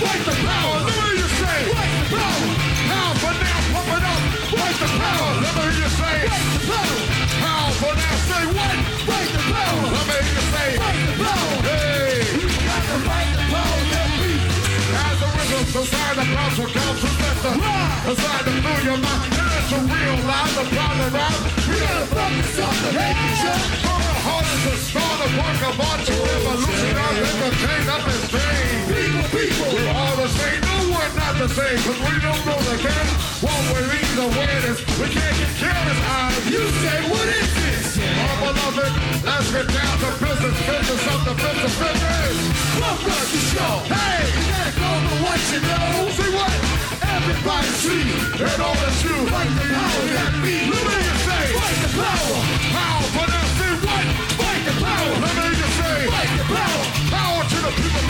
Fight the power. Let me you say. The power. Power for now. Pump it up. The power. Let me you say. The power. Power for now. Say what? The power. Let me hear you say. The power. Hey. We got to fight the power be. As a rhythm, the council, council center. Aside to fill your mind. And it's a real life. The problem around. We gotta focus on the nation. From the heart is the start of work of art to revolution. I entertain up and sing. People, people. We're all the same. No, we're not the same. Cause we don't know the. What we lead the way is. We can't get careless eyes. You say, what is this? Our beloved, let's get down to business. Business of the business business. Welcome to show. Hey, gotta go to what you know. See what? Everybody see and all that you fight the power that be. Let me just say, fight the power. Power for them. See what? Fight the power. Let me just say, fight the power. The.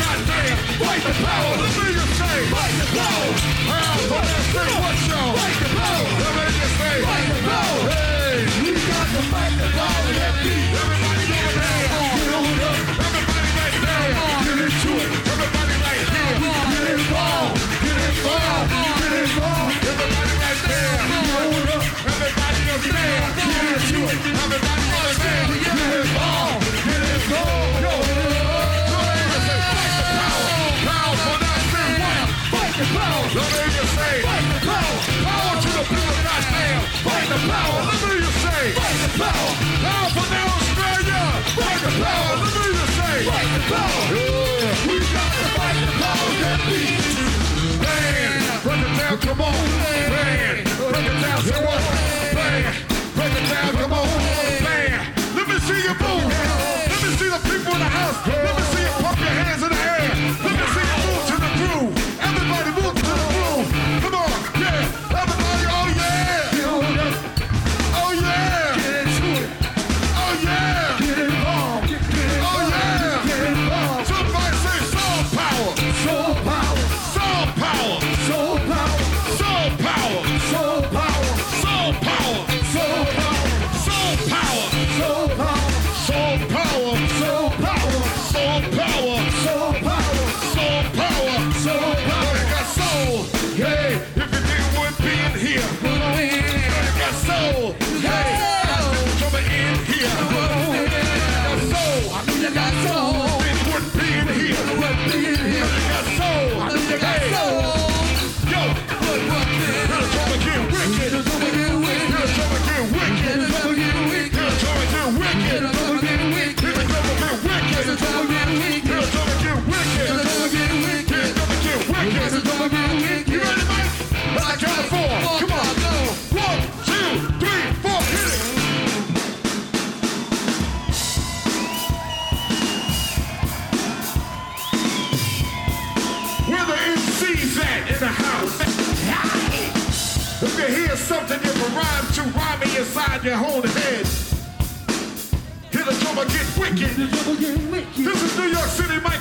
Fight the power. Me just say, fight the power. Power for them. See what, y'all? Fight the power. Me say, fight the power. Hey, we got to fight the power that be. Everybody get down. Get on up. Everybody right there. Get into it. Everybody right here. Get involved. Get involved. Get involved. Everybody right there. Get on up. Everybody else there. Get into it. Boom! Your own head. Hear the drummer get wicked. This is New York City, Mike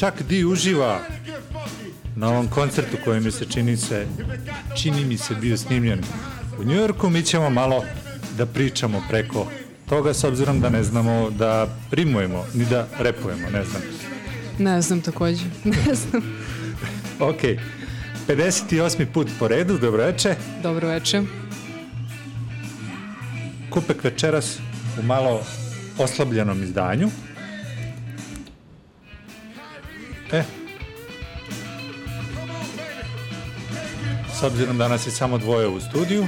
čak Di uživa na ovom koncertu koji mi se čini se čini mi se bio snimljen u Njujorku, mi ćemo malo da pričamo preko toga s obzirom da ne znamo da rimujemo, ni da repujemo, ne znam. Ne znam takođe. Ne znam. Ok, 58. put po redu, dobro veče. Dobro veče. Kupek večeras u malo oslabljenom izdanju. S obzirom da nas je samo dvoje u studiju,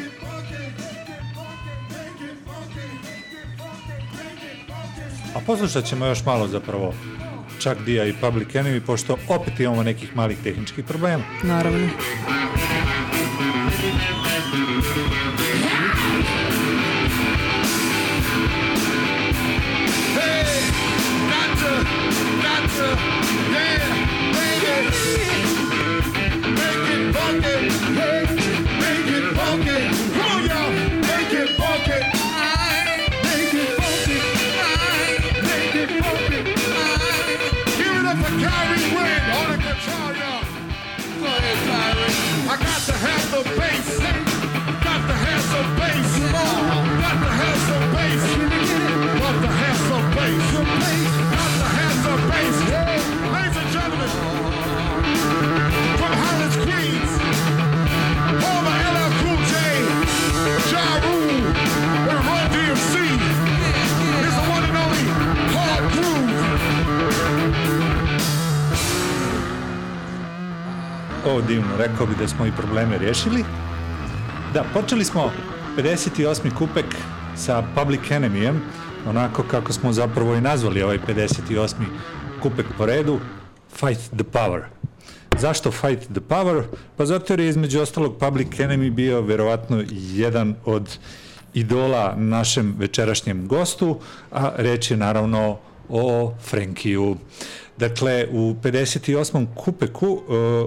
a poslušat ćemo još malo zapravo Chuck Dia i Public Enemy, pošto opet imamo nekih malih tehničkih problema. Naravno. The Ovo divno, rekao bi da smo i probleme riješili. Da, počeli smo 58. kupek sa Public Enemyem, onako kako smo zapravo i nazvali ovaj 58. kupek po redu, Fight the Power. Zašto Fight the Power? Pa zato jer je između ostalog Public Enemy bio verovatno jedan od idola našem večerašnjem gostu, a reč je naravno o Frankiju. Dakle, u 58. kupeku, uh,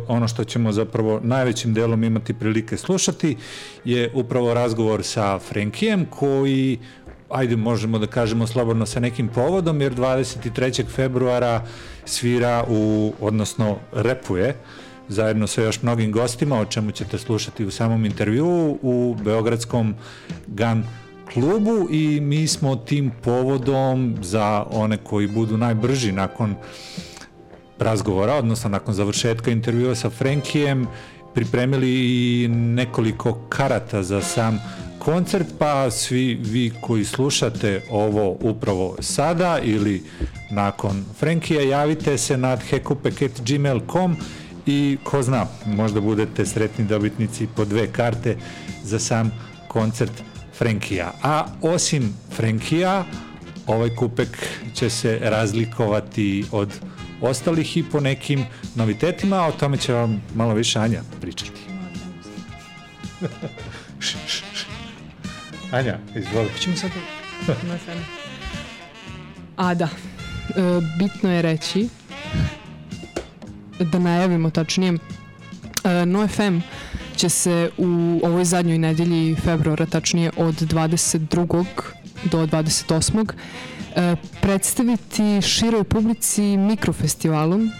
ono što ćemo zapravo najvećim delom imati prilike slušati, je upravo razgovor sa Frankijem, koji ajde možemo da kažemo slobodno sa nekim povodom, jer 23. februara svira u, odnosno repuje, zajedno sa još mnogim gostima, o čemu ćete slušati u samom intervjuu, u Beogradskom Gun klubu i mi smo tim povodom za one koji budu najbrži nakon razgovora, odnosno nakon završetka intervjua sa Frankijem, pripremili i nekoliko karata za sam koncert, pa svi vi koji slušate ovo upravo sada ili nakon Frankija, javite se na hekupek.gmail.com i ko zna, možda budete sretni dobitnici po dve karte za sam koncert Frankija. A osim Frankija, ovaj kupek će se razlikovati od ostalih i po nekim novitetima, a o tome će vam malo više Anja pričati. Anja, izvoli. Ćemo sad na. A da, e, bitno je reći da najavimo tačnije e, NoFM će se u ovoj zadnjoj nedelji februara, tačnije od 22. do 28. e, predstaviti široj publici mikrofestivalom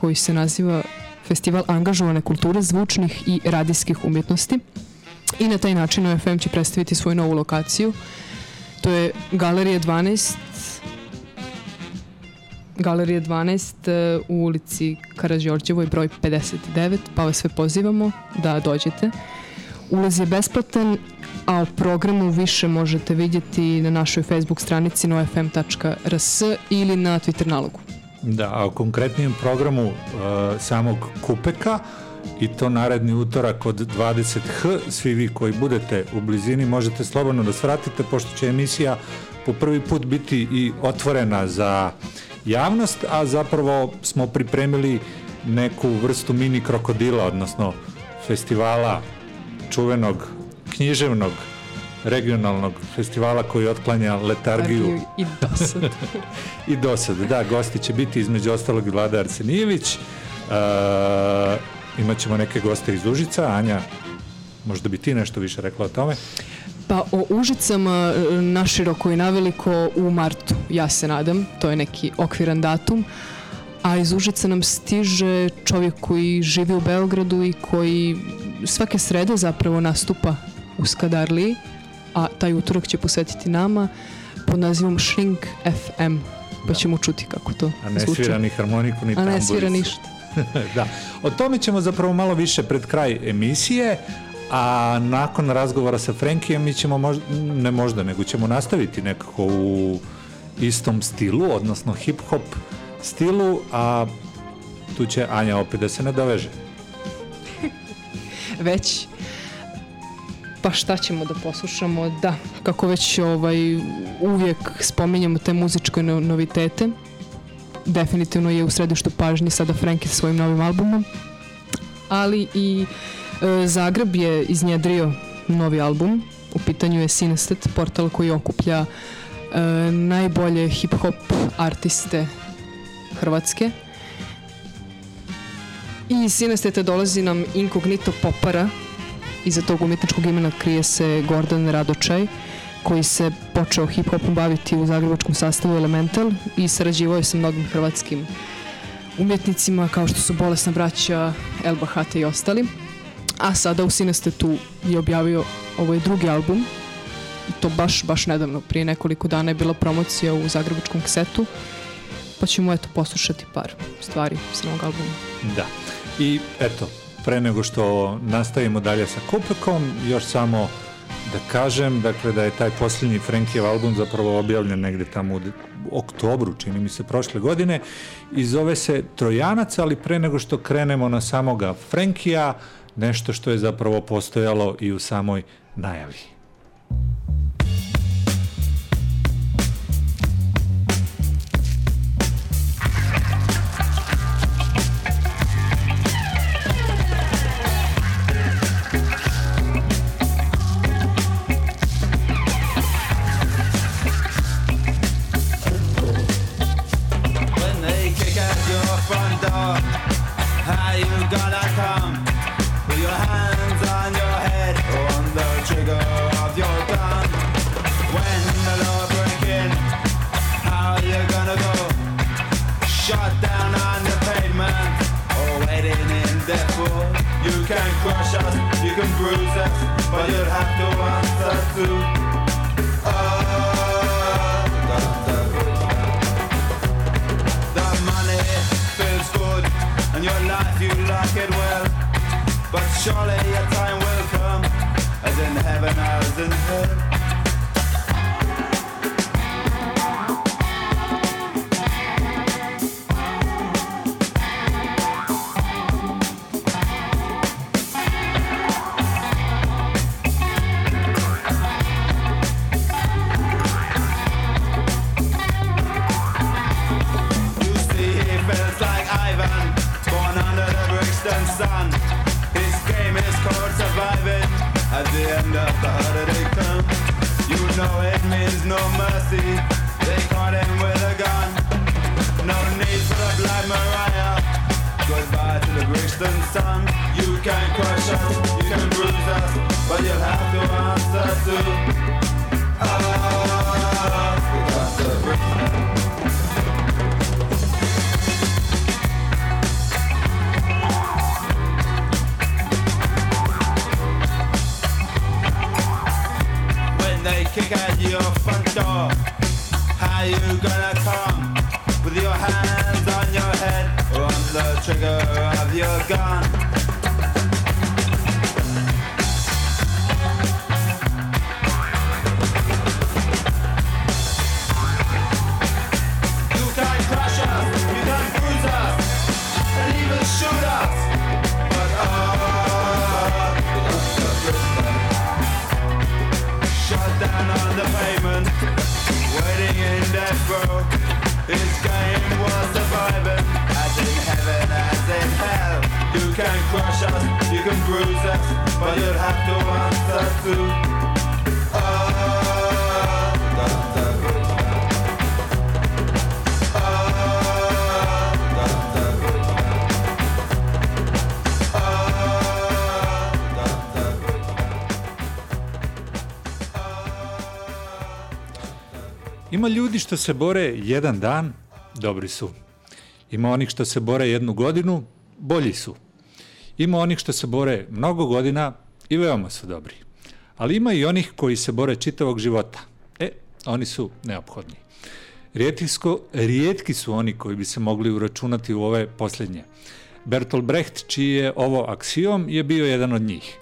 koji se naziva Festival angažovane kulture zvučnih i radijskih umjetnosti i na taj način OFM će predstaviti svoju novu lokaciju. To je Galerija 12 Galerija 12 e, u ulici Karađorđevoj broj 59, pa vas sve pozivamo da dođete. Ulaz je besplatan, a o programu više možete vidjeti na našoj Facebook stranici nofm.rs ili na Twitter nalogu. Da, a o konkretnijem programu uh, samog Kupeka i to naredni utorak od 20h, svi vi koji budete u blizini možete slobodno da svratite, pošto će emisija po prvi put biti i otvorena za javnost, a zapravo smo pripremili neku vrstu mini krokodila, odnosno festivala čuvenog književnog regionalnog festivala koji otklanja letargiju i dosad. i dosad. Da, gosti će biti između ostalog i Vlada Arsenijević. Uh, imat ćemo neke goste iz Užica. Anja, možda bi ti nešto više rekla o tome? Pa o Užicama e, naširoko i naveliko u martu, ja se nadam, to je neki okviran datum, a iz Užica nam stiže čovjek koji živi u Beogradu i koji svake srede zapravo nastupa u Skadarliji, a taj utorak će posvetiti nama pod nazivom Shrink FM, pa ćemo čuti kako to A ne zvuči. svira ni harmoniku, ni A ne svira ništa. da. O tome ćemo zapravo malo više pred kraj emisije, a nakon razgovora sa Frenkijem mi ćemo možda, ne možda, nego ćemo nastaviti nekako u istom stilu, odnosno hip-hop stilu, a tu će Anja opet da se nadoveže. već pa šta ćemo da poslušamo? Da kako već ovaj uvijek spominjemo te muzičke no- novitete. Definitivno je u središtu pažnje sada Franki sa svojim novim albumom. Ali i Zagreb je iznjedrio novi album u pitanju je Synestet portal koji okuplja e, najbolje hip-hop artiste Hrvatske i iz Sinesteta dolazi nam Inkognito Popara. Iza tog umjetničkog imena krije se Gordon Radočaj, koji se počeo hip-hopom baviti u zagrebačkom sastavu Elemental i sarađivao je sa mnogim hrvatskim umjetnicima kao što su Bolesna braća, Elba Hate i ostali. A sada u Sinestetu je objavio ovaj drugi album i to baš, baš nedavno, prije nekoliko dana je bila promocija u zagrebačkom ksetu pa ćemo eto poslušati par stvari s novog albuma. Da. I eto, pre nego što nastavimo dalje sa Kupekom, još samo da kažem, dakle da je taj posljednji Frankijev album zapravo objavljen negde tamo u oktobru, čini mi se, prošle godine i zove se Trojanac, ali pre nego što krenemo na samoga Frankija, nešto što je zapravo postojalo i u samoj najavi. Us, you can bruise us, but you'll have to answer to. Oh, the money feels good and your life you like it well but surely your time will come as in heaven as in hell Brixton sun. His game is called surviving. At the end of the holiday come, you know it means no mercy. They caught him with a gun. No need for the Black Mariah. Goodbye to the Brixton sun. You can crush us, you can bruise us, but you'll have to answer to front. How you gonna come with your hands on your head or on the trigger of your gun? Can crush us, you can bruise us, but you'll have to answer to. Dr. Bridgman. Ima ljudi što se bore jedan dan, dobri su. Ima onih što se bore jednu godinu, bolji su. Ima onih što se bore mnogo godina i veoma su dobri. Ali ima i onih koji se bore čitavog života. E, oni su neophodni. Rijetkisko, rijetki su oni koji bi se mogli uračunati u ove posljednje. Bertolt Brecht, čiji je ovo aksijom, je bio jedan od njih.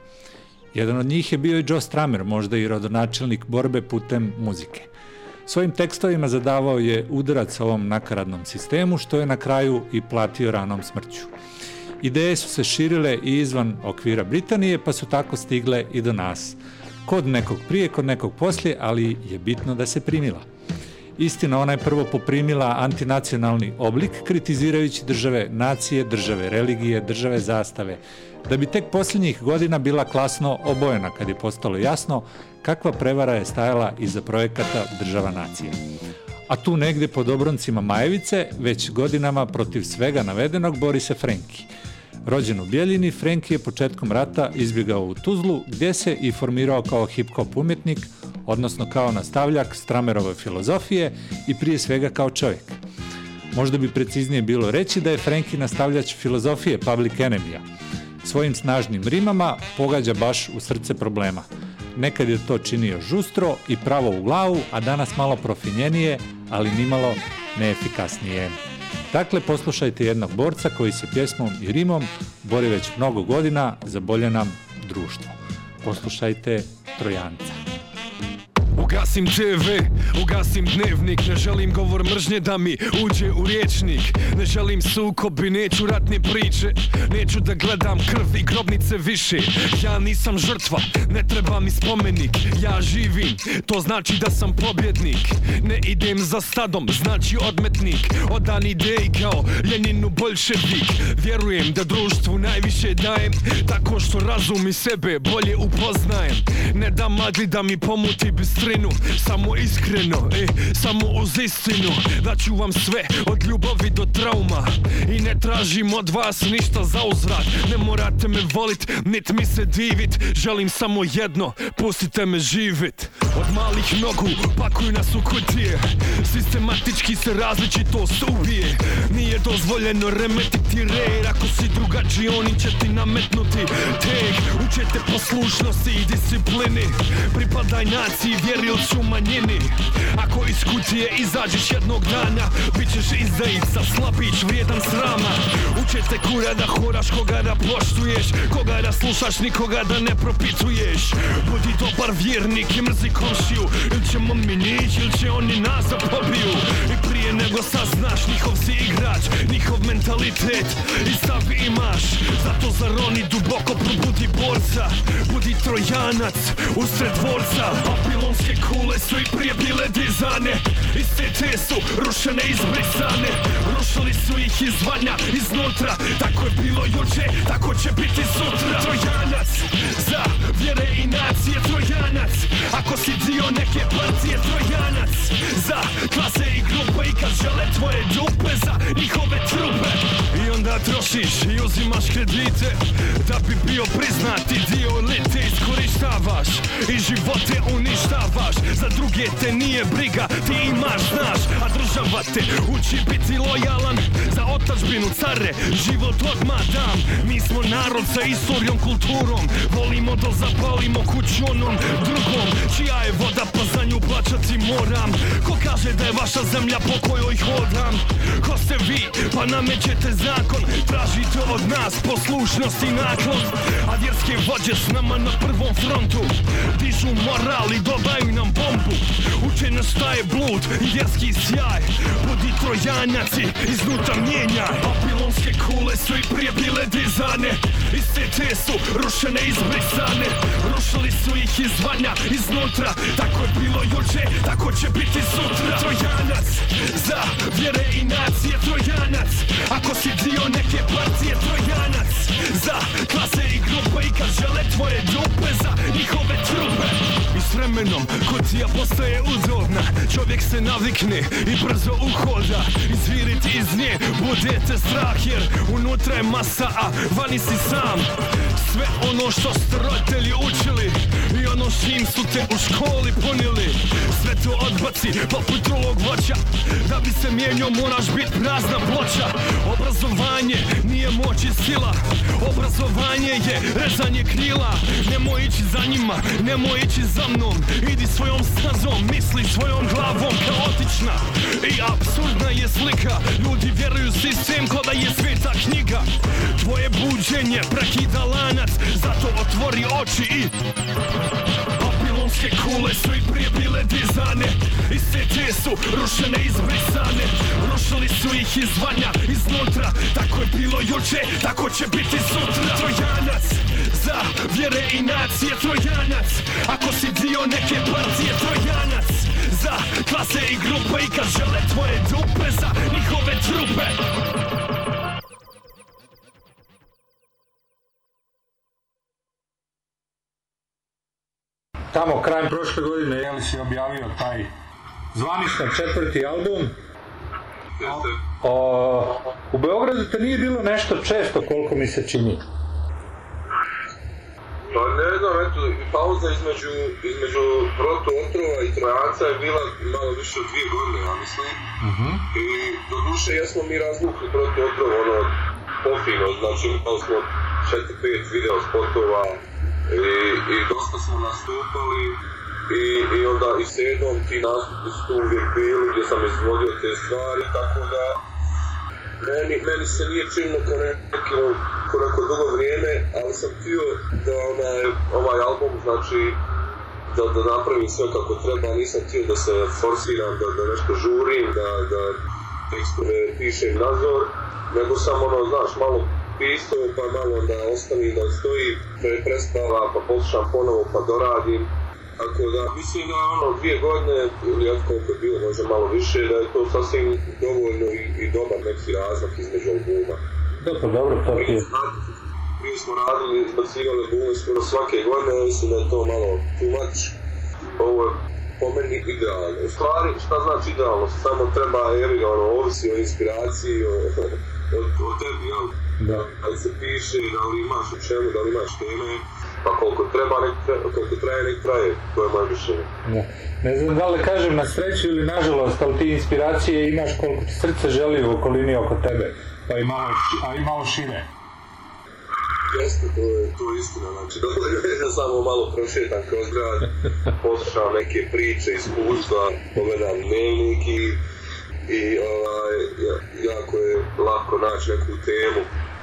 Jedan od njih je bio i Joe Stramer, možda i rodonačelnik borbe putem muzike. Svojim tekstovima zadavao je udarac ovom nakaradnom sistemu, što je na kraju i platio ranom smrću. Ideje su se širile i izvan okvira Britanije, pa su tako stigle i do nas. Kod nekog prije, kod nekog poslije, ali je bitno da se primila. Istina, ona je prvo poprimila antinacionalni oblik, kritizirajući države nacije, države religije, države zastave, da bi tek posljednjih godina bila klasno obojena kad je postalo jasno kakva prevara je stajala iza projekata država nacije. A tu negdje pod obroncima Majevice, već godinama protiv svega navedenog bori se Frenki. Rođen u Bijeljini, Frenki je početkom rata izbjegao u Tuzlu, gdje se i formirao kao hip-hop umjetnik, odnosno kao nastavljak Stramerove filozofije i prije svega kao čovjek. Možda bi preciznije bilo reći da je Frenki nastavljač filozofije Public Enemija. Svojim snažnim rimama pogađa baš u srce problema. Nekad je to činio žustro i pravo u glavu, a danas malo profinjenije, ali nimalo neefikasnije. Dakle, poslušajte jednog borca koji se pjesmom i rimom bori već mnogo godina za bolje nam društvo. Poslušajte Trojanca. Ugasim TV, ugasim dnevnik Ne želim govor mržnje da mi uđe u riječnik Ne želim sukobi, neću ratne priče Neću da gledam krv i grobnice više. Ja nisam žrtva, ne treba mi spomenik Ja živim, to znači da sam pobjednik. Ne idem za stadom, znači odmetnik Odan ideji kao Ljeninu boljševik. Vjerujem da društvu najviše dajem Tako što razum i sebe bolje upoznajem. Ne da magli da mi pomuti bistrinu Samo iskreno, e, samo uz istinu. Daću vam sve, od ljubavi do trauma. I ne tražim od vas ništa za uzvrat. Ne morate me volit, nit mi se divit. Želim samo jedno, pustite me živit. Od malih nogu pakuju nas u kutije. Sistematički se različitost ubije Nije dozvoljeno remetiti red. Ako si drugačiji oni će ti nametnuti tek Učete poslušnosti i disciplini Pripadaj naciji, vjeri ili su manjini Ako iz kutije izađeš jednog dana Bit ćeš izdajica, slabić, vrijedan srama. Učete kura da horaš, koga da poštuješ Koga da slušaš, nikoga da ne propituješ. Budi dobar vjernik i mrzi komšiju Ili ćemo mi nić, ili će oni nas da pobiju. I prije nego saznaš, njihov si igrač Njihov mentalitet i stav imaš. Zato zar oni duboko probudi borca? Budi trojanac usred dvorca. Babilonske kule su i prije bile dizane. Iste te su rušene izbrisane Rušili su ih izvanja, iznutra. Tako je bilo juče, tako će biti sutra. Trojanac, za vjere i nacije Trojanac, ako si dio neke partije Trojanac, za klase i grupe I kad žele tvoje dupe, za njihove trupe. I onda da trošiš i uzimaš kredite Da bi bio priznati dio elite iskorištavaš. I živote uništavaš Za druge te nije briga, ti imaš znaš. A država te uči biti lojalan Za otačbinu care, život odmah dam. Mi smo narod sa istorijom, kulturom Volimo da zapalimo kuću onom drugom. Čija je voda pa za nju plaćati moram. Ko kaže da je vaša zemlja po kojoj hodam. Ko ste vi? Pa namećete zakon. Tražite od nas poslušnost i naklon. A vjerske vođe s nama na prvom frontu. Dižu moral i dodaju nam bombu Uče nas šta je blud i vjerski sjaj. Budi trojanjaci, iznutra mijenjaj. Babilonske kule su i prije bile dizane. Iste te su rušene, izbrisane Rušili su ih izvanja, iznutra. Tako je bilo juče, tako će biti sutra. Trojanac, za vjere i nacije Trojanac, ako si dio neke partije Trojanac, za klase i grupe I kad žele tvoje dupe, za njihove trupe I s vremenom kutija postaje udobna Čovjek se navikne i brzo uhoda. Izviriti iz nje budete strah Jer unutra je masa, a vani si sam. Sve ono što ste roditelji učili Ono s čim su te u školi punili Sve to odbaci poput drugog voća. Da bi se mijenio moraš bit prazna ploča. Obrazovanje nije moć i sila. Obrazovanje je rezanje krila. Nemoj ići za njima, nemoj ići za mnom. Idi svojom stazom, misli svojom glavom Kaotična i absurdna je slika. Ljudi vjeruju sistem ko da je sveta knjiga. Tvoje buđenje prekida lanac Zato otvori oči i Babilonske kule su i prije bile dizane. Iste te su rušene, izbrisane Rušili su ih izvanja, iznutra Tako je bilo juče, tako će biti sutra. Trojanac, za vjere i nacije Trojanac, ako si dio neke partije Trojanac, za klase i grupe. I kad žele tvoje dupe, za njihove trupe Tamo krajem prošle godine je li si objavio taj zvanično četvrti album. O, u Beogradu te nije bilo nešto često koliko mi se čini. Pa ne znam, eto, pauza između, između protu otrova i trojanca je bila malo više od dvije godine, ja mislim. I do duše jesmo mi razvukli protu otrov, ono, pofino, znači imali smo 4-5 video spotova i, i dosta smo nastupali i, i onda i sedom ti nastupi su tu uvijek bili gdje sam izvodio te stvari, tako da meni, meni se nije činilo ko neko, ko neko dugo vrijeme, ali sam htio da onaj, ovaj album, znači, da, da napravim sve kako treba, nisam htio da se forsiram, da, nešto žurim, da, da tekstove pišem nazor, nego sam ono, znaš, malo pisao, pa malo da ostavim da stoji, pre prestava, pa poslušam ponovo, pa doradim. Tako da, mislim da ono dvije godine, ili od koliko je bilo, možda malo više, da je to sasvim dovoljno i, i dobar neki razmak između albuma. Dobro, dobro, to je. Prije smo radili, izbacivali albume skoro svake godine, mislim da je to malo too much. Ovo je po meni idealno. U stvari, šta znači idealno? Samo treba, ga, ono, ovisi o inspiraciji, o, o, o tebi, jel? Da. Da li se piše, da li imaš u čemu, da li imaš teme, pa koliko treba, nek, tra- koliko traje, nek traje, to je moje mišljenje. Da. Ne znam da li kažem na sreću ili nažalost, ali ti inspiracije imaš koliko ti srce želi u okolini oko tebe, pa i malo, a i malo šire. Jeste, to je, to je istina, znači dovoljno je da samo malo prošetam kroz grad, poslušam neke priče, iskustva, pogledam dnevnik i, i ovaj, ja- jako je lako naći neku temu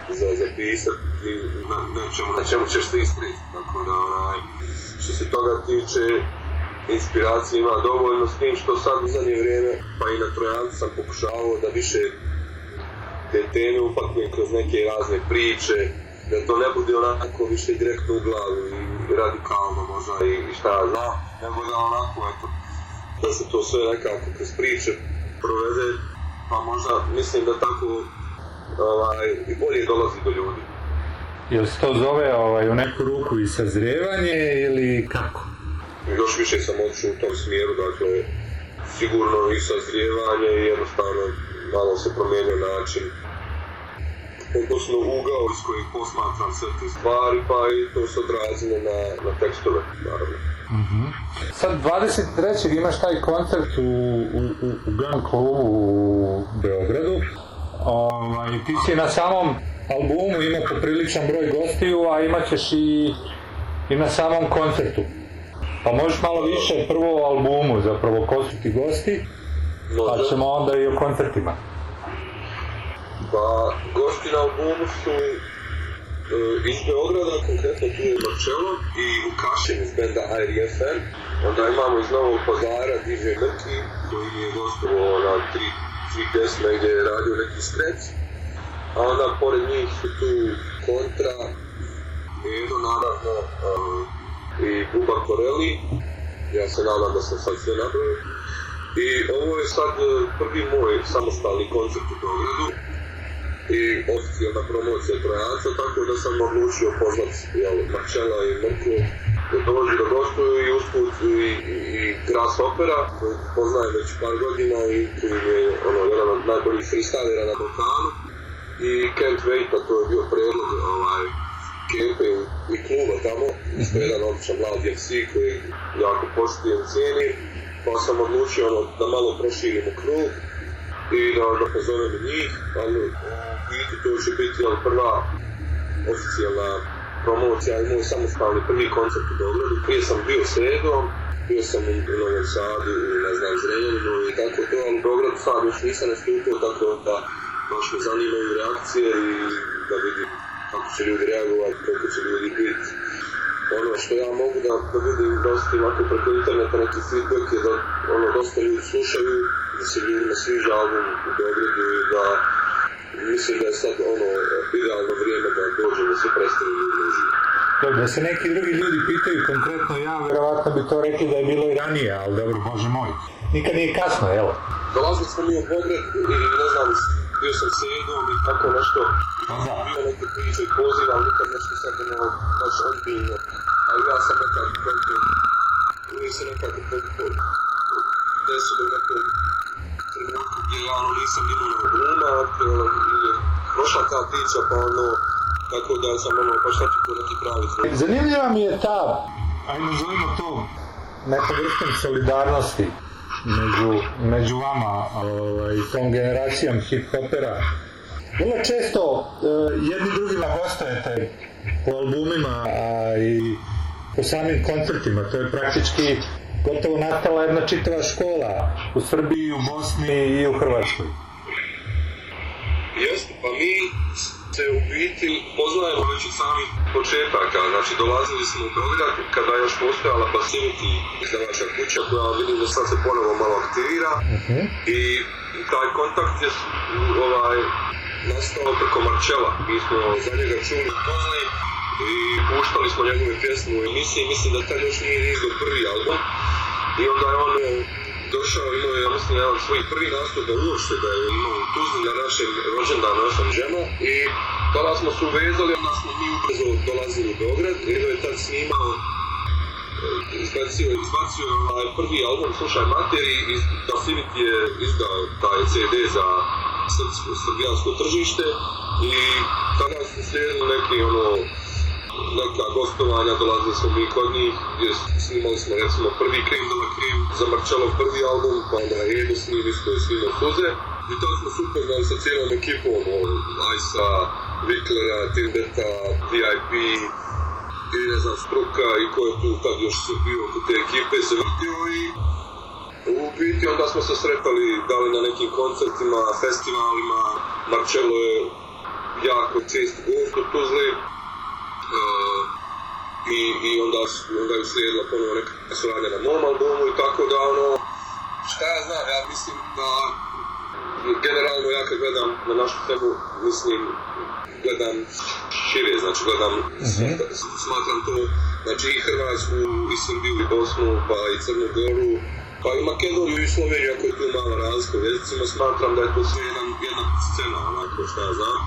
za zapisati i na, nečemu, na čemu ćeš se ispriti, tako da onaj, što se toga tiče, inspiracije ima dovoljno s tim što sad u zadnje vrijeme, pa i na Trojancu sam pokušavao da više te teme upakujem kroz neke razne priče, da to ne bude onako više direktno u glavu i radikalno možda i, i šta ja znam, nego da onako, eto, da se to sve nekako kroz priče provede, pa možda mislim da tako ovaj, i bolje dolazi do ljudi. Jel se to zove ovaj, u neku ruku i sazrijevanje ili kako? Još više sam otišao u tom smjeru, dakle, sigurno i sazrijevanje i jednostavno malo se promijenio način odnosno ugao iz kojeg posmatram sve te stvari, pa i to se odrazilo na, na tekstove, naravno. Sad 23. imaš taj koncert u, u, u, u Gun klubu u Beogradu. Ovaj, ti si na samom albumu imao popriličan broj gostiju, a imat ćeš i, i na samom koncertu. Pa možeš malo više prvo o albumu, zapravo ko su ti gosti, pa ćemo onda i o koncertima. Pa, gosti na albumu su e, iz Beograda, konkretno tu je Marcello i Vukašin iz benda IRFN. Onda imamo iz Novog pazara DJ Mrki, koji je gostovao na tri, tri pjesme gdje je radio neki skrec. A onda pored njih su tu Kontra, Edo naravno, e, i Buba Koreli. Ja se nadam da sam sad sve napravio. I ovo je sad e, prvi moj samostalni koncert u Beogradu i oficijalna promocija Trojanca, tako da sam odlučio pozvat jel, Marčela i Mrku dođu da gostuju i usput i, i, i Gras Opera, koji poznajem već par godina i koji je ono, jedan od najboljih freestylera na Balkanu. I Can't Wait, a to je bio predlog ovaj, i, i kluba tamo, isto jedan običan mlad MC koji jako poštujem i cijenim, pa sam odlučio ono, da malo proširimo krug i da, da pozovem njih, ali u biti to će biti jel, prva oficijalna promocija i moj samostalni prvi koncert u Beogradu. Prije sam bio sredom, bio sam u Novom Sadu, u, ne znam, Zrenjaninu i tako to, ali u Beogradu sad još nisam nastupio, tako da baš me zanimaju reakcije i da vidim kako će ljudi reagovati, kako će ljudi biti. Ono što ja mogu da, da vidim dosta ovako preko interneta neki feedback je da ono, dosta ljudi slušaju, da se ljudima sviđa album u Beogradu i da mislim da je sad ono idealno vrijeme da dođe da se predstavi ljudi da se neki drugi ljudi pitaju konkretno ja, verovatno bi to rekli da je bilo i ranije, ali dobro, bože moj. Nikad nije kasno, jel? Dolazili smo mi u Beograd i ne znam, bio sam s Edom i tako nešto, bio neke priče i poziv, ali nikad nešto sad ono, baš ozbiljno. Ali ja sam nekako uvijek se nekako desilo trenutku gdje ja ono nisam imao na gluma, ono, prošla ta priča, pa ono, tako da sam ono, baš sad tu neki pravi zvuk. Zanimljiva mi je ta, ajmo nazovimo to, neka vrstom solidarnosti među, među vama ovaj, i tom generacijom hip-hopera. Vrlo često e, jedni drugima gostujete po albumima, a i po samim koncertima. To je praktički gotovo nastala jedna čitava škola u Srbiji, u Bosni i u Hrvatskoj. Jeste, pa mi se u biti poznajemo već od samih početaka, znači dolazili smo u Beograd kada je još postojala Passivity izdavača kuća koja vidim da sad se ponovo malo aktivira. I taj kontakt je ovaj, nastao preko Marčela, mi smo za njega čuli poznali i puštali smo njegove pjesme u emisiji, mislim da tad još nije izdao prvi album. I onda je on e, došao, imao je, ja mislim, jedan svoj prvi nastup da uopšte da je imao u Tuzli na našem rođendanu osam žena i tada smo se uvezali, onda smo mi ubrzo dolazili u Beograd. I je tad snimao e, izbacio, izbacio ovaj prvi album Slušaj materi i Passivity je izdao taj CD za srpsko, srbijansko tržište. I tada su slijedili neki ono neka gostovanja, dolazili smo mi kod njih, gdje snimali smo recimo prvi Krim de la za prvi album, pa onda Edo snimi što je snimao Suze. I tad smo se upoznali sa cijelom ekipom, Ajsa, Viklera, Tindeta, VIP, i ne znam, Struka i ko je tu tad još sve bio oko te ekipe se vrtio i u biti onda smo se sretali da li na nekim koncertima, festivalima, Marcello je jako čest gost u Tuzli, i, i onda, onda je uslijedila ponovo neka suradnja na mom albumu i tako da ono, šta ja znam, ja mislim da generalno ja kad gledam na našu scenu, mislim, gledam šire, znači gledam, smatra- smatram to, znači i Hrvatsku, i Srbiju, i Bosnu, pa i Crnu Goru, pa i Makedoniju i Sloveniju, ako je tu malo razlika u jezicima, smatram da je to sve jedan, jedna scena, onako šta ja znam.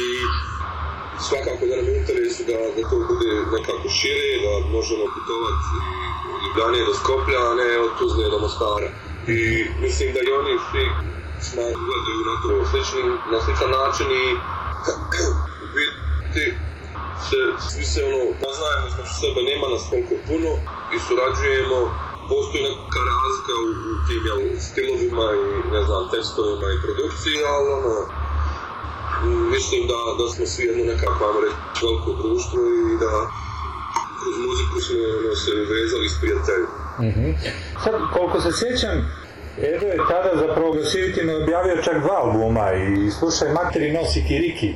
I svakako da nam je interesu da, da to bude nekako šire, da možemo putovati od Ljubljane do Skoplja, a ne od Tuzle do Mostara. I mislim da i oni svi gledaju na to slični, na sličan način i biti se, svi se ono, poznajemo između sebe, nema nas toliko puno i surađujemo, postoji neka razlika u, u tim jel, stilovima i ne znam, tekstovima i produkciji, ali ono, mislim da, da smo svi jedno nekako, ajmo reći, veliko društvo i da kroz muziku smo ono, se uvezali s prijateljima. Mhm. Sad, koliko se sjećam, Edo je tada zapravo Glasivitino objavio čak dva albuma i slušaj Materi nosi Kiriki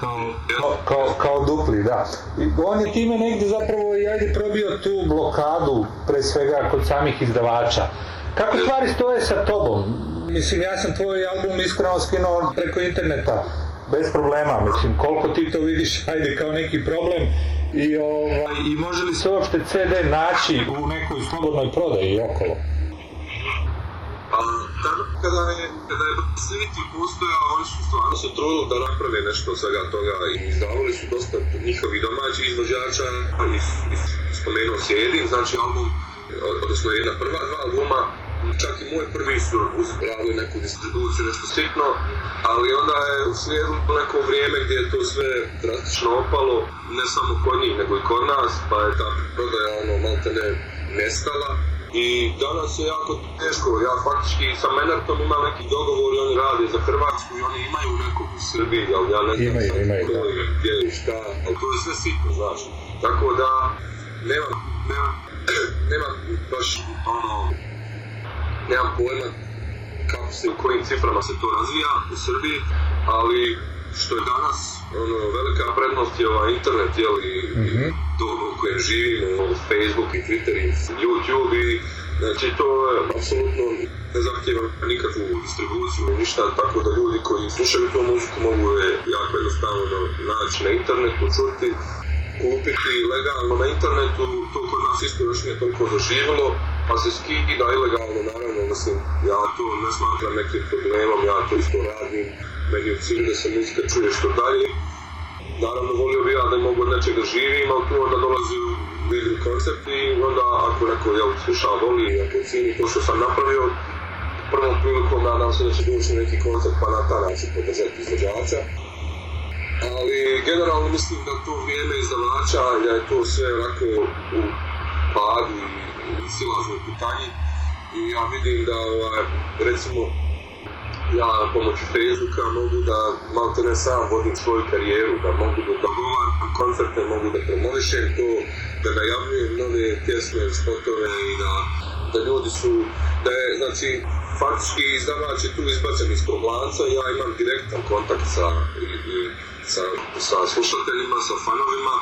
kao, kao, kao, kao dupli, da. I on je time negdje zapravo i ajde probio tu blokadu, pre svega kod samih izdavača. Kako stvari stoje sa tobom? Mislim, ja sam tvoj album iskreno skinuo preko interneta, bez problema, mislim, koliko ti to vidiš, ajde, kao neki problem i, ovaj, i može li se uopšte CD naći u nekoj slobodnoj prodaji okolo? A tada kada je, kada je Siviti postojao, oni su stvarno se trudili da naprave nešto od svega toga i izdavali su dosta njihovih domaćih izvođača i, i spomenuo si Edin, znači album, odnosno jedna prva dva albuma, čak i moj prvi su uzbrali neku distribuciju, nešto sitno, ali onda je uslijedilo neko vrijeme gdje je to sve drastično opalo, ne samo kod njih, nego i kod nas, pa je ta prodaja ono malte ne nestala. I danas je jako teško, ja faktički sa Menartom imam neki dogovor i oni rade za Hrvatsku i oni imaju nekog u Srbiji, ali ja ne znam Imaju, imaju, ko je, gdje i šta, ali to je sve sitno, znaš. Tako da, nemam, nemam, nemam baš ono, nemam pojma kako se, u kojim ciframa se to razvija u Srbiji, ali što je danas ono, velika prednost je ovaj internet, jel, i, Mhm. i doba u kojem živimo, ono, Facebook i Twitter i YouTube i znači to je apsolutno ne zahtjeva nikakvu distribuciju i ništa, tako da ljudi koji slušaju tu muziku mogu je jako jednostavno naći na internetu, čuti, kupiti legalno na internetu, to kod nas isto još nije toliko pa se skida ilegalno, naravno, mislim, ja to ne smatram nekim problemom, ja to isto radim, meni je u cilju da se muzika čuje što dalje. Naravno, volio bi ja da mogu od nečega živim, ali tu onda dolazi vidim koncept i onda ako neko jel, sluša, voli ako cijeni to što sam napravio, prvom prilikom nadam se da će doći neki koncept pa na taj način podržati izvođača. Ali generalno mislim da to vrijeme izdavača, da je to sve onako u padu i silaznoj putanji. I ja vidim da, ovaj, recimo, ja pomoću Facebooka mogu da malte ne sam vodim svoju karijeru, da mogu da dogovaram koncerte, mogu da promovišem to, da najavljujem nove pjesme, spotove i da, da ljudi su, da je, znači, faktički izdavač je tu izbačen iz lanca, ja imam direktan kontakt sa, sa, sa slušateljima, sa fanovima,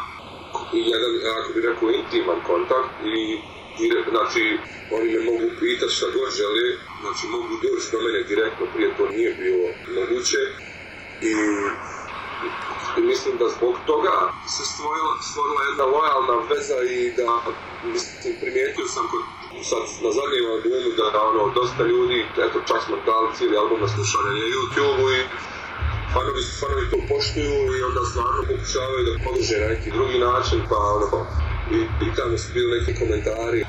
jedan, ako bi rekao, intiman kontakt i znači, oni me mogu pitati šta god žele, znači mogu doći do mene direktno, prije to nije bilo moguće. I, i mislim da zbog toga se stvorila, stvorila jedna lojalna veza i da, mislim, primijetio sam kod sad na zadnjem albumu da ono, dosta ljudi, eto čak smo dali cijeli album na slušanje na YouTube-u i fanovi, fanovi to poštuju i onda stvarno pokušavaju da podrže na neki drugi način, pa ono, i, i tamo su bili neki komentari,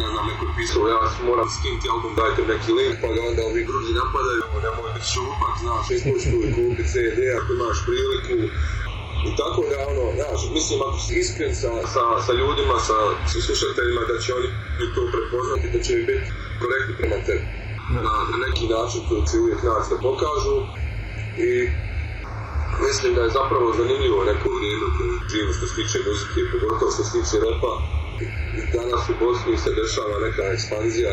ne znam, neko pisao, ja moram skinuti album, dajte neki link, pa ga onda ovi drugi napadaju, nemoj biti šupak, znaš, ispoštuj, kupi CD ako imaš priliku, i tako da, ono, znaš, mislim, ako si iskren sa, sa, sa ljudima, sa, sa slušateljima, da će oni to prepoznati, da će biti korektni prema tebi. Na, na neki način to će uvijek nas da pokažu i mislim da je zapravo zanimljivo neko vrijeme koje živimo što se tiče muzike, pogotovo što se tiče repa. Danas u Bosni se dešava neka ekspanzija,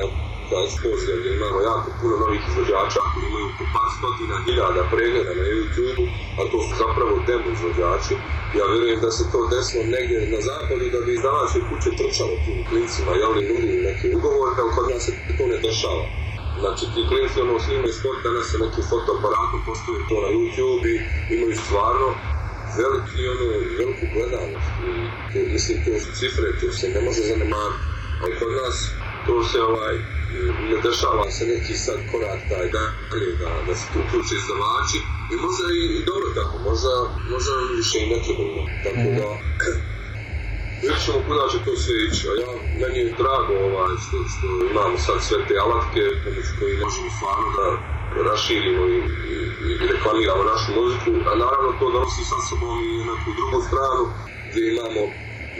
ta eksplozija gdje imamo jako puno novih izvođača koji imaju po par stotina hiljada pregleda na YouTube-u, a to su zapravo demo izvođači. Ja vjerujem da se to desilo negdje na zapadu da bi izdavačke kuće trčalo tim klincima, li nudili neke ugovore, ali kod nas se to ne dešava. Znači ti klinci ono snimaju sport danas sa nekim fotoaparatom, postave to na YouTube i imaju stvarno veliki, ono, veliku gledanost. I, to, mislim, to su cifre, to se ne može zanemariti. Ali kod nas to se ovaj, ne dešava se neki sad korak taj dalje da, da se tu uključe izdavači i možda i, i dobro tako, možda, možda više i ne trebamo. Tako da, vidjet ćemo kuda će to sve ići, a ja, meni je drago ovaj, što, što imamo sad sve te alatke pomoću koji možemo stvarno da raširimo i, i, i reklamiramo našu muziku, a naravno to donosi sa sobom i neku drugu stranu gdje imamo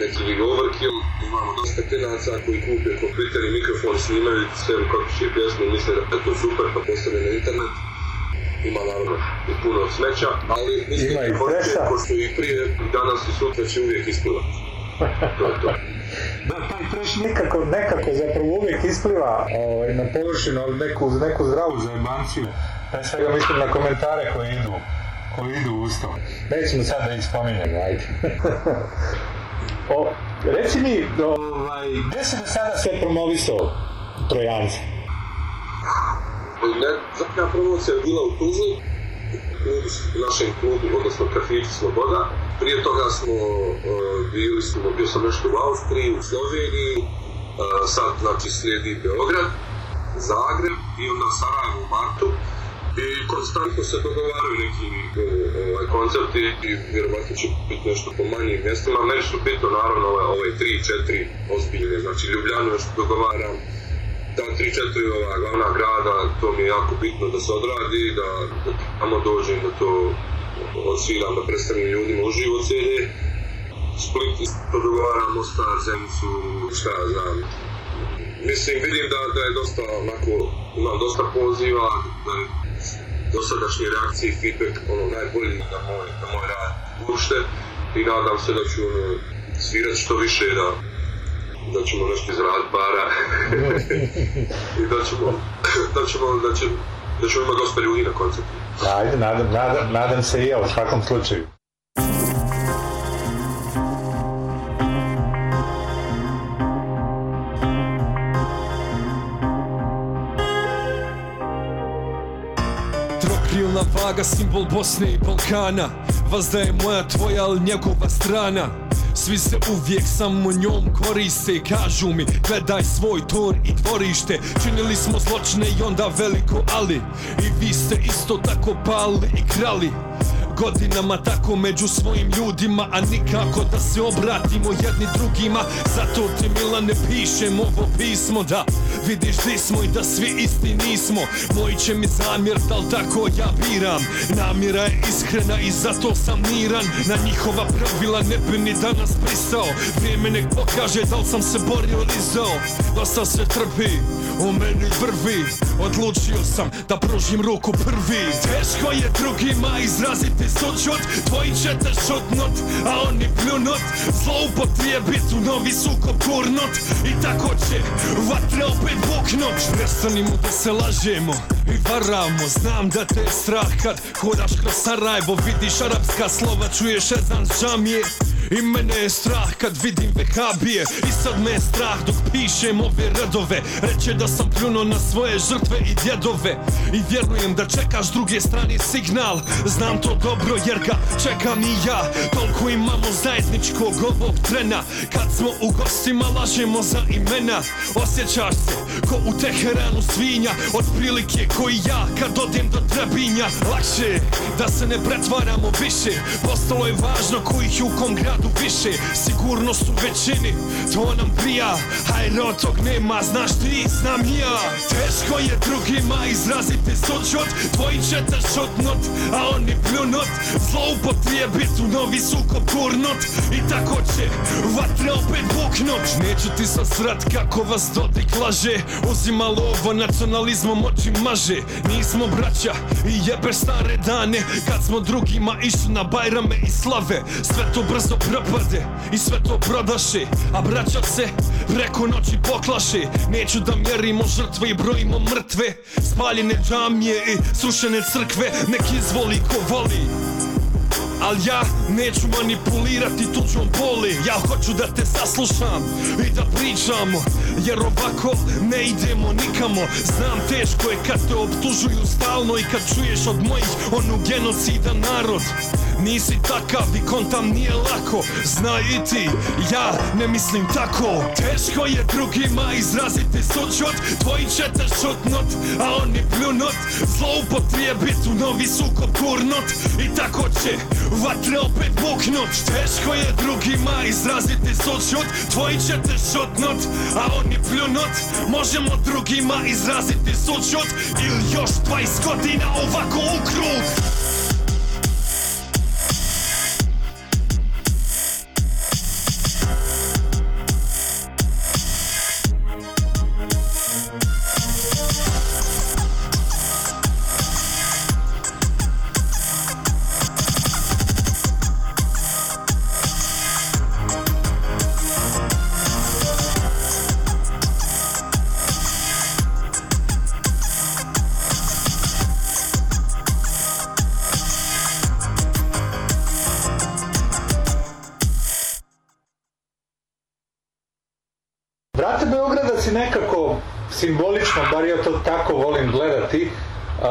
neki overkill, imamo dosta klinaca koji kupe kompjuter i mikrofon, snimaju sebi kako će pjesmu, misle da je to super pa postave na internet. Ima naravno i puno smeća, ali mislim Ima i ko što i prije, danas i sutra će uvijek isplivati. Da, taj trash nekako, nekako zapravo uvijek ispliva ovaj, na površinu, ali neku, neku zdravu zajebanciju. Pre svega mislim na komentare koji idu, koji idu uz to. Nećemo sad da ih spominjemo, ajde. o, reci mi, ovaj, gdje si do sada sve promovisao Trojance? Ne, zadnja promocija je bila u Tuzli, u našem klubu, odnosno kafiću Sloboda. Prije toga smo uh, bili smo, bio sam nešto u Austriji, u Sloveniji, uh, sad znači slijedi Beograd, Zagreb i onda Sarajevo u martu. I konstantno se dogovaraju neki uh, ovaj, koncerti i vjerovatno će biti nešto po manjim mjestima. Su bitno naravno ove, ove tri, četiri ozbiljne, znači Ljubljanu još dogovaram, ta tri, četiri ova glavna grada, to mi je jako bitno da se odradi, da, da tamo dođem, da to odsviram, da predstavim ljudima uživo CD. Split isto dogovaram, Mostar, Zenicu, šta ja znam. Mislim, vidim da, da je dosta onako, imam dosta poziva, da je dosadašnje reakcije i feedback ono najbolji na moj, na moj rad uopšte i nadam se da ću ono, svirat što više da, da ćemo nešto izraditi para i da ćemo, da ćemo, da će, da ćemo imati dosta ljudi na koncertu. Ajde, nadam, nadam, nadam se i ja u svakom slučaju. Trokrilna vaga, simbol Bosne i Balkana Vazda je moja tvoja, ali njegova strana Svi se uvijek samo njom koriste Kažu mi gledaj svoj tor i dvorište. Činili smo zločine i onda veliko ali. I vi ste isto tako pali i krali. Godinama tako među svojim ljudima A nikako da se obratimo jedni drugima. Zato ti Milane pišem ovo pismo Da vidiš di smo i da svi isti nismo. Moji će mi zamjert, al tako ja biram? Namjera je iskrena i zato sam miran. Na njihova pravila ne bi ni danas pristao Vrijeme nek pokaže da li sam se borio ili zao Dosta se trpi, u meni vrvi. Odlučio sam da pružim ruku prvi. Teško je drugima izraziti sućut. Tvoji će te šutnut, a oni pljunut. Zloupotrijebit u novi sukob gurnut. I tako će vatre opet buknut Prestanimo da se lažemo i varamo. Znam da te je strah kad hodaš kroz Sarajevo Vidiš arapska slova, čuješ ezan džamije i mene je strah kad vidim vehabije. I sad me je strah dok pišem ove redove. Reće da sam pljuno na svoje žrtve i djedove. I vjerujem da čekaš druge strane signal. Znam to dobro jer ga čekam i ja. Toliko imamo zajedničkog ovog trena. Kad smo u gostima lažemo za imena. Osjećaš se ko u Teheranu svinja. Otprilike koji ja kad odem do Trebinja. Lakše da se ne pretvaramo više. Postalo je važno kojih u kom više Sigurno su većini, to nam prija Hajde od tog nema, znaš ti, znam ja. Teško je drugima izraziti sućut Tvoji će te šutnut, a oni pljunut. Zloupotrijebit u novi sukob gurnut I tako će vatre opet buknut. Neću ti sad srat kako vas Dodik laže Uzima lovo nacionalizmom oči maže. Nismo braća i jebe stare dane Kad smo drugima išli na bajrame i slave. Sve to brzo propade i sve to prodaše A braća se preko noći poklaše. Neću da mjerimo žrtve i brojimo mrtve. Spaljene džamije i srušene crkve Nek izvoli ko voli. Al ja neću manipulirati tuđom boli. Ja hoću da te saslušam i da pričamo Jer ovako ne idemo nikamo. Znam teško je kad te optužuju stalno I kad čuješ od mojih onu genocidan narod Nisi takav i kontam nije lako. Znaj i ti, ja ne mislim tako. Teško je drugima izraziti sučut Tvoji će te šutnut, a oni pljunut. Zloupotrijebit u novi sukob gurnut. I tako će vatre opet buknut. Teško je drugima izraziti sučut Tvoji će te šutnut, a oni pljunut. Možemo drugima izraziti sučut Ili još 20 godina ovako u krug simbolično, bar ja to tako volim gledati, uh,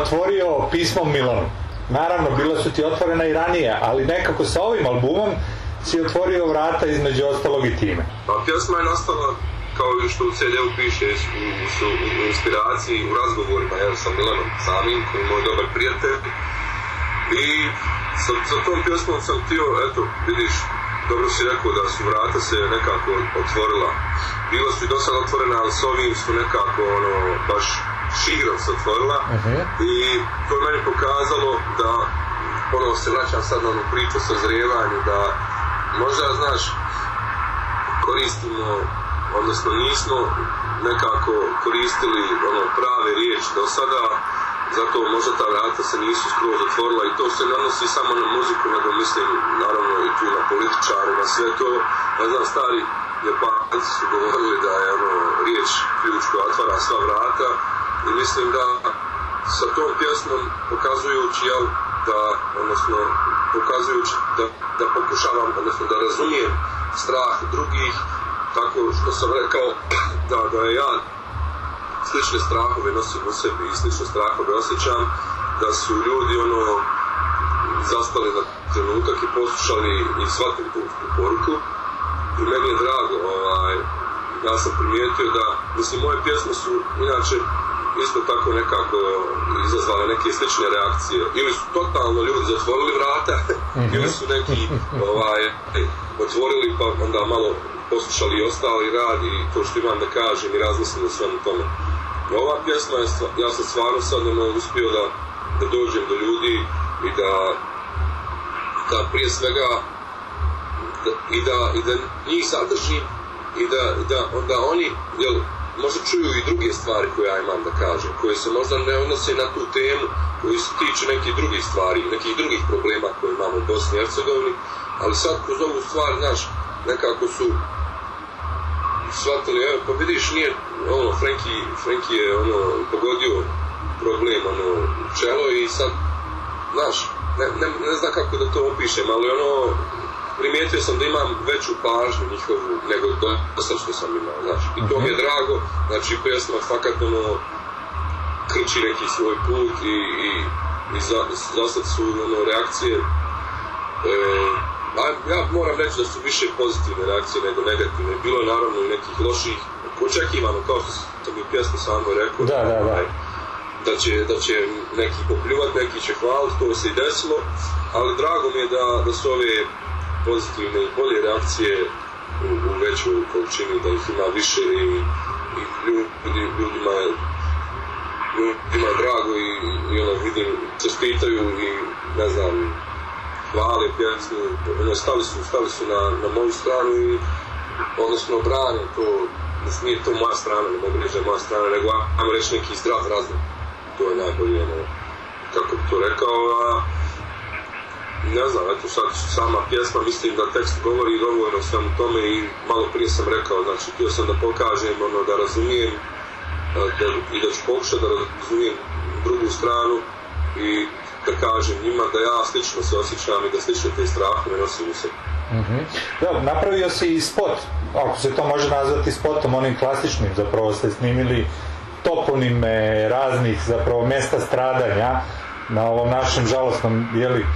otvorio pismom Milanu. Naravno, bila su ti otvorena i ranije, ali nekako sa ovim albumom si otvorio vrata između ostalog i time. Pa pjesma je nastala kao što u CD-u piše u, u, u inspiraciji, u razgovorima evo, sa Milanom samim, koji je moj dobar prijatelj. I sa, sa tom pjesmom sam htio, eto, vidiš, dobro si rekao da su vrata se nekako otvorila. Bila su i dosad otvorena, ali s ovim su nekako ono, baš širom se otvorila. I to je meni pokazalo da ponovo se vraćam sad na onu priču sa zrijevanju, da možda, znaš, koristimo, odnosno nismo nekako koristili ono prave riječi do sada, zato možda ta vrata se nisu skroz otvorila i to se nanosi samo na muziku, nego mislim naravno i tu na političare, na sve to. Ja znam, stari Japanci su govorili da je ono, riječ ključ koja otvara sva vrata i mislim da sa tom pjesmom pokazujući jel, da, odnosno pokazujući da, da pokušavam, odnosno da razumijem strah drugih, tako što sam rekao da, da je ja slične strahove nosim u sebi i slične strahove osjećam, da su ljudi ono zastali na trenutak i poslušali i shvatili tu, tu poruku. I meni je drago, ovaj, ja sam primijetio da, mislim, moje pjesme su inače isto tako nekako izazvale neke slične reakcije. Ili su totalno ljudi zatvorili vrata, ili su neki ovaj, otvorili pa onda malo poslušali i ostali rad i to što imam da kažem i razmislim o svemu tome. Ova pjesma je, ja sam stvarno sad ono, uspio da, da dođem do ljudi i da, da prije svega da, i, da, i da njih sadržim i da, da onda oni jel, možda čuju i druge stvari koje ja imam da kažem, koje se možda ne odnose na tu temu, koji se tiču nekih drugih stvari, nekih drugih problema koje imamo u Bosni i Hercegovini, ali sad kroz ovu stvar, znaš, nekako su shvatili, evo, pa vidiš, ono, Frenki, Frenki je, ono, pogodio problem, ono, čelo i sad, znaš, ne, ne, ne znam kako da to opišem, ali ono, primijetio sam da imam veću pažnju njihovu nego do, sad što sam imao, znaš, i to mi je drago, znači, pjesma fakat, ono, krči neki svoj put i, i, i za, za sad su, ono, reakcije, e, a ja moram reći da su više pozitivne reakcije nego negativne. Bilo je naravno i nekih loših, očekivano, kao što sam i pjesmu samo rekao. Da, da, da. Da će, da će neki popljuvati, neki će hvaliti, to se i desilo, ali drago mi je da, da su ove pozitivne i bolje reakcije u, u većoj količini, da ih ima više i, i ljudi, ljudima je ljudima je drago i, i ono vidim, čestitaju i ne znam, hvale pjesmu, ono, stali su, stali su na, na moju stranu i odnosno brane to, mislim, nije to moja strana, ne mogu reći je moja strana, nego ajmo reći neki zdrav razlog. To je najbolje, ono, kako bi to rekao, a ne znam, eto sad sama pjesma, mislim da tekst govori dovoljno o svemu tome i malo prije sam rekao, znači htio sam da pokažem, ono, da razumijem da, i da ću pokušati da razumijem drugu stranu i da kažem njima da ja slično se osjećam i da slično te strahove nosim u sebi. Mm-hmm. Da, napravio si i spot, ako se to može nazvati spotom, onim klasičnim, zapravo ste snimili toponime raznih zapravo mesta stradanja na ovom našem žalostnom jeli,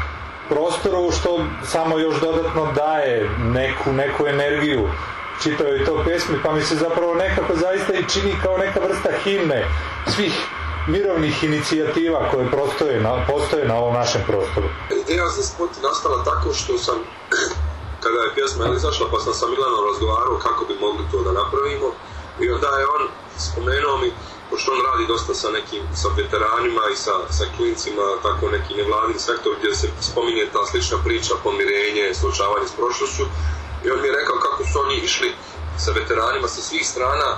prostoru što samo još dodatno daje neku, neku energiju čitavoj to pesmi, pa mi se zapravo nekako zaista i čini kao neka vrsta himne svih mirovnih inicijativa koje postoje na, postoje na ovom našem prostoru. Ideja za spot nastala tako što sam, kada je pjesma izašla, pa sam sa Milanom razgovarao kako bi mogli to da napravimo i onda je on spomenuo mi, pošto on radi dosta sa nekim, sa veteranima i sa, sa klincima, tako neki nevladin sektor gdje se spominje ta slična priča, pomirenje, suočavanje s prošlošću i on mi je rekao kako su oni išli sa veteranima sa svih strana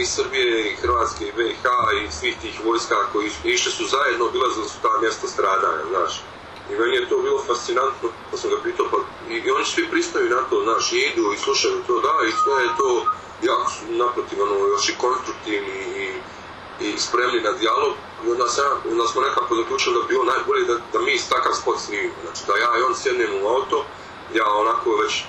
i Srbije i Hrvatske i BiH i svih tih vojska koji išli su zajedno, obilazili su ta mjesta stradanja, znaš. I meni je to bilo fascinantno, pa sam ga pitao, pa i, oni svi pristaju na to, znaš, i idu i slušaju to, da, i sve je to jako su naprotiv, ono, još i konstruktivni i, spremni na dijalog. I onda, smo nekako zaključili da bi bilo najbolje da, da mi takav spot snimimo. Znači da ja i on sjednemo u auto, ja onako već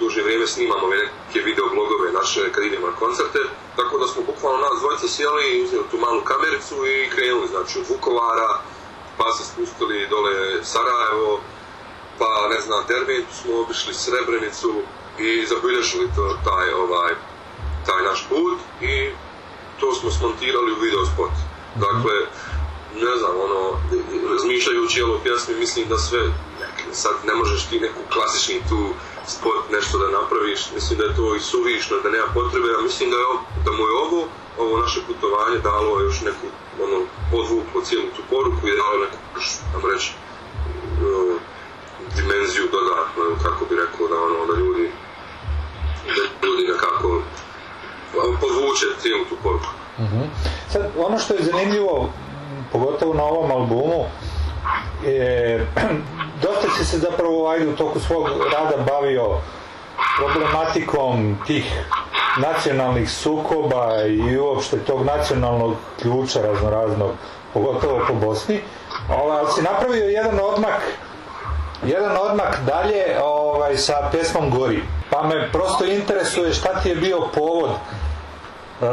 duže vrijeme snimamo neke video blogove naše kad idemo na koncerte, tako da smo bukvalno nas dvojica sjeli i uzeli tu malu kamericu i krenuli, znači od Vukovara, pa se spustili dole Sarajevo, pa ne znam, Derventu smo obišli Srebrenicu i zabilježili to, taj, ovaj, taj naš put i to smo smontirali u video spot. Dakle, ne znam, ono, razmišljajući o pjesmi, mislim da sve, sad ne možeš ti neku klasični tu sport nešto da napraviš, mislim da je to i suvišno, da nema potrebe, a mislim da, je, da mu je ovo, ovo naše putovanje dalo još neku, ono, podvuklo cijelu tu poruku i dalo neku, tamo reći, dimenziju dodatno, kako bi rekao, da ono, da ljudi, da ljudi nekako ono, podvuče cijelu tu poruku. Mhm. Sad, ono što je zanimljivo, pogotovo na ovom albumu, je, dosta si se zapravo ajde u toku svog rada bavio problematikom tih nacionalnih sukoba i uopšte tog nacionalnog ključa raznoraznog, pogotovo po Bosni. Ovaj, ali si napravio jedan odmak jedan odmak dalje ovaj, sa pjesmom Gori. Pa me prosto interesuje šta ti je bio povod E,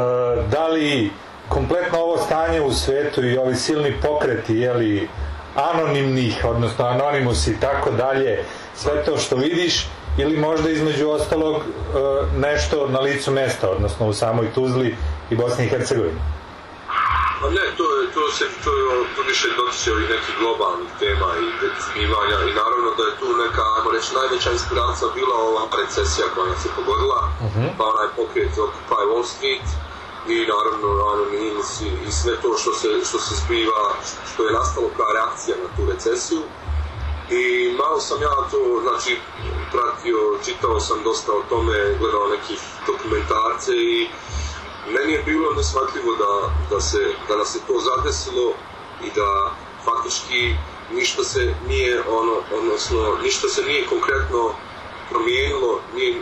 da li kompletno ovo stanje u svetu i ovi silni pokreti jeli, anonimnih, odnosno anonimus i tako dalje, sve to što vidiš ili možda između ostalog e, nešto na licu mesta, odnosno u samoj Tuzli i Bosni i Hercegovini. Pa ne, to je, to se, to je to više dotiče ovih nekih globalnih tema i zbivanja i naravno da je tu neka, ajmo reći, najveća inspiracija bila ova recesija koja nas je pogodila, pa onaj pokret Occupy Wall Street i naravno Anonymous i, i sve to što se, što se zbiva, što je nastalo kao reakcija na tu recesiju. I malo sam ja to, znači, pratio, čitao sam dosta o tome, gledao nekih dokumentarce i meni je bilo neshvatljivo da, da, se, da nas je to zadesilo i da faktički ništa se nije ono, odnosno ništa se nije konkretno promijenilo,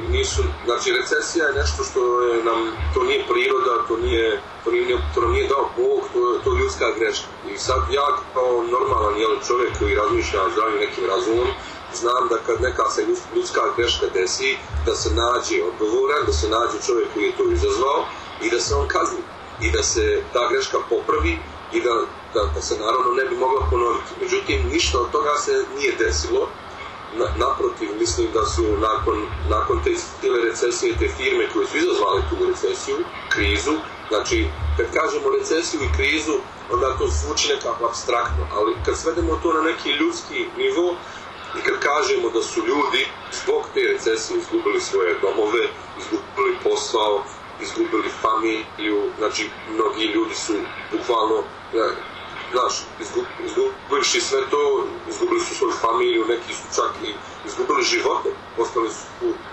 nisu, znači recesija je nešto što je nam, to nije priroda, to nije, to nije, to nije dao Bog, to, to je ljudska greška. I sad ja kao normalan jel, čovjek koji razmišlja zdravim nekim razumom, znam da kad neka se ljudska greška desi, da se nađe odgovoran, da se nađe čovjek koji je to izazvao i da se on kazni i da se ta greška popravi i da, da, da se naravno ne bi mogla ponoviti. Međutim, ništa od toga se nije desilo, na, naprotiv, mislim da su nakon, nakon te stile recesije, te firme koje su izazvale tu recesiju, krizu, znači kad kažemo recesiju i krizu, onda to zvuči nekako abstraktno, ali kad svedemo to na neki ljudski nivo i kad kažemo da su ljudi zbog te recesije izgubili svoje domove, izgubili posao, izgubili familiju, znači mnogi ljudi su bukvalno, znaš, izgu- izgubivši sve to, izgubili su svoju familiju, neki su čak i izgubili živote, ostali su,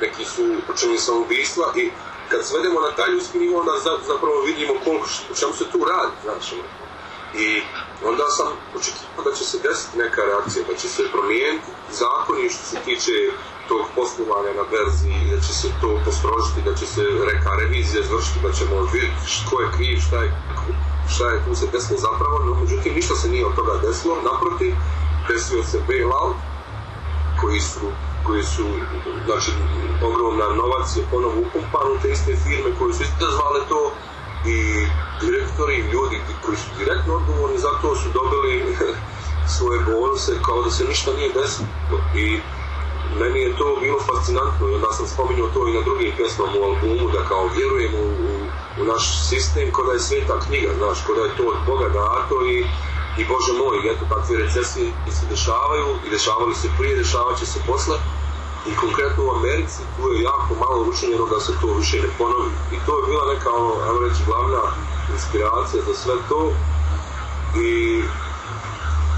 neki su počinili samoubistva i kad svedemo na taj ljudski nivo, onda za- zapravo vidimo koliko, čemu se tu radi, znaš. I onda sam očekivao da će se desiti neka reakcija, da će se promijeniti zakoni što se tiče tog poslovanja na berzi, da će se to postrožiti, da će se reka revizija izvršiti, da ćemo vidjeti ko je kriv, šta je, šta je tu se desilo zapravo, no međutim ništa se nije od toga desilo, naprotiv, desio se bailout, koji su koji su, znači, ogromna novac je ponovo upumpan u te iste firme koje su izazvale to i direktori, ljudi koji su direktno odgovorni za to su dobili svoje bonuse kao da se ništa nije desilo. I meni je to bilo fascinantno i onda sam spominjao to i na drugim pjesmama u albumu da kao vjerujem u, u, naš sistem ko da je sveta knjiga, znaš, ko da je to od Boga dato i, i Bože moj, eto takve recesije se dešavaju i dešavali se prije, dešavat će se posle. I konkretno u Americi tu je jako malo učinjeno da se to više ne ponovi. I to je bila neka, ono, ajmo reći, glavna inspiracija za sve to. I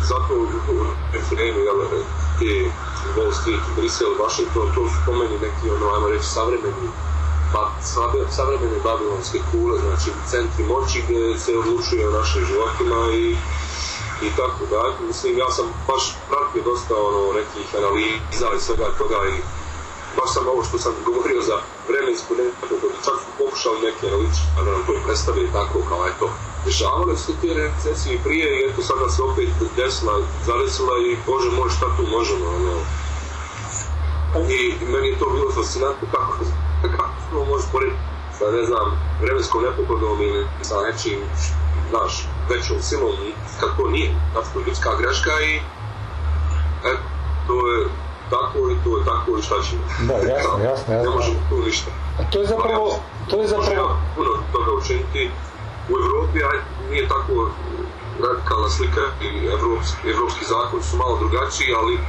zato u refrenu, jel, te Wall Street, Brisel, Washington, to su po meni neki, ono, ajmo reći, savremeni savremene babilonske kule, znači centri moći gdje se odlučuje o našim životima i i tako da, mislim, ja sam baš pratio dosta ono, nekih analiza i svega toga i baš sam ovo što sam govorio za vremensku nekako, čak su pokušali neki analitičari da nam to predstavili tako kao eto, dešavale su te recesije prije i eto sada se opet desila, zadesila i bože moj šta tu možemo, ono. I meni je to bilo fascinantno kako, kako to može porediti sa, ne znam, vremenskom nepogodom ili sa nečim, znaš, većom silom, kako nije, znači to je ljudska greška i eto, to je tako i to je tako i šta ćemo. Da, jasno, jasno, Ne jasno. možemo tu ništa. A to je zapravo, to je zapravo, Možemo puno toga učiniti. U Evropi aj, nije tako radikalna slika i evropski, evropski zakon su malo drugačiji, ali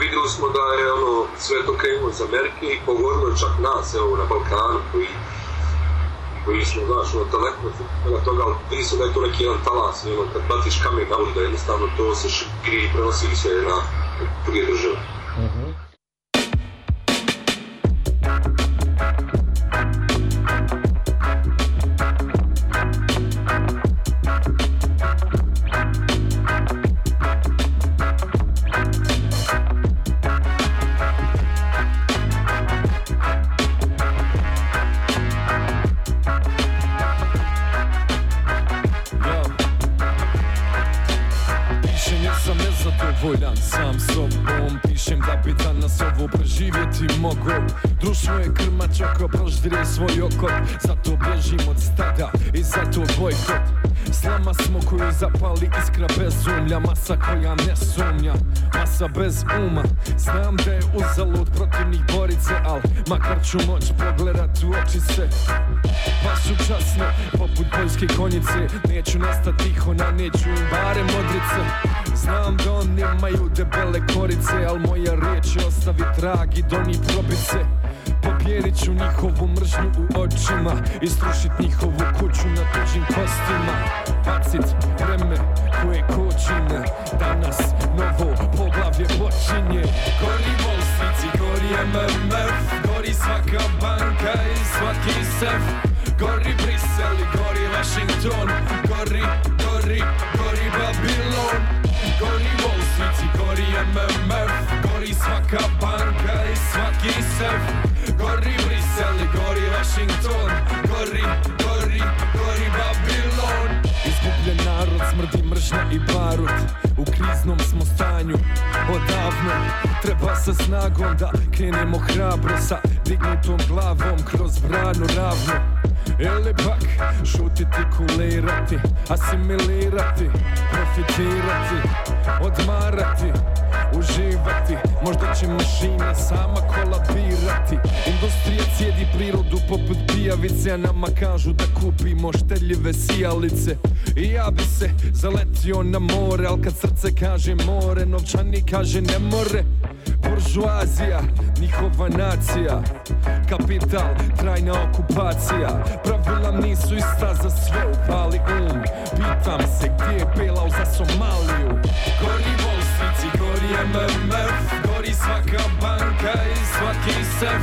vidjeli smo da je ono sve to krenulo iz Amerike i pogodilo čak nas, evo, na Balkanu, koji koji smo, znaš, ono, daleko od toga, ali vidi se da je to neki jedan talas, ono, kad baciš kamen na da jednostavno to se širi i prenosi se na druge države. Nezadovoljan sam sobom Pišem da bi danas ovo preživjeti mogo Društvo je krmač oko proždire svoj okot Zato bježim od stada i zato bojkot Slama smo koju zapali iskra bez umlja Masa koja ne sumnja, masa bez uma. Znam da je uzalud protivnih borice Al makar ću moć pogledat u oči se Pa su časne, poput poljske konjice. Neću nastati tiho, naneću im barem modrice Znam da oni imaju debele korice Al moja riječ će ostavi trag i doni probice Pobjedit ću njihovu mržnju u očima I strušit njihovu kuću na tuđim kostima. Bacit vreme koje kočine Danas novo poglavlje počinje. Gori Wall Street i gori MMF Gori svaka banka i svaki sef. Gori Brisel i gori Washington Gori, gori, gori Babylon. Gori Wall Street gori MMF Gori svaka banka i svaki sef Gori Brisel i gori Washington. Gori, gori, gori Babylon. Izgubljen narod smrdi mržnja i barut. U kriznom smo stanju odavno. Treba sa snagom da krenemo hrabro Sa dignutom glavom kroz branu ravno ili pak šutiti, kulirati, asimilirati, profitirati, odmarati, uživati. Možda će mašina sama kolabirati. Industrija cijedi prirodu poput pijavice A nama kažu da kupimo šteljive sijalice. I ja bi se zaletio na more Al kad srce kaže more, novčani kaže ne more. Buržuazija, njihova nacija. Kapital, trajna okupacija. Pravila nisu ista za sve upali um. Pitam se gdje je Belau za Somaliju Gori Wall Street i gori MMF Gori svaka banka i svaki sef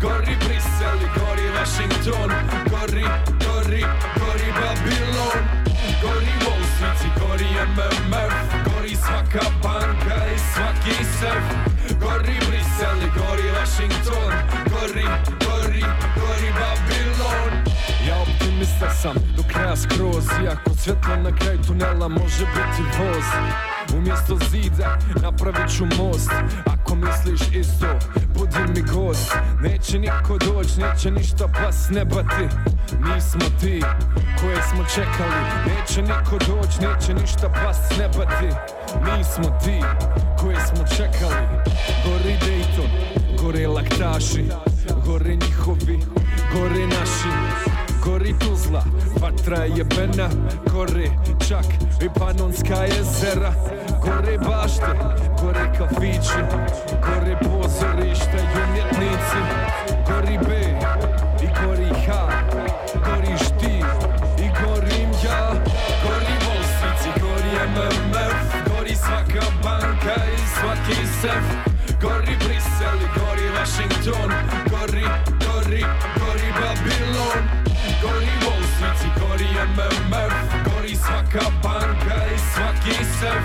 Gori Brisel i gori Washington Gori, gori, gori Babylon Gori Wall Street i gori MMF Gori svaka banka i svaki sef Gori Brisel i gori Washington Gori, gori, gori optimista sam do kraja skroz Iako svjetlo na kraju tunela može biti voz. Umjesto zida napravit ću most. Ako misliš isto, budi mi gost. Neće niko doć, neće ništa pas neba ti Mi smo ti koje smo čekali. Neće niko doć, neće ništa pas neba ti Mi smo ti koje smo čekali. Gori Dayton, gore laktaši. Gore njihovi, gore naši Gori Tuzla, vatra je jebena Gore čak i Panonska jezera. Gore bašte, gore kafići Gore pozorišta i umjetnici. Gori B i gori H Goriš ti i gorim ja Gori Wall Street i gori MMF Gori svaka banka i svaki sef. Gori Brisel i gori Washington svaka banka i svaki sef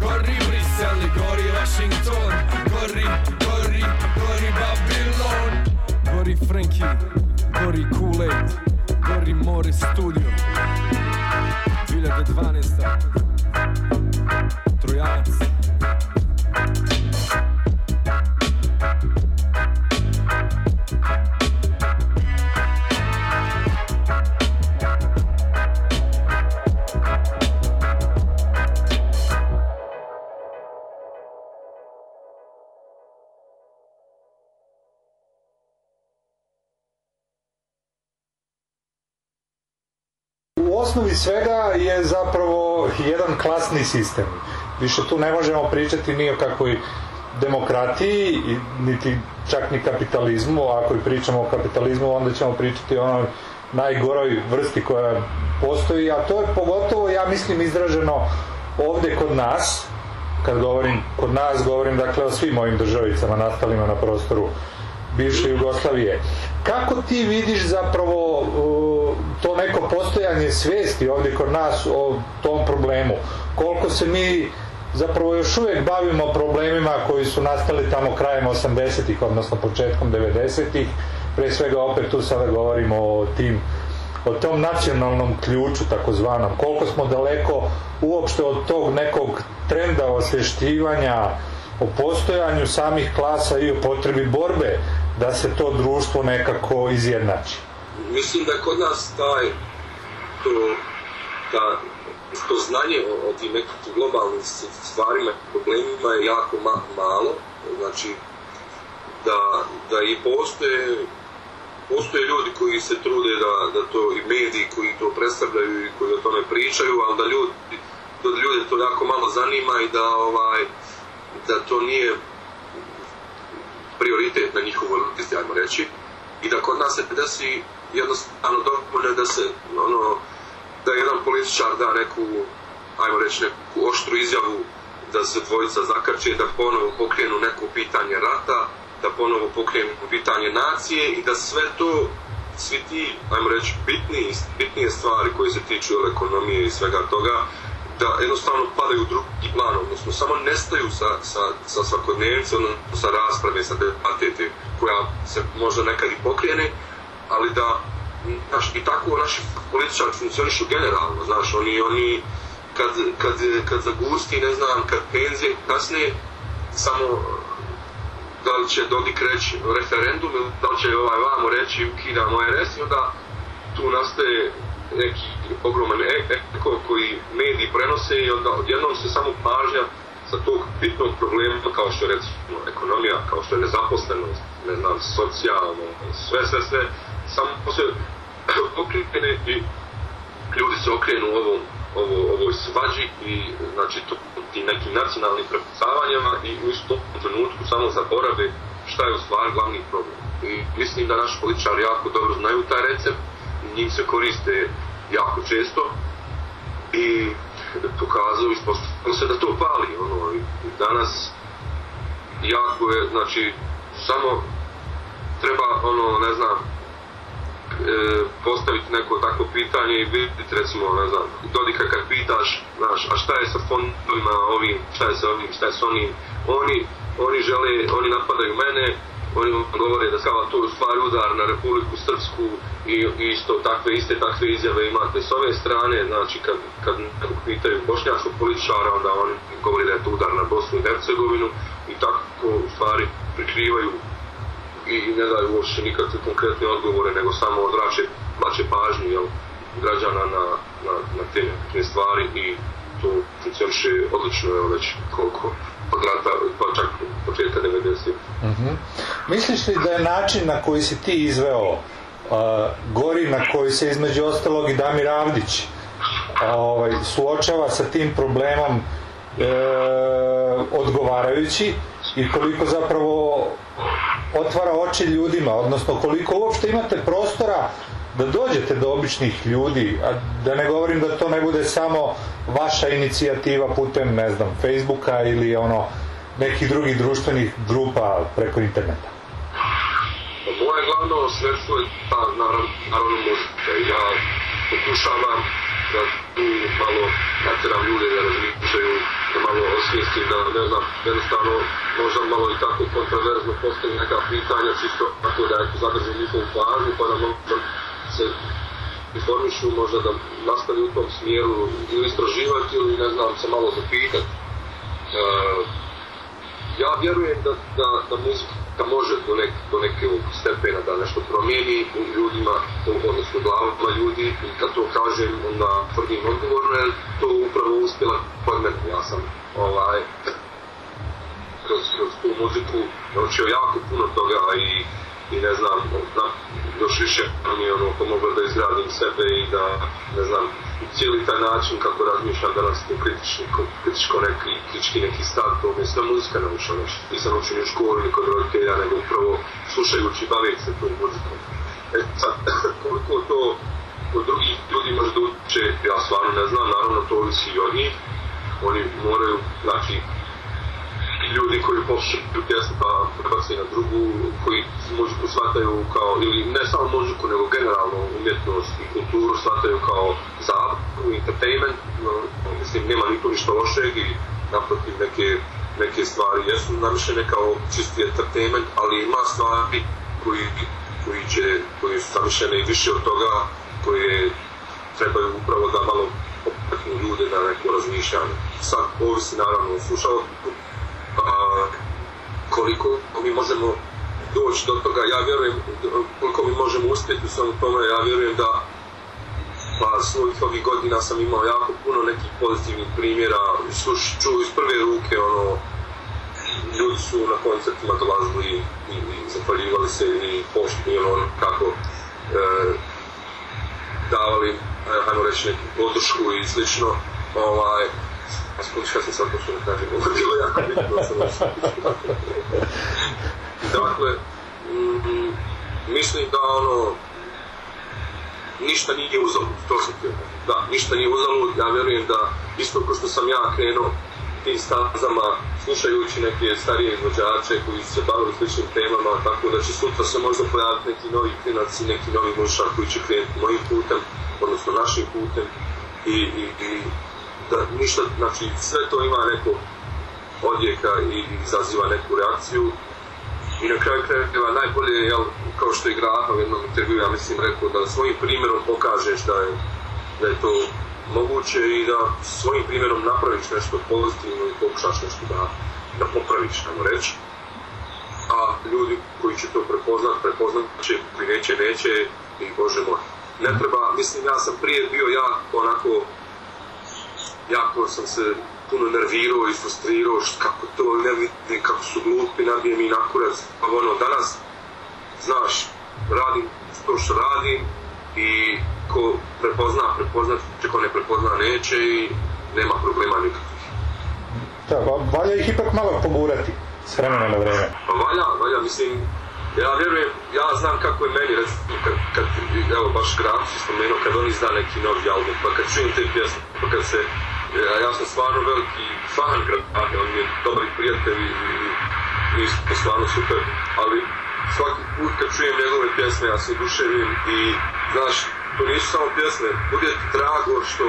Gori Brisel i gori Washington. Gori, gori, gori Babylon. Gori Frankie, gori Kool-Aid. Gori More Studio. 2012 Trojanac U osnovi svega je zapravo jedan klasni sistem. Više tu ne možemo pričati ni o kakvoj demokratiji, niti čak ni kapitalizmu. Ako i pričamo o kapitalizmu, onda ćemo pričati o onoj najgoroj vrsti koja postoji, a to je pogotovo, ja mislim, izraženo ovdje kod nas, kad govorim kod nas, govorim dakle o svim ovim državicama nastalima na prostoru bivše Jugoslavije. Kako ti vidiš zapravo to neko postojanje svijesti ovdje kod nas o tom problemu? Koliko se mi zapravo još uvijek bavimo problemima koji su nastali tamo krajem 80-ih, odnosno početkom 90-ih, prije svega opet tu sada govorimo o tim o tom nacionalnom ključu takozvanom, koliko smo daleko uopšte od tog nekog trenda osvještivanja o postojanju samih klasa i o potrebi borbe da se to društvo nekako izjednači. Mislim da kod nas taj to, ta, to znanje o, o tim nekakvim globalnim stvarima problemima je jako ma, malo. Znači, da, da i postoje postoje ljudi koji se trude da, da to i mediji koji to predstavljaju i koji o tome pričaju, ali da ljudi, da ljude to jako malo zanima i da ovaj da to nije prioritet na njihovoj listi, ajmo reći, i da kod nas se desi jednostavno dovoljno da se ono, da jedan političar da neku, ajmo reći, neku oštru izjavu da se dvojica zakrče, da ponovo pokrenu neko pitanje rata, da ponovo pokrenu pitanje nacije i da sve to, svi ti, ajmo reći, bitniji, bitnije stvari koje se tiču ekonomije i svega toga, da jednostavno padaju u drugi plan, odnosno samo nestaju sa, sa, sa svakodnevnice, odnosno sa rasprave, sa debate koja se možda nekad i pokrene, ali da znaš, i tako naši političari funkcionišu generalno, znaš, oni, oni kad, kad, kad zagusti, ne znam, kad penzije kasne, samo da li će Dodik reći referendum ili da li će ovaj vamo reći ukidamo RS i onda tu nastaje neki ogroman eko koji mediji prenose i onda odjednom se samo pažnja sa tog bitnog problema kao što je recimo ekonomija, kao što je nezaposlenost, ne znam, socijalno, sve, sve, sve, samo se okrene i ljudi se okrenu ovom, ovo, ovoj svađi i znači to, tim nekim nacionalnim prepucavanjima i u istom trenutku samo zaborave šta je u stvari glavni problem. I mislim da naši političari jako dobro znaju taj recept, njim se koriste jako često i pokazuju ispostavljeno se da to pali ono, danas jako je, znači samo treba ono, ne znam postaviti neko takvo pitanje i vidjeti recimo, ne znam, Dodika kad pitaš, znaš, a šta je sa fondovima ovim, šta je sa ovim, šta je sa onim, oni, oni žele, oni napadaju mene, oni govore da kao to stvari udar na Republiku Srpsku i isto takve iste takve izjave imate s ove strane, znači kad, kad pitaju bošnjačkog političara, onda oni govore da je to udar na Bosnu i Hercegovinu i tako u stvari prikrivaju i, ne daju uopće nikakve konkretne odgovore, nego samo odvraće, bače pažnju jel, građana na, na, na te nekakve stvari i to funkcioniše odlično evo već koliko od rata, pa čak početka 90. Mhm. Misliš li da je način na koji si ti izveo uh, gori na koji se između ostalog i Damir Avdić ovaj, suočava sa tim problemom e, odgovarajući i koliko zapravo otvara oči ljudima, odnosno koliko uopšte imate prostora da dođete do običnih ljudi, a da ne govorim da to ne bude samo vaša inicijativa putem, ne znam, Facebooka ili ono nekih drugih društvenih grupa preko interneta. Pa moje glavno sredstvo je ta naravno, muzika ja pokušavam da tu malo natjeram ljude da razmišljaju, malo osvijestim, da ne znam, jednostavno možda malo i tako kontroverzno postavim neka pitanja, čisto tako da eto, zadržim njihovu pažnju, pa da možda se informišu, možda da nastavi u tom smjeru ili istraživati ili ne znam, se malo zapitati. E, ja vjerujem da, da, da muzika može do, nek, do nekog stepena da nešto promijeni u ljudima, odnosno u glavama ljudi i kad to kažem onda tvrdim odgovorno jer to upravo uspjela kod mene. Ja sam ovaj, kroz, kroz tu muziku naučio jako puno toga i, i ne znam, da, još više mi ono pomoglo da izgradim sebe i da, ne znam, cijeli taj način kako razmišljam danas tu kritički, kritičko neki, kritički neki stav, to mi sve muzika naučila, znači nisam učio ni u školi, ni kod roditelja, nego upravo slušajući, baviti se tom muzikom. E sad, koliko to kod drugih ljudi može da uče, ja stvarno ne znam, naravno to ovisi i od oni moraju, znači, ljudi koji poslušaju pjesmu pa prebaci na drugu, koji muziku shvataju kao, ili ne samo muziku, nego generalno umjetnost i kulturu shvataju kao zabavu, entertainment, no, mislim, nema ni tu ništa lošeg i naprotiv neke, neke stvari jesu namišljene kao čisti entertainment, ali ima stvari koji, koji, će, koji su zamišljene i više od toga, koje trebaju upravo da malo opaknu ljude na neko razmišljanje. Sad, ovisi naravno o slušalku, a, koliko mi možemo doći do toga, ja vjerujem koliko mi možemo uspjeti u svemu tome, ja vjerujem da pa svojih ovih godina sam imao jako puno nekih pozitivnih primjera, sluš, čuo iz prve ruke, ono, ljudi su na koncertima dolazili i, i, i zahvaljivali se i pošli, ono, kako e, davali, ajmo reći, neku podršku i slično, ovaj, a sam sad počeo da kažem, ovo je bilo jako bitno sam Dakle, mm, mislim da ono, ništa nije uzalud, to sam htio Da, ništa nije uzalud, ja vjerujem da isto kao što sam ja krenuo tim stazama, slušajući neke starije izvođače koji se bavili sličnim temama, tako da će sutra se možda pojaviti neki novi klinac i neki novi mušak koji će krenuti mojim putem, odnosno našim putem i, i, i da ništa, znači sve to ima neko odjeka i izaziva neku reakciju i na kraju krajeva najbolje je, kao što je Graha u jednom intervju, ja mislim, rekao da svojim primjerom pokažeš da je, da je to moguće i da svojim primjerom napraviš nešto pozitivno i pokušaš nešto da, da popraviš, ajmo reći. A ljudi koji će to prepoznat, prepoznat će, koji neće, neće i Bože moj. Ne treba, mislim, ja sam prije bio jako onako, jako sam se puno nervirao i frustrirao, kako to ne vidim, kako su glupi, nabije mi na kurac. Pa ono, danas, znaš, radim to što radim i ko prepozna, prepozna, će ko ne prepozna, neće i nema problema nikakvih. Da, valja ih ipak malo pogurati s vremena na vreme. Pa valja, valja, mislim, ja vjerujem, ja znam kako je meni, recimo, kad, kad evo, baš Graf si spomenuo, kad on izda neki novi album, pa kad čujem te pjesme, pa kad se ja, ja sam stvarno veliki fan Grafke, on je dobar prijatelj i, i, i stvarno super, ali svaki put kad čujem njegove pjesme ja se oduševim i znaš, to nisu samo pjesme, bude ti drago što,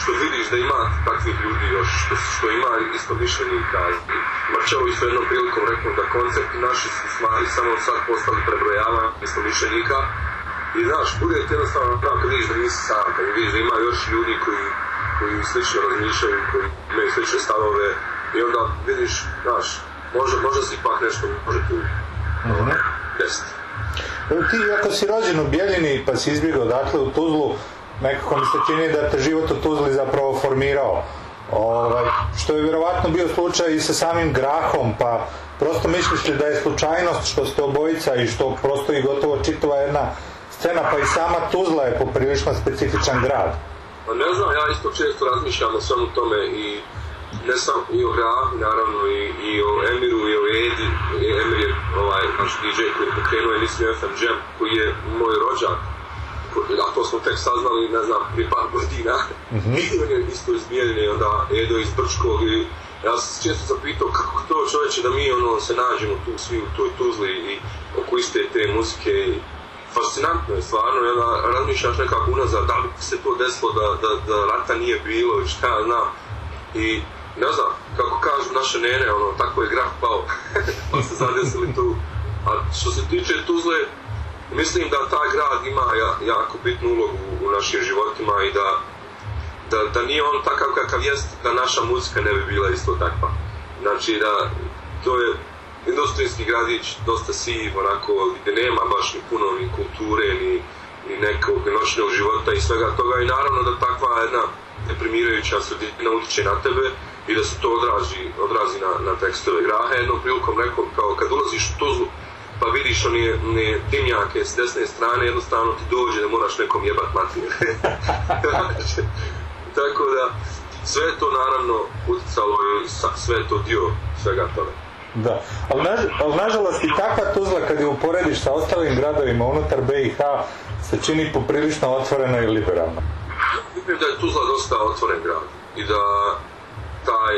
što vidiš da ima takvih ljudi još, što, što ima isto mišljenika. Marčevo isto jednom prilikom rekao da koncepti naši su stvari samo sad postali prebrojavanja isto mišljenika. I znaš, bude ti jednostavno ono kad vidiš da nisi sam, kad vidiš da ima još ljudi koji, koji slično razmišljaju, koji imaju slične stavove i onda vidiš, znaš, možda, možda si ipak nešto može tu. Desiti. Evo ti, ako si rođen u Bijeljini pa si izbjegao odatle u Tuzlu, nekako mi se čini da te život u Tuzli zapravo formirao. Ovaj, što je vjerovatno bio slučaj i sa samim Grahom, pa prosto misliš li da je slučajnost što ste obojica i što prosto i gotovo čitava jedna scena, pa i sama Tuzla je poprilično specifičan grad. Pa ne znam, ja isto često razmišljam o svemu tome i ne sam i o Grahu, naravno, i, i o Emiru, i o Edi. I Emir je ovaj naš DJ koji je pokrenuo emisiju FM Jam, koji je moj rođak. A to smo tek saznali, ne znam, prije par godina. I on je isto iz Bijeljine, onda Edo iz Brčkog i ja sam se često zapitao kako to čovječe da mi ono se nađemo tu svi u toj Tuzli i oko iste te muzike i fascinantno je stvarno onda razmišljaš nekako unazad da li se to desilo da, da, da rata nije bilo i šta ja znam i ne znam, kako kažu naše nene, ono, tako je grah pao, pa se zadesili tu. A što se tiče Tuzle, mislim da taj grad ima ja- jako bitnu ulogu u našim životima i da, da, da nije on takav kakav jest, da naša muzika ne bi bila isto takva. Znači da to je industrijski gradić, dosta siv, onako, gdje nema baš ni puno ni kulture, ni, ni nekog noćnog života i svega toga i naravno da takva jedna deprimirajuća sredina utječe na tebe i da se to odrazi, odrazi na, na tekstove graha. Jednom prilikom rekao, kao kad ulaziš u Tuzlu, pa vidiš one, one dimnjake s desne strane, jednostavno ti dođe da moraš nekom jebat matir. Tako da, sve to naravno utjecalo i sve to dio svega toga. Da, ali, naž, ali nažalost i takva Tuzla kad je uporediš sa ostalim gradovima unutar BiH se čini poprilično otvoreno i liberalno. Mislim da je Tuzla dosta otvoren grad i da taj,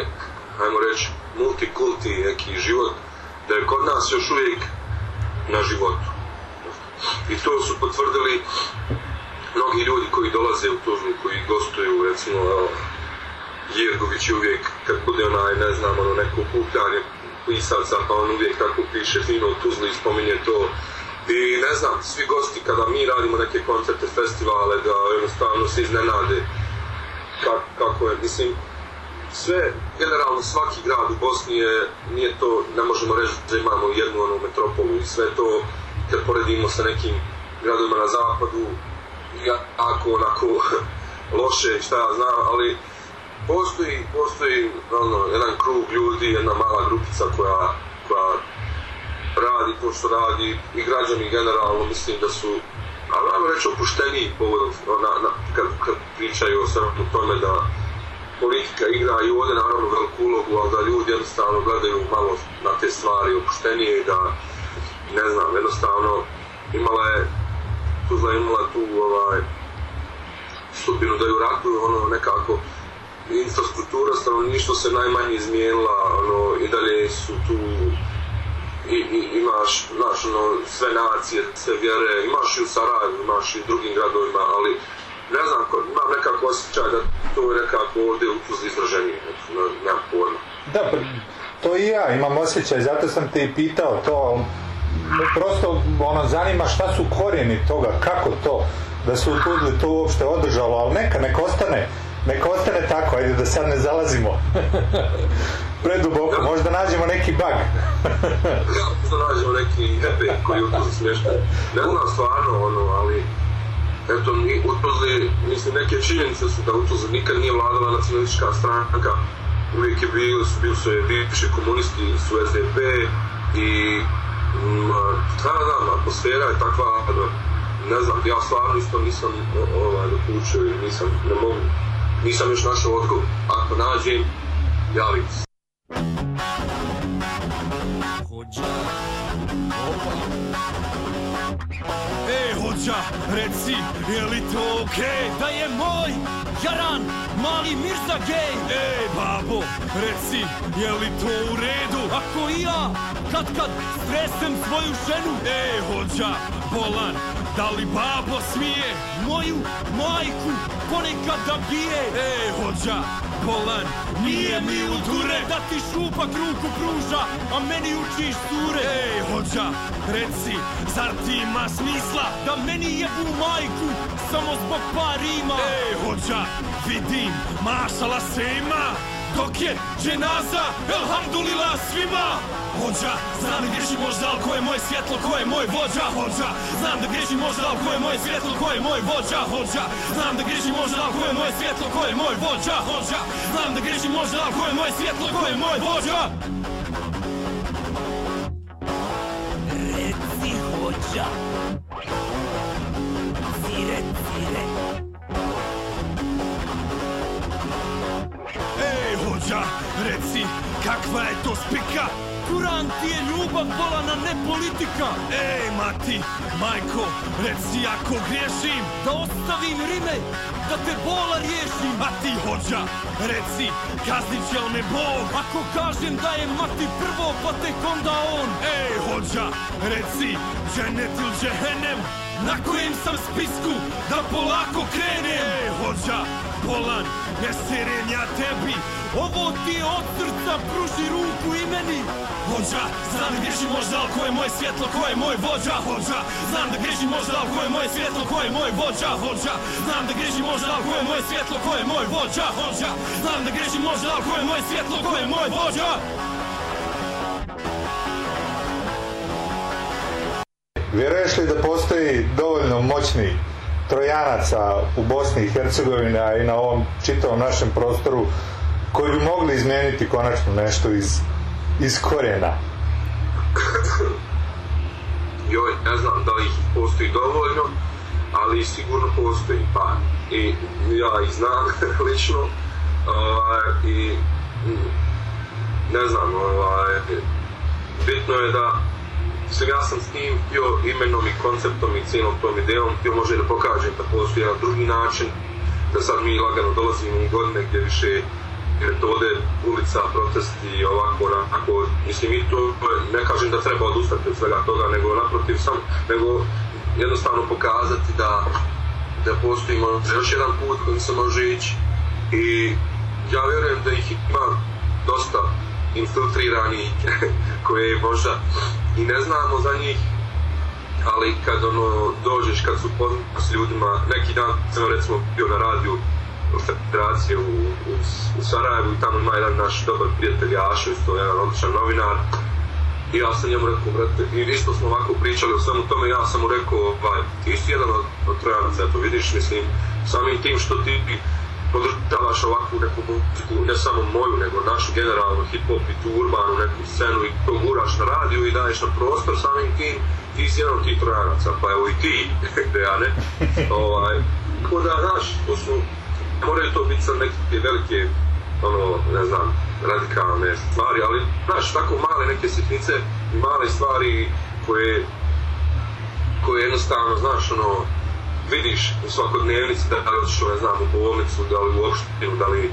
ajmo reći, multikulti neki život, da je kod nas još uvijek na životu. I to su potvrdili mnogi ljudi koji dolaze u Tuzlu, koji gostuju, recimo, Jergović je uvijek, kad bude onaj, ne znam, ono, neko okupljanje pisavca, pa on uvijek tako piše fino u Tuzli i spominje to. I ne znam, svi gosti kada mi radimo neke koncerte, festivale, da jednostavno se iznenade ka- kako je, mislim, sve, generalno svaki grad u Bosni je, nije to, ne možemo reći da imamo jednu onu metropolu i sve to, kad poredimo sa nekim gradovima na zapadu, jako onako loše, šta ja znam, ali postoji, postoji ono, jedan krug ljudi, jedna mala grupica koja, koja radi to što radi i građani generalno mislim da su a ajmo reći opušteniji povodom na, na, kad, kad pričaju o svemu tome da politika igra i ovdje naravno veliku ulogu, ali da ljudi jednostavno gledaju malo na te stvari opuštenije i da ne znam, jednostavno imala je je imala tu ovaj, sudbinu da ju ratuju ono nekako infrastruktura stanovništva se najmanje izmijenila, ono, i dalje su tu i, i, imaš, znaš, ono, sve nacije, sve vjere, imaš i u Sarajevu, imaš i drugim gradovima, ali ne znam, imam nekako osjećaj da to je nekako ovdje u eto, ne- nemam pojma. Da, pr- to i ja imam osjećaj, zato sam te i pitao to. Prosto ono, zanima šta su korijeni toga, kako to, da su u Tuzli to uopšte održalo, ali neka, neka ostane, neka ostane tako, ajde da sad ne zalazimo preduboko, možda nađemo neki bug. Možda nađemo neki ebe koji je u Tuzli smješten. Ne znam stvarno, ono, ali eto, mi u Tuzli, mislim, neke činjenice su da u Tuzli nikad nije vladala nacionalistička stranka, uvijek je bili su, bili su je bivši komunisti, su SDP i mm, šta ja znam, atmosfera je takva, ne znam, ja stvarno isto nisam ovaj, dokučio i nisam, ne mogu, nisam još našao odgovor. Ako nađem, javim se. Hođa, reci, je li to okej da je moj Jaran, mali Mirza gej? Ej, babo, reci, je li to u redu ako i ja kad kad stresem svoju ženu? Ej, hođa, bolan, da li babo smije moju majku ponekad da bije? Ej, hođa, bolan, nije mi u dure da ti šupak ruku pruža, a meni učiš sure. Ej, hođa, reci, zar ti ima smisla da meni jebu majku samo zbog par rima? Ej, hođa, vidim, mašala se ima, dok je dženaza, elhamdulillah svima. Hođa, znam da grešim možda, ali ko je moje svjetlo, ko je moj vođa. Hođa, znam da grešim možda, ali ko je moje svjetlo, ko je moj vođa. Hođa, znam da grešim možda, ali ko je moje svjetlo, ko je moj vođa. Hođa, znam da grešim možda, ali ko je moje svjetlo, ko je moj vođa. Reci hođa kakva je to spika? Kuran ti je ljubav bolana, ne politika Ej, mati, majko, reci ako griješim. Da ostavim rime, da te bola riješim. A hođa, reci, kaznit će me Bog? Ako kažem da je mati prvo, pa tek onda on. Ej, hođa, reci, dženet ili džehennem na kojem sam spisku da polako krenem? Ej, hođa, bolan, ne serem ja tebi. Ovo ti je od srca, pruži ruku i meni. Hođa, znam da grešim možda, ali ko je moje svjetlo, ko je moj vođa? Hođa, znam da grešim možda, ali ko je moje svjetlo, ko je moj vođa? Hođa, znam da grešim možda, ali ko je moje svjetlo, ko je moj vođa? Hođa, znam da grešim možda, ali ko je moje svjetlo, ko je moj vođa Vjeruješ li da postoji dovoljno moćni trojanaca u Bosni i Hercegovini, a i na ovom čitavom našem prostoru, koji bi mogli izmijeniti konačno nešto iz, iz korijena? Joj, ne znam da li ih postoji dovoljno, ali sigurno postoji par. I ja ih znam lično. Ovaj, I mm, ne znam, ovaj, bitno je da Ja sam s tim htio imenom i konceptom i cijelom tom idejom. Htio može da pokažem da postoji jedan drugi način, da sad mi lagano dolazimo u godine gdje više metode, ulica, protesti i ovako, onako, mislim i to ne kažem da treba odustati od svega toga, nego naprotiv sam, nego jednostavno pokazati da, da postoji možda još jedan put kojim se može ići. I ja vjerujem da ih ima dosta infiltrirani koje možda i ne znamo za njih ali kad ono dođeš kad su s ljudima neki dan sam recimo bio na radiju federacije u, u, u Sarajevu i tamo ima jedan naš dobar prijatelj Jašo isto jedan odličan novinar. I ja sam njemu rekao, brate, i isto smo ovako pričali o svemu tome, ja sam mu rekao, ovaj, ti si jedan od, od trojanaca, eto vidiš, mislim, samim tim što ti podržavaš ovakvu neku muziku, ne samo moju, nego našu generalnu hip-hop i tu urbanu neku scenu i to guraš na radiju i daješ na prostor samim tim, ti si jedan od tih trojanaca, pa evo i ti, gde ja ne. ovaj, tako da, znaš, to su, moraju to biti sad neke velike, ono, ne znam, radikalne stvari, ali, znaš, tako male neke sitnice i male stvari koje, koje jednostavno, znaš, ono, vidiš u svakodnevnici da li odšao, ne znam, u bolnicu, da li u opštinu, da li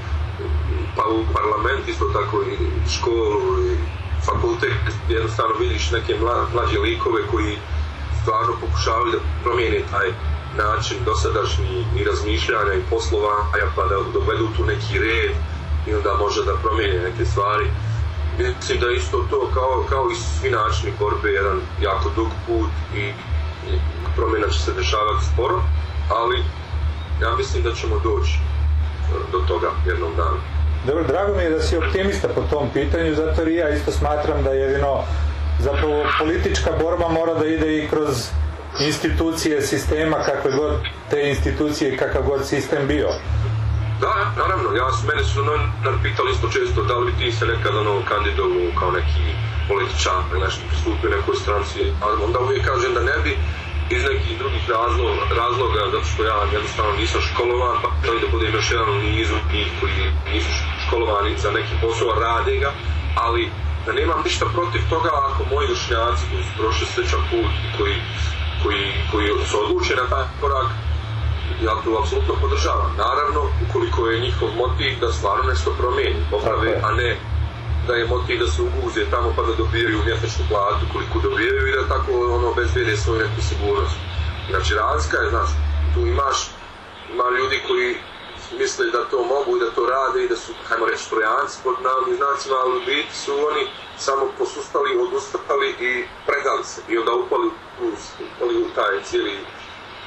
pa u parlament isto tako i školu i fakultet, jednostavno vidiš neke mla, mlađe likove koji stvarno pokušavaju da promijene taj način dosadašnji i razmišljanja i poslovanja, pa da dovedu tu neki red i onda može da promijene neke stvari. Mislim da isto to kao, kao i svi načini borbe jedan jako dug put i promjena će se dešavati sporo, ali ja mislim da ćemo doći do toga jednog dana. Dobro, drago mi je da si optimista po tom pitanju, zato i ja isto smatram da jedino zapravo politička borba mora da ide i kroz institucije sistema kakve god te institucije i kakav god sistem bio. Da, naravno, ja mene su novinar pitali isto često da li ti se nekada ono kandidovao kao neki političar ili nešto pristupio nekoj stranci, ali onda uvijek kažem da ne bi iz nekih drugih razloga, razloga zato što ja jednostavno nisam školovan, pa želim da budem još jedan u nizu njih koji nisu školovani za neki posao, rade ga, ali da nemam ništa protiv toga ako moji vršnjaci koji su prošli sličan put koji, koji, koji su odlučeni na taj korak, ja to apsolutno podržavam. Naravno, ukoliko je njihov motiv da stvarno nešto promijeni, poprave, a ne da je motiv da se uguze tamo pa da dobijaju mjesečnu platu koliko dobijaju i da tako ono bezbjede svoju neku sigurnost. Znači razlika je, znaš, tu imaš, ima ljudi koji misle da to mogu i da to rade i da su, hajmo reći, trojanci pod navodnim znacima, ali u biti su oni samo posustali, odustali i predali se i onda upali, upali u taj cijeli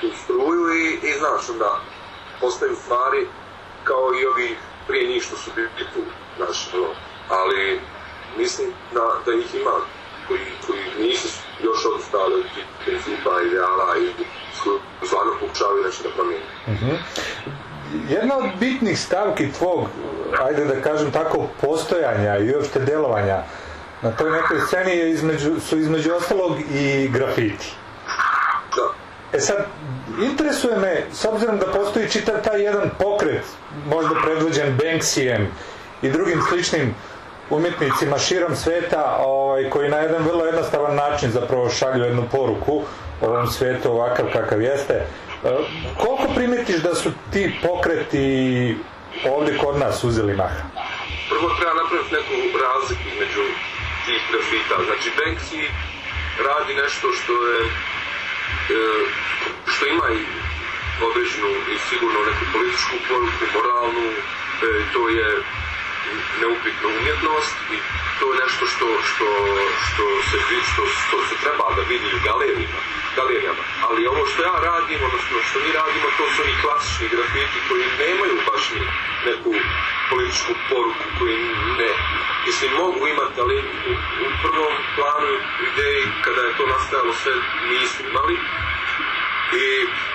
tu struju i, i znaš, onda postaju stvari kao i ovi prije njih što su bili tu, znaš, ono, ali mislim da, da ih ima koji, koji nisu još odustali od principa, ideala i stvarno pokušavaju nešto da promijene. Mhm. Jedna od bitnih stavki tvog, ajde da kažem tako, postojanja i uopšte delovanja na toj nekoj sceni je između, su između ostalog i grafiti. E sad, interesuje me, s obzirom da postoji čitav taj jedan pokret, možda predvođen Banksijem i drugim sličnim umjetnicima širom sveta, ovaj, koji na jedan vrlo jednostavan način zapravo šalju jednu poruku ovom svetu ovakav kakav jeste. E, koliko primetiš da su ti pokreti ovdje kod nas uzeli maha? Prvo treba napraviti neku razliku između tih grafita. Znači Banksy radi nešto što je što ima i određenu i sigurno neku političku poruku, moralnu, e, to je neupitna umjetnost i to je nešto što, što, što, se, što, što se treba da vidi u galerijama, galerijama. Ali ovo što ja radim, odnosno što mi radimo, to su oni klasični grafiti koji nemaju baš ni neku političku poruku, koji ne, mislim, mogu imati, ali u, u prvom planu ideji, kada je to nastajalo, sve nismo imali. I,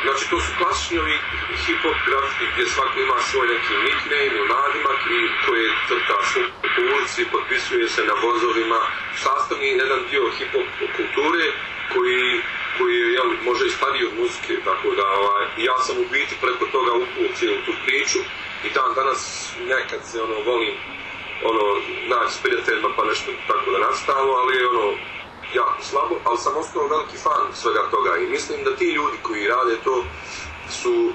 znači, to su klasični ovi hip-hop grafiti gdje svako ima svoj neki nickname ili nadimak i koje crta svoj po ulici, potpisuje se na vozovima, sastavni jedan dio hip-hop kulture koji, koji je, jel, možda i stariji od muzike, tako da ovaj, ja sam u biti preko toga upuo cijelu tu priču. I dan danas nekad se ono volim ono, naći s prijateljima pa nešto tako da nastavimo, ali ono, jako slabo, ali sam ostao veliki fan svega toga i mislim da ti ljudi koji rade to su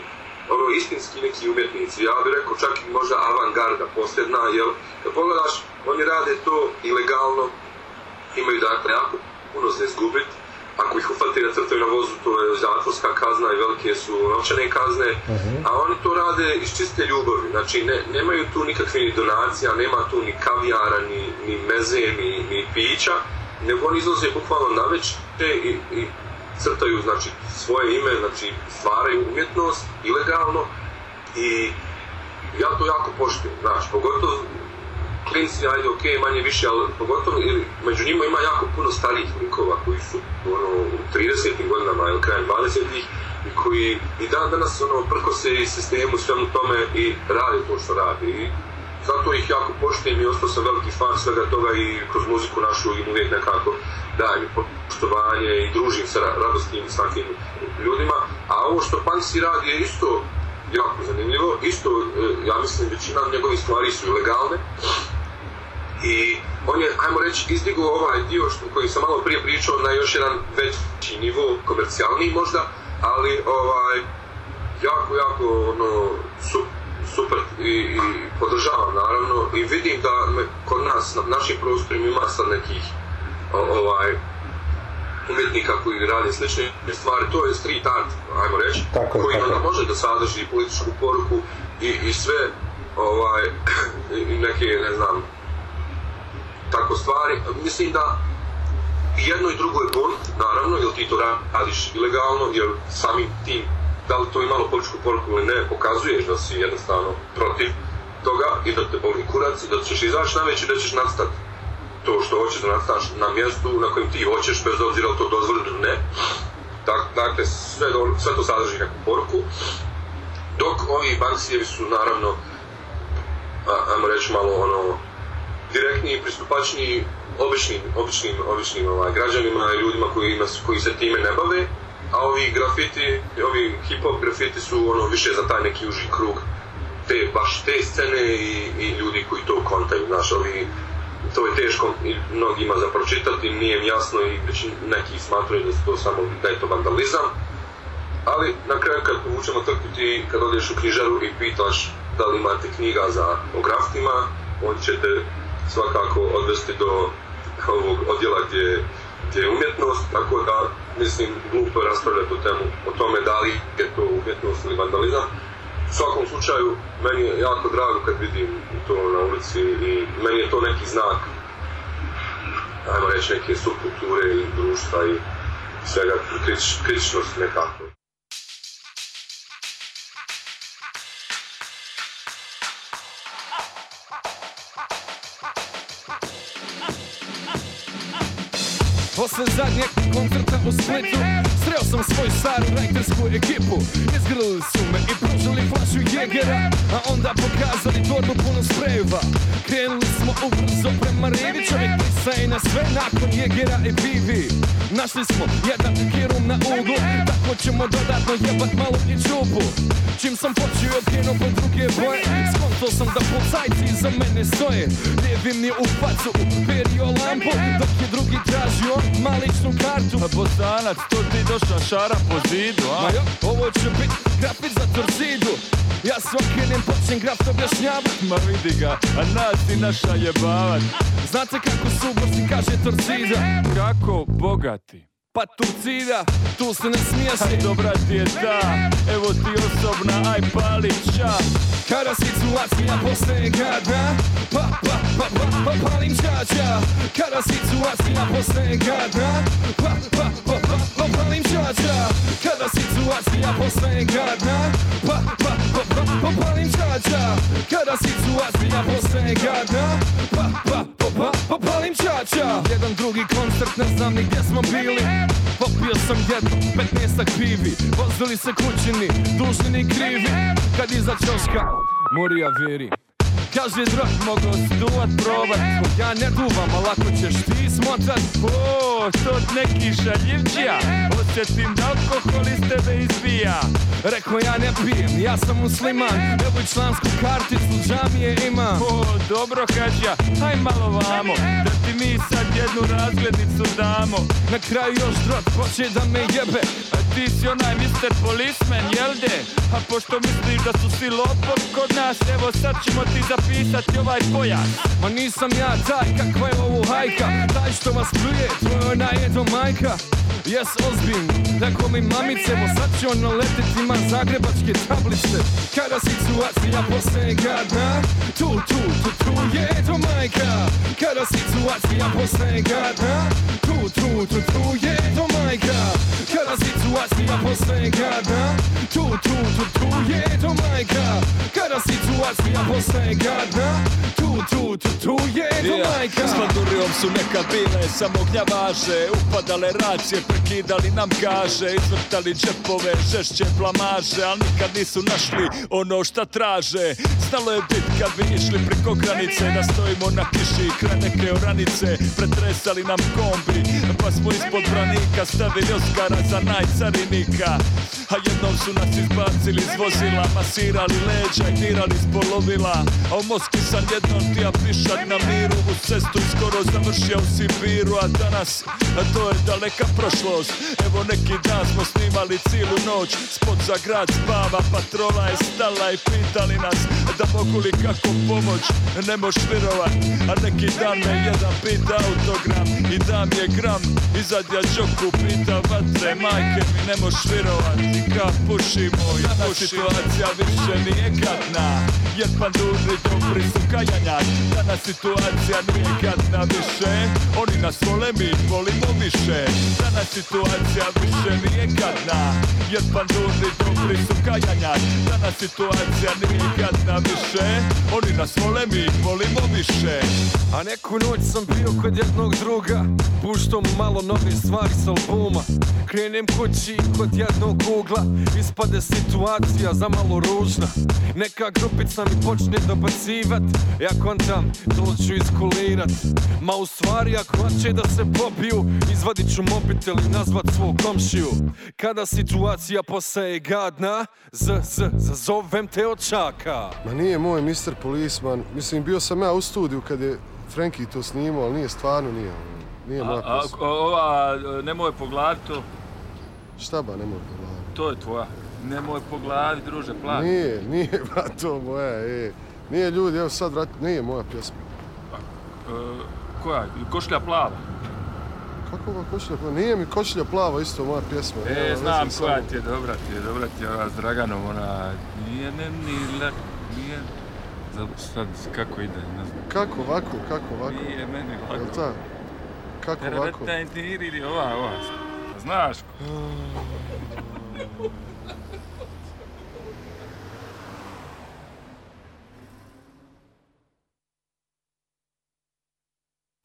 ono istinski neki umjetnici, ja bih rekao čak i možda avangarda posljedna, jer kad pogledaš, oni rade to ilegalno, imaju dakle jako puno za izgubit, ako ih ufate da crtaju na vozu, to je zatvorska kazna i velike su novčane kazne, a oni to rade iz čiste ljubavi, znači ne, nemaju tu nikakve ni donacija, nema tu ni kavijara, ni, ni meze, ni, ni pića, nego oni izlaze bukvalno na večer i, i crtaju znači, svoje ime, znači stvaraju umjetnost ilegalno i ja to jako poštujem, znaš, pogotovo klinci, ajde, ok, manje više, ali pogotovo ili među njima ima jako puno starijih likova koji su ono, u 30. godinama ili krajem 20-ih i koji i dan danas ono, prko se i sistemu, svemu tome i rade to što radi. I zato ih jako poštujem i ostao sam veliki fan svega toga i kroz muziku našu im uvijek nekako dajem poštovanje i družim se ra- radostim s takvim ljudima. A ovo što Panksi radi je isto jako zanimljivo. Isto, e, ja mislim, većina njegovih stvari su ilegalne. I on je, ajmo reći, izdigao ovaj dio što, koji sam malo prije pričao na još jedan veći nivo, komercijalniji možda, ali ovaj, jako, jako ono, su, super i, i podržavam naravno i vidim da me, kod nas, na našim prostorima ima sad nekih ovaj, umjetnika koji rade slične stvari, to je street art, ajmo reći, Tako koji tako onda može da sadrži političku poruku i, i sve ovaj, i neke, ne znam, tako stvari. Mislim da jedno i drugo je bon, naravno, jer ti to radiš ilegalno, jer samim tim, da li to imalo političku poruku ili ne, pokazuješ da si jednostavno protiv toga i da te boli kurac i da ćeš izaći na već i da ćeš nastati to što hoćeš da nastaš na mjestu na kojem ti hoćeš, bez obzira li to dozvoljeno ili ne. Dak- Dakle, sve, do- sve to sadrži neku poruku. Dok ovi Banksijevi su naravno, ajmo reći malo ono, direktniji, pristupačniji običnim, običnim, običnim ovaj, građanima i ljudima koji, koji se time ne bave, a ovi grafiti, ovi hip-hop grafiti su ono više za taj neki uži krug te, baš te scene i, i ljudi koji to kontaju, znaš, ovi, to je teško i mnogima za pročitati, nije im jasno i već neki smatraju da, to samo, da je to vandalizam, ali na kraju kad povučemo trku ti, kad odeš u knjižaru i pitaš da li imate knjiga za, o grafitima, on će te svakako odvesti do ovog odjela gdje, gdje je umjetnost, tako da mislim glupo je raspravljati o, temu, o tome da li je to umjetnost ili vandalizam. U svakom slučaju, meni je jako drago kad vidim to na ulici i meni je to neki znak ajmo reći neke subkulture i društva i svega kritič, kritičnost nekako. Posle zadnjeg koncerta u Splitu Sreo sam svoju staru rajtersku ekipu. Izgrlili su me i pružili flašu jegera A onda pokazali torbu punu sprejeva. Krenuli smo ubrzo prema rivi Čovjek na sve nakon jegera i pivi Našli smo jedan kirum na uglu Tako ćemo dodatno jebat malo i čubu. Čim sam počeo krenuo po druge boje Skonto sam da policajci iza mene stoje. Lijevi mi u facu uperio lampu Dok je drugi tražio maličnu kartu A bosanac, to ti došla šara po zidu, a? Ma jo, ovo će bit grafit za torzidu Ja svaki počnem grafit objašnjavat Ma vidi ga, a nas ti naša jebavat. Znate kako su u Bosni kaže torzida Kako bogati? Pa Turcida, tu se ne smije se Aj, dobra ti je ta, evo ti osobna, aj pali ča. Kada situacija postaje gadna Pa, pa, pa, pa, pa, palim čača Kada situacija postaje gadna Pa, pa, pa, pa, pa, palim čača Kada situacija postaje gadna Pa, pa, pa, pa, pa, palim čača Kada situacija postaje gadna Pa, pa, pa, pa, pa, palim čača Jedan drugi koncert, ne znam ni gdje smo bili Popio sam jedno, 15 pivi Vozili se kućini, dužni ni krivi Kad iza čoška, Morija veri Kaže drag, mogu si duvat probat Ja ne duvam, ali ako ćeš ti smotat O, to neki šaljivđija, osjetim da alkohol iz tebe izbija. Rekao ja ne pijem, ja sam musliman Evo i člansku karticu džamije imam O, dobro hađa, aj malo vamo, da ti mi sad jednu razglednicu damo. Na kraju još drog, hoće da me jebe A ti si onaj Mr. Policeman, jel de? A pošto misliš da su svi lopovi kod nas, evo sad ćemo ti zapisati ovaj pojas. Ma nisam ja taj, kakva je ovo hajka? Taj što vas pljuje, to je ona jedo majka. Jes ozbiljno, tako mi mamice Mo sad će ono letit, ima zagrebačke tablice. Kada situacija postaje gadna Tu, tu, tu, tu je to majka. Kada situacija postaje gadna Tu, tu, tu, tu je to majka. Kada situacija postaje gadna Tu, tu, tu, tu je to majka. Kada situacija postaje gadna Tu, tu, tu, tu je to majka S su nekad bile samo gnjavaže Upadale racije, prekidali nam gaže Izvrtali džepove, žešće blamaže Al nikad nisu našli ono šta traže. Znalo je bit kad bi išli preko granice Da stojimo na kiši kraj neke oranice Pretresali nam kombi Pa smo ispod branika stavili Oskara za najcarinika. A jednom su nas izbacili iz vozila Masirali leđa i dirali s polovila A u Moskvi sam jednom tija pišak na miru. U cestu skoro završio u Sibiru A danas, a to je daleka prošlost. Evo neki dan smo snimali cijelu noć Spot za grad spava, patrola je stala i pitali nas Da mogu li kako pomoć, ne moš virovat. A neki dan me jedan pita autogram I da mi je gram Izadja džoku pita vatre Majke mi ne moš virovat. I ka pušimo i situacija više nije gadna Jer panduri dobri su Danas situacija nije gadna više. Oni nas vole, mi volimo više. Danas situacija više nije gadna Jer panduri dobri su kajanjak Danas situacija nije gadna više. Oni nas vole, mi volimo više. A neku noć sam bio kod jednog druga Puštom malo nove stvari s albuma. Krenem kući kod jednog ugla Ispade situacija za malo ružna. Neka grupica mi počne dobacivat Ja kontam, to ću iskulirat Ma u stvari ako hoće da se pobiju Izvadit ću mobitel i nazvat svog komšiju Kada situacija postaje gadna Z, z, zazovem te očaka Ma nije moj Mr. Policeman. Mislim, bio sam ja u studiju kad je Frankie to snimao, ali nije stvarno, nije. ono, Nije moja A, pjesma. ova, nemoj pogledati to, Šta ba, nemoj pogledati. to je tvoja. Nemoj pogledati, druže, plati. Nije, nije ba to moja, e. Nije ljudi, evo sad vrat, nije moja pjesma. E, koja? Košlja plava. Kako ova košlja plava? Nije mi košlja plava isto moja pjesma. E, znam koja ti je, dobra ti je, dobra ti je ona s Draganom, ona... Nije, ne, nije, le- nije... Sad, kako ide, ne znam. Kako ovako, kako ovako? Nije meni Jel lako. ta? Kako ovako? Ova, ova. Znaš,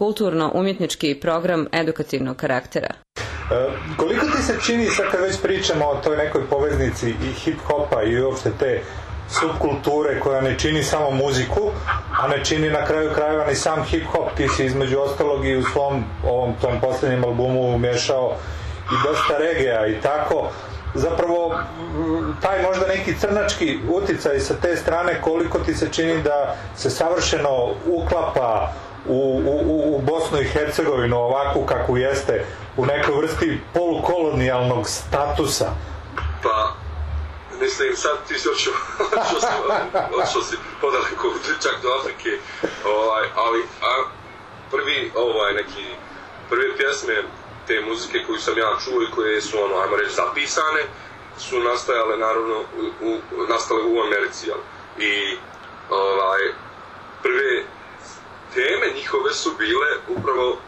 Kulturno-umjetnički program edukativnog karaktera. E, koliko ti se čini, sad kad već pričamo o toj nekoj poveznici i hip-hopa i uopšte te subkulture koja ne čini samo muziku, a ne čini na kraju krajeva ni sam hip-hop, ti si između ostalog i u svom ovom tom posljednjem albumu umješao i dosta regija i tako, zapravo taj možda neki crnački uticaj sa te strane koliko ti se čini da se savršeno uklapa u, u, u- Bosnu i Hercegovinu ovakvu kakvu jeste u nekoj vrsti polukolonijalnog statusa Pa, mislim, sad ti si očeo, očeo si podaleko, čak do Afrike, ovaj, ali a, prvi, ovaj, neki, prve pjesme te muzike koju sam ja čuo i koje su, ono, ajmo reći, zapisane, su nastajale, naravno, u, u, nastale u Americi, jel? I, ovaj, prve teme njihove su bile upravo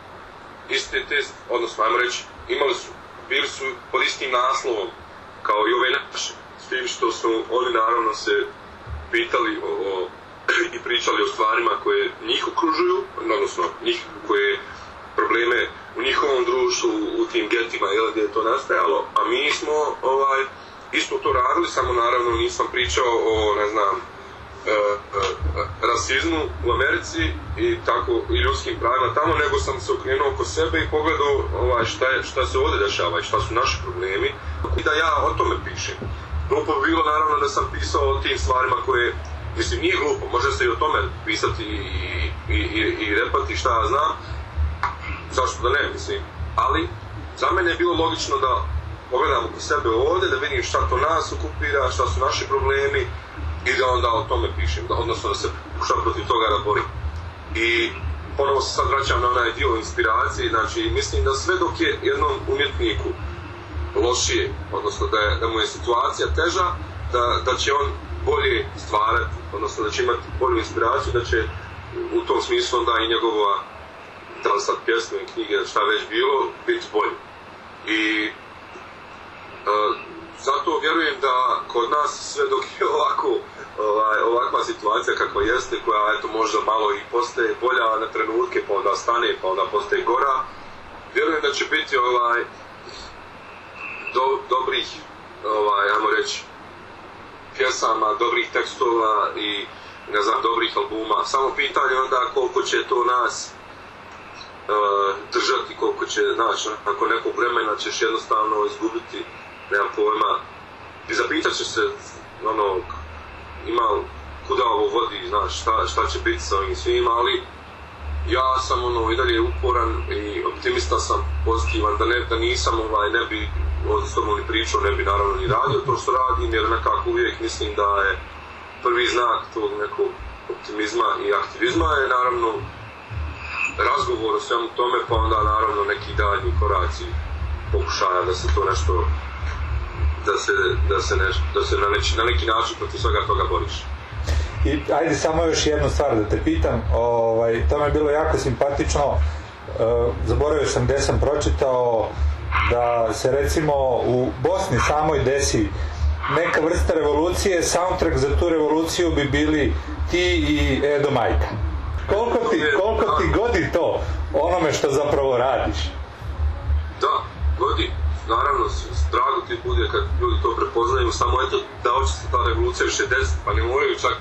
iste te, odnosno, ajmo reći, imali su, bili su pod istim naslovom kao i ove naše, s tim što su oni naravno se pitali o, o i pričali o stvarima koje njih okružuju, odnosno njih koje probleme u njihovom društvu, u tim getima, jel, gdje je to nastajalo, a mi smo ovaj, isto to radili, samo naravno nisam pričao o, ne znam, rasizmu u Americi i tako i ljudskim pravima tamo, nego sam se okrenuo oko sebe i pogledao ovaj, šta, je, šta se ovdje dešava i šta su naši problemi. I da ja o tome pišem. Glupo bi bilo naravno da sam pisao o tim stvarima koje, mislim nije glupo, može se i o tome pisati i, i, i, i repati šta ja znam, zašto da ne, mislim, ali za mene je bilo logično da pogledam oko sebe ovdje, da vidim šta to nas okupira, šta su naši problemi i da onda o tome pišem, da, odnosno da se pokušam protiv toga da borim. I ponovo se sad vraćam na onaj dio inspiracije, znači mislim da sve dok je jednom umjetniku lošije, odnosno da, je, da mu je situacija teža, da, da će on bolje stvarati, odnosno da će imati bolju inspiraciju, da će u tom smislu onda i njegova da li sad pjesme, knjige, šta već bilo, biti bolje. I e, zato vjerujem da kod nas sve dok je ovako ovaj, ovakva situacija kakva jeste, koja eto možda malo i postaje bolja na trenutke, pa onda stane, pa onda postaje gora, vjerujem da će biti ovaj do, dobrih, ovaj, ajmo reći, pjesama, dobrih tekstova i ne znam, dobrih albuma. Samo pitanje onda koliko će to nas uh, držati, koliko će, znači, nakon nekog vremena ćeš jednostavno izgubiti, nemam pojma, i zapitat će se, ono, ima kuda ovo vodi, znaš, šta, šta će biti sa ovim svim, ali ja sam ono i dalje uporan i optimista sam, pozitivan, da, ne, da nisam ovaj, ne bi ovdje s tobom ni pričao, ne bi naravno ni radio to što radim, jer nekako uvijek mislim da je prvi znak tog nekog optimizma i aktivizma je naravno razgovor o svemu tome, pa onda naravno neki daljnji koraci pokušaja da se to nešto da se, da se, neš, da se na, neki, na neki način protiv svega toga boriš. I ajde samo još jednu stvar da te pitam, ovaj, to mi je bilo jako simpatično, e, zaboravio sam gdje sam pročitao da se recimo u Bosni samoj desi neka vrsta revolucije, soundtrack za tu revoluciju bi bili ti i Edo Majka. Koliko ti, koliko ti godi to onome što zapravo radiš? Da, godi. Naravno, drago ti bude kad ljudi to prepoznaju, samo eto da hoće se ta revolucija više desiti, pa ne moraju čak,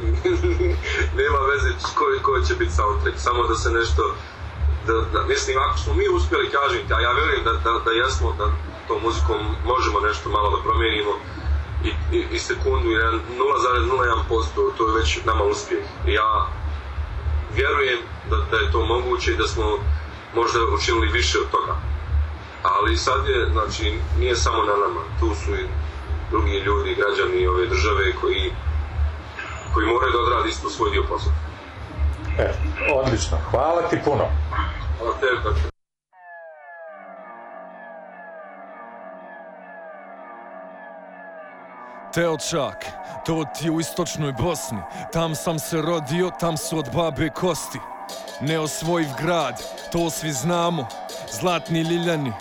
nema veze ko, ko će biti soundtrack, samo da se nešto, da, da, mislim, ako smo mi uspjeli, kažem a ja vjerujem da, da, da jesmo, da tom muzikom možemo nešto malo da promijenimo, i, i, i sekundu, i 0,01%, to je već nama uspjeh. Ja vjerujem da, da je to moguće i da smo možda učinili više od toga. Ali sad je, znači, nije samo na nama, tu su i drugi ljudi, građani ove države koji, koji moraju da odradi isto svoj dio posla. E, odlično, hvala ti puno. Hvala tebi. Teočak, to ti je u istočnoj Bosni Tam sam se rodio, tam su od babe kosti Neosvojiv grad, to svi znamo. Zlatni Ljiljani,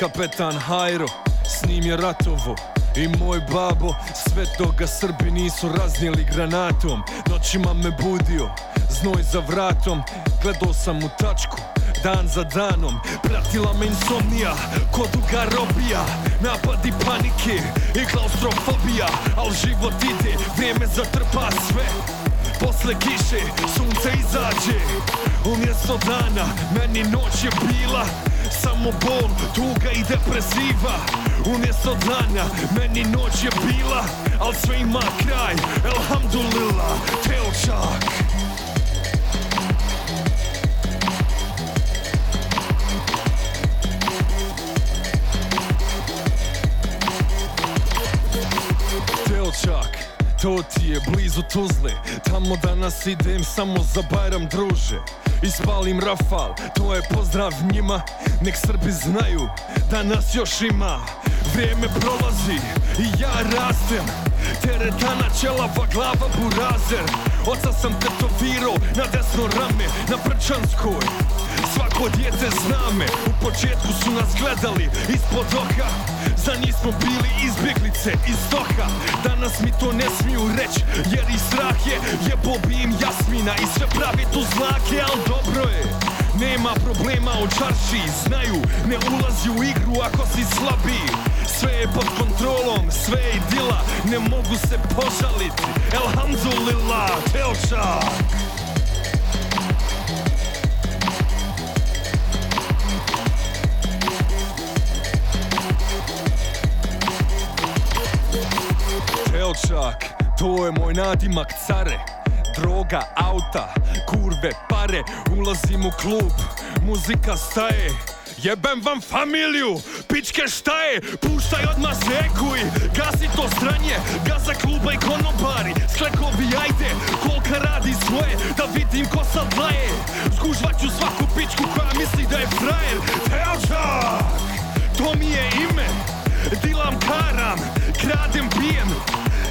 kapetan Hajro S njim je ratovo. I moj babo Sve toga Srbi nisu raznijeli granatom. Noćima me budio, znoj za vratom. Gledao sam u tačku Dan za danom. Pratila me insomnija Ko duga robija. Napadi panike i klaustrofobija Al život ide, vrijeme zatrpa sve Posle kiše sunce izađe. Umjesto dana meni noć je bila Samo bol, tuga i depresiva. Umjesto dana meni noć je bila Al sve ima kraj, elhamdulillah Teočak Telčak, to ti je blizu Tuzle Tamo danas idem samo za Bajram druže. Ispalim Rafal, to je pozdrav njima. Nek Srbi znaju da nas još ima. Vrijeme prolazi i ja rastem Teretana ćelava glava burazer. Oca sam tetovirao na desno rame Na Prčanskoj. Svako dijete zna me. U početku su nas gledali ispod oka Za njih smo bili izbjeglice iz stoka Danas mi to ne smiju reći Jer i strah je. Jebo bi im Jasmina I sve pravi tu zlake Al dobro je. Nema problema u čarši Znaju, ne ulazi u igru ako si slabiji Sve je pod kontrolom, sve je idila Ne mogu se požaliti. Elhamdulillah, Telčak Telčak, to je moj nadimak care. Droga, auta, kurve, pare. Ulazim u klub, muzika staje. Jebem vam familiju, pičke šta je Puštaj odmah zekuj, gasi to stranje Gaza kluba i konobari, sklekovi ajde Kolka radi svoje, da vidim ko sad laje Zgužvat ću svaku pičku koja misli da je frajer. Telčak, to mi je ime Dilam karam, kradem pijem.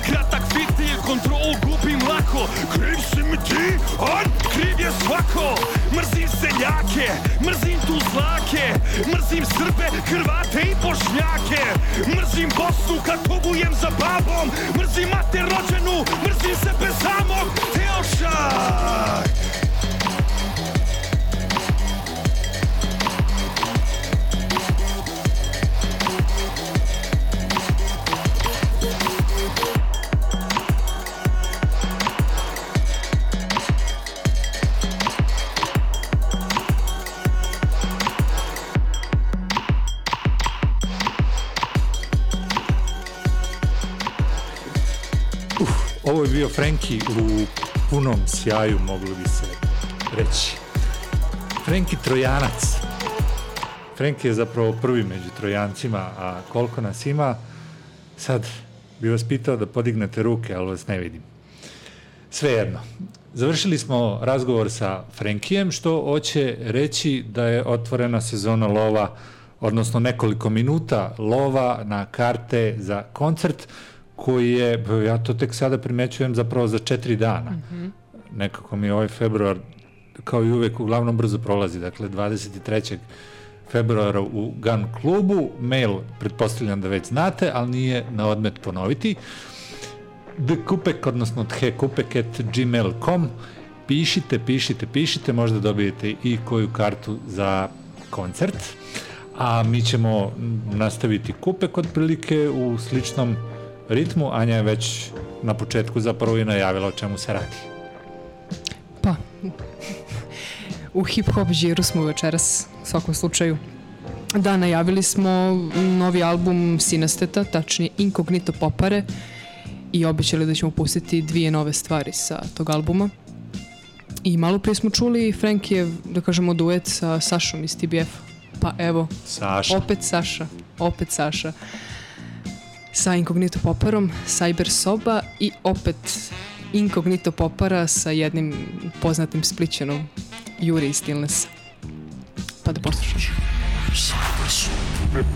Kratak fitilj, kontrolu gubim lako. Kriv si mi ti, on kriv je svako. Mrzim seljake, mrzim tu zlake. Mrzim Srbe, Hrvate i Bošnjake. Mrzim Bosnu kad pogujem za babom. Mrzim mater rođenu, mrzim sebe samog. Telšak Ovo je bio Frenki u punom sjaju, moglo bi se reći. Frenki Trojanac. Frenki je zapravo prvi među Trojancima, a koliko nas ima, sad bi vas pitao da podignete ruke, ali vas ne vidim. Svejedno. Završili smo razgovor sa Frenkijem, što hoće reći da je otvorena sezona lova, odnosno nekoliko minuta lova na karte za koncert, koji je, ja to tek sada primećujem zapravo za četiri dana. Nekako mi ovaj februar, kao i uvek, uglavnom brzo prolazi, dakle 23. februara u Gun klubu, mail pretpostavljam da već znate, ali nije na odmet ponoviti. Dkupek, odnosno thekupek at gmail.com pišite, pišite, pišite, možda dobijete i koju kartu za koncert, a mi ćemo nastaviti kupek otprilike u sličnom ritmu. Anja je već na početku zapravo i najavila o čemu se radi. Pa, u hip-hop žiru smo večeras, u svakom slučaju. Da, najavili smo novi album Sinesteta, tačnije Incognito Popare i obećali da ćemo pustiti dvije nove stvari sa tog albuma. I malo prije smo čuli Frankijev, da kažemo, duet sa Sašom iz TBF. Pa evo, Saša. opet Saša, opet Saša. Sa Incognito Poparom, Cyber Soba i opet Incognito Popara sa jednim poznatim splićenom Juri iz Stillness. Pa da poslušaš.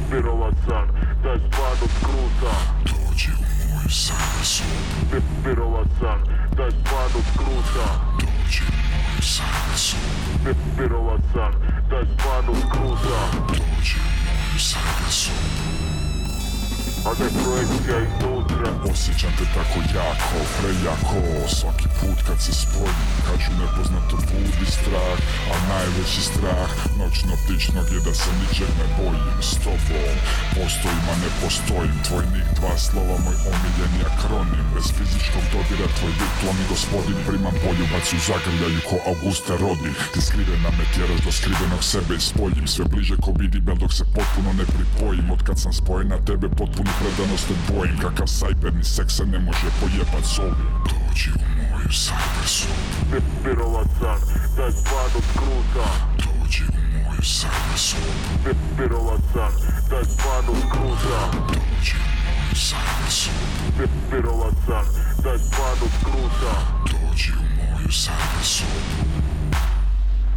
Pirova san, daj spad od kruta. Dođi u moj san Pirova san, daj spad od kruta. Dođi u moj san Pirova san, daj spad od kruta. Dođi u moj san a ne projekcija iznutra Osjećam te tako jako, prejako. Svaki put kad se spojim Kažu nepoznato budi strah A najveći strah Noćno ptičnog je da se ničeg ne bojim S tobom. Postojim, a ne postojim. Tvoj nik, dva slova, moj omiljeni akronim Bez fizičkog dodira tvoj virtualni gospodin Primam poljubac u zagrljaju ko Auguste Rodin Ti skrivena me tjeraš do skrivenog sebe i spojim. Sve bliže ko vidibel dok se potpuno ne pripojim. Od kad sam spojen na tebe potpunu predanost odbojim Kakav sajber ni seksa ne može pojebat s ovim Dođi u moju sajber sobu Pirovat san, daj stvarno skruta Dođi u moju sajber sobu Pirovat san, daj stvarno skruta Dođi u moju sajber sobu Pirovat san, daj stvarno skruta Dođi u moju sajber sobu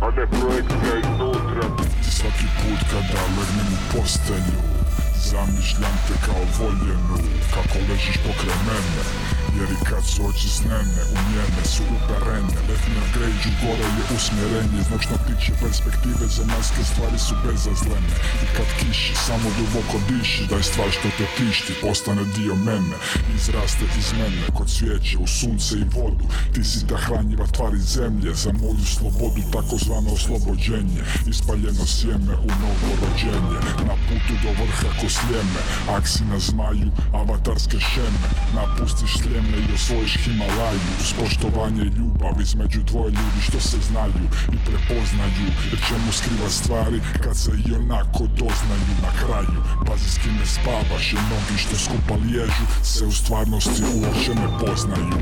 a ne projekcija iznutra. Svaki put kada legnem u postelju Zamišljam te kao voljenu Kako ležiš pokraj mene Jer i kad su oči snene U njene su uperene. Letnja gređu gore je usmjerenje. Noćnog tiče perspektive Zemaljske stvari su bezazlene. I kad kiši samo duboko diši Daj stvar što te tišti Postane dio mene. Izraste iz mene Kod svijeće u sunce i vodu. Ti si ta hranjiva tvar iz zemlje Za moju slobodu takozvano oslobođenje. Ispaljeno sjeme u novo rođenje Na putu do vrha ko sljeme Aksi na zmaju, avatarske šeme Napustiš sljeme i osvojiš Himalaju Uz poštovanje i ljubav između dvoje ljudi što se znaju I prepoznaju Jer čemu skriva stvari kad se i onako doznaju na kraju. Pazi s kime spavaš jer mnogi što skupa liježu Se u stvarnosti uopće ne poznaju.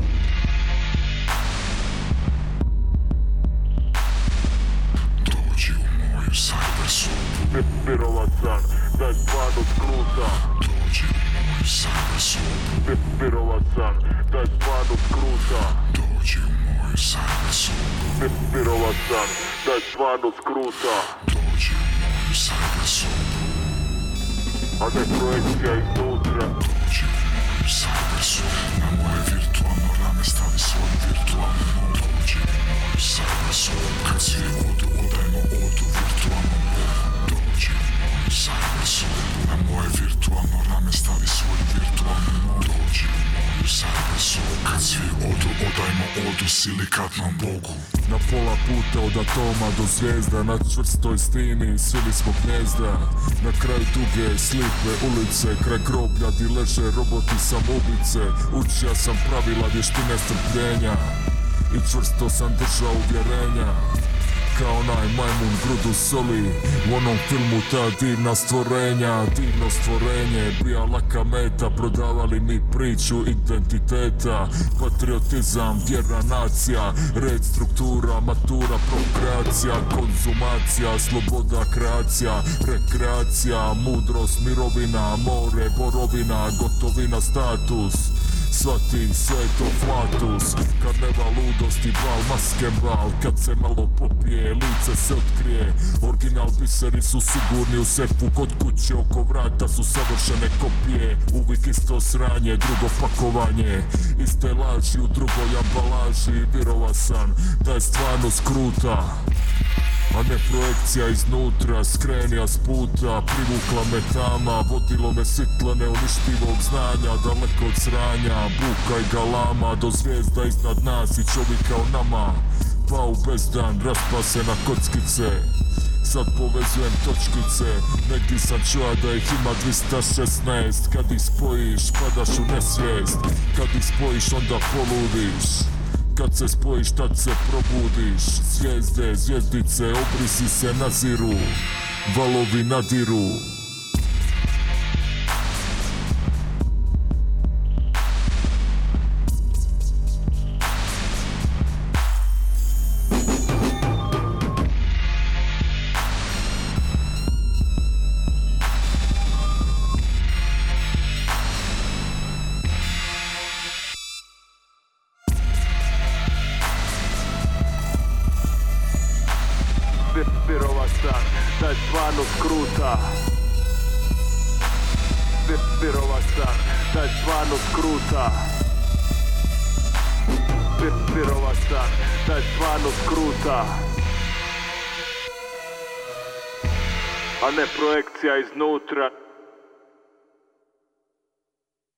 Dođi u moju sajber sobu Pirovat san, daj stvarno skruta Dođi Pirovat san, daj stvarno skruta Dođi u san, daj stvarno skruta Dođi u a ne projekcija iznutra Dođi Na moje virtualno rame stavi svoju virtualnu nogu Dođi u moju sajber sobu Kad svi odu, odajmo odu virtualnom Bogu Dođi u moju sajber sobu Na moje virtualno rame stavi svoju virtualnu nogu Dođi u moju sajber sobu Kad svi odu, odajmo Bogu. Na pola puta od atoma do zvijezda Na čvrstoj stini svili smo gnjezda Na kraju duge slipe ulice Kraj groblja di leže roboti samoubice Učija sam pravila vještine strpljenja I čvrsto sam držao uvjerenja kao onaj majmun grudu soli. U onom filmu ta divna stvorenja Divno stvorenje. Bija laka meta Prodavali mi priču identiteta. Patriotizam, vjera, nacija. Red, struktura, matura, prokreacija. Konzumacija, sloboda, kreacija. Rekreacija, mudrost, mirovina More, borovina, gotovina, status Svati sve to flatus. Karneval ludosti, bal, maske bal. Kad se malo popije, lice se otkrije. Original biseri su sigurni u sefu. Kod kuće oko vrata su savršene kopije. Uvijek isto sranje, drugo pakovanje. Iste laži u drugoj ambalaži. Virova sam da je stvarno skruta a ne projekcija iznutra, skrenija s puta Privukla me tama, vodilo me svitlo neuništivog znanja Daleko od sranja, buka i galama Do zvijezda iznad nas i čovjeka u nama. Pa u bezdan, raspa se na kockice. Sad povezujem točkice Negdje sam čuo da ih ima 216 Kad ih spojiš, padaš u nesvijest. Kad ih spojiš, onda poludiš kad se spojiš, tad se probudiš. Zvijezde, zvijezdice, obrisi se naziru Valovi nadiru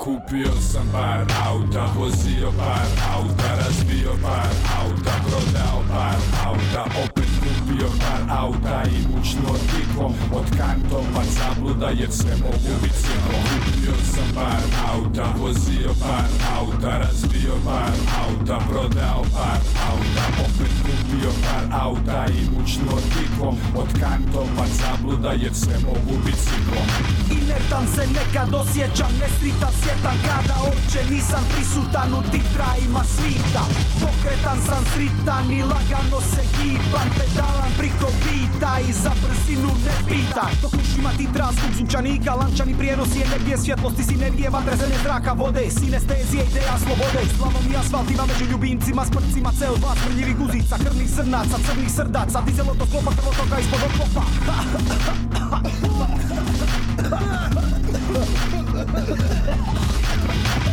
Kupio sam par auta, vozio par auta, razbio par auta, prodao par auta, opet kupio par auta i mučno tikom od kantova zabluda jer sve mogu biti ciklom. Kupio sam par auta, vozio par auta, razbio par auta, prodao par auta, opet kupio par auta i mučno tikom od kantova zabluda jer sve mogu biti ciklom. Inertan se nekad osjećam, nesritan sjetan kada uopće nisam prisutan u tih trajima svita. Pokretan sam sritan i lagano se gibam Pedalan priko bita i za brzinu ne pitan Dok ušima ti traskog zvučanika, lančani prijenosi energije svjetlosti Sinergije vatre, zemlje, zraka, vode Sinestezije, ideja, slobode. Slavnom i asfaltima među ljubimcima, smrcima CO2, smrljivih guzica, krvnih Белих срнаца, црних срдаца Дизелото склопа, крвотока испод окопа Ha ha ha ha!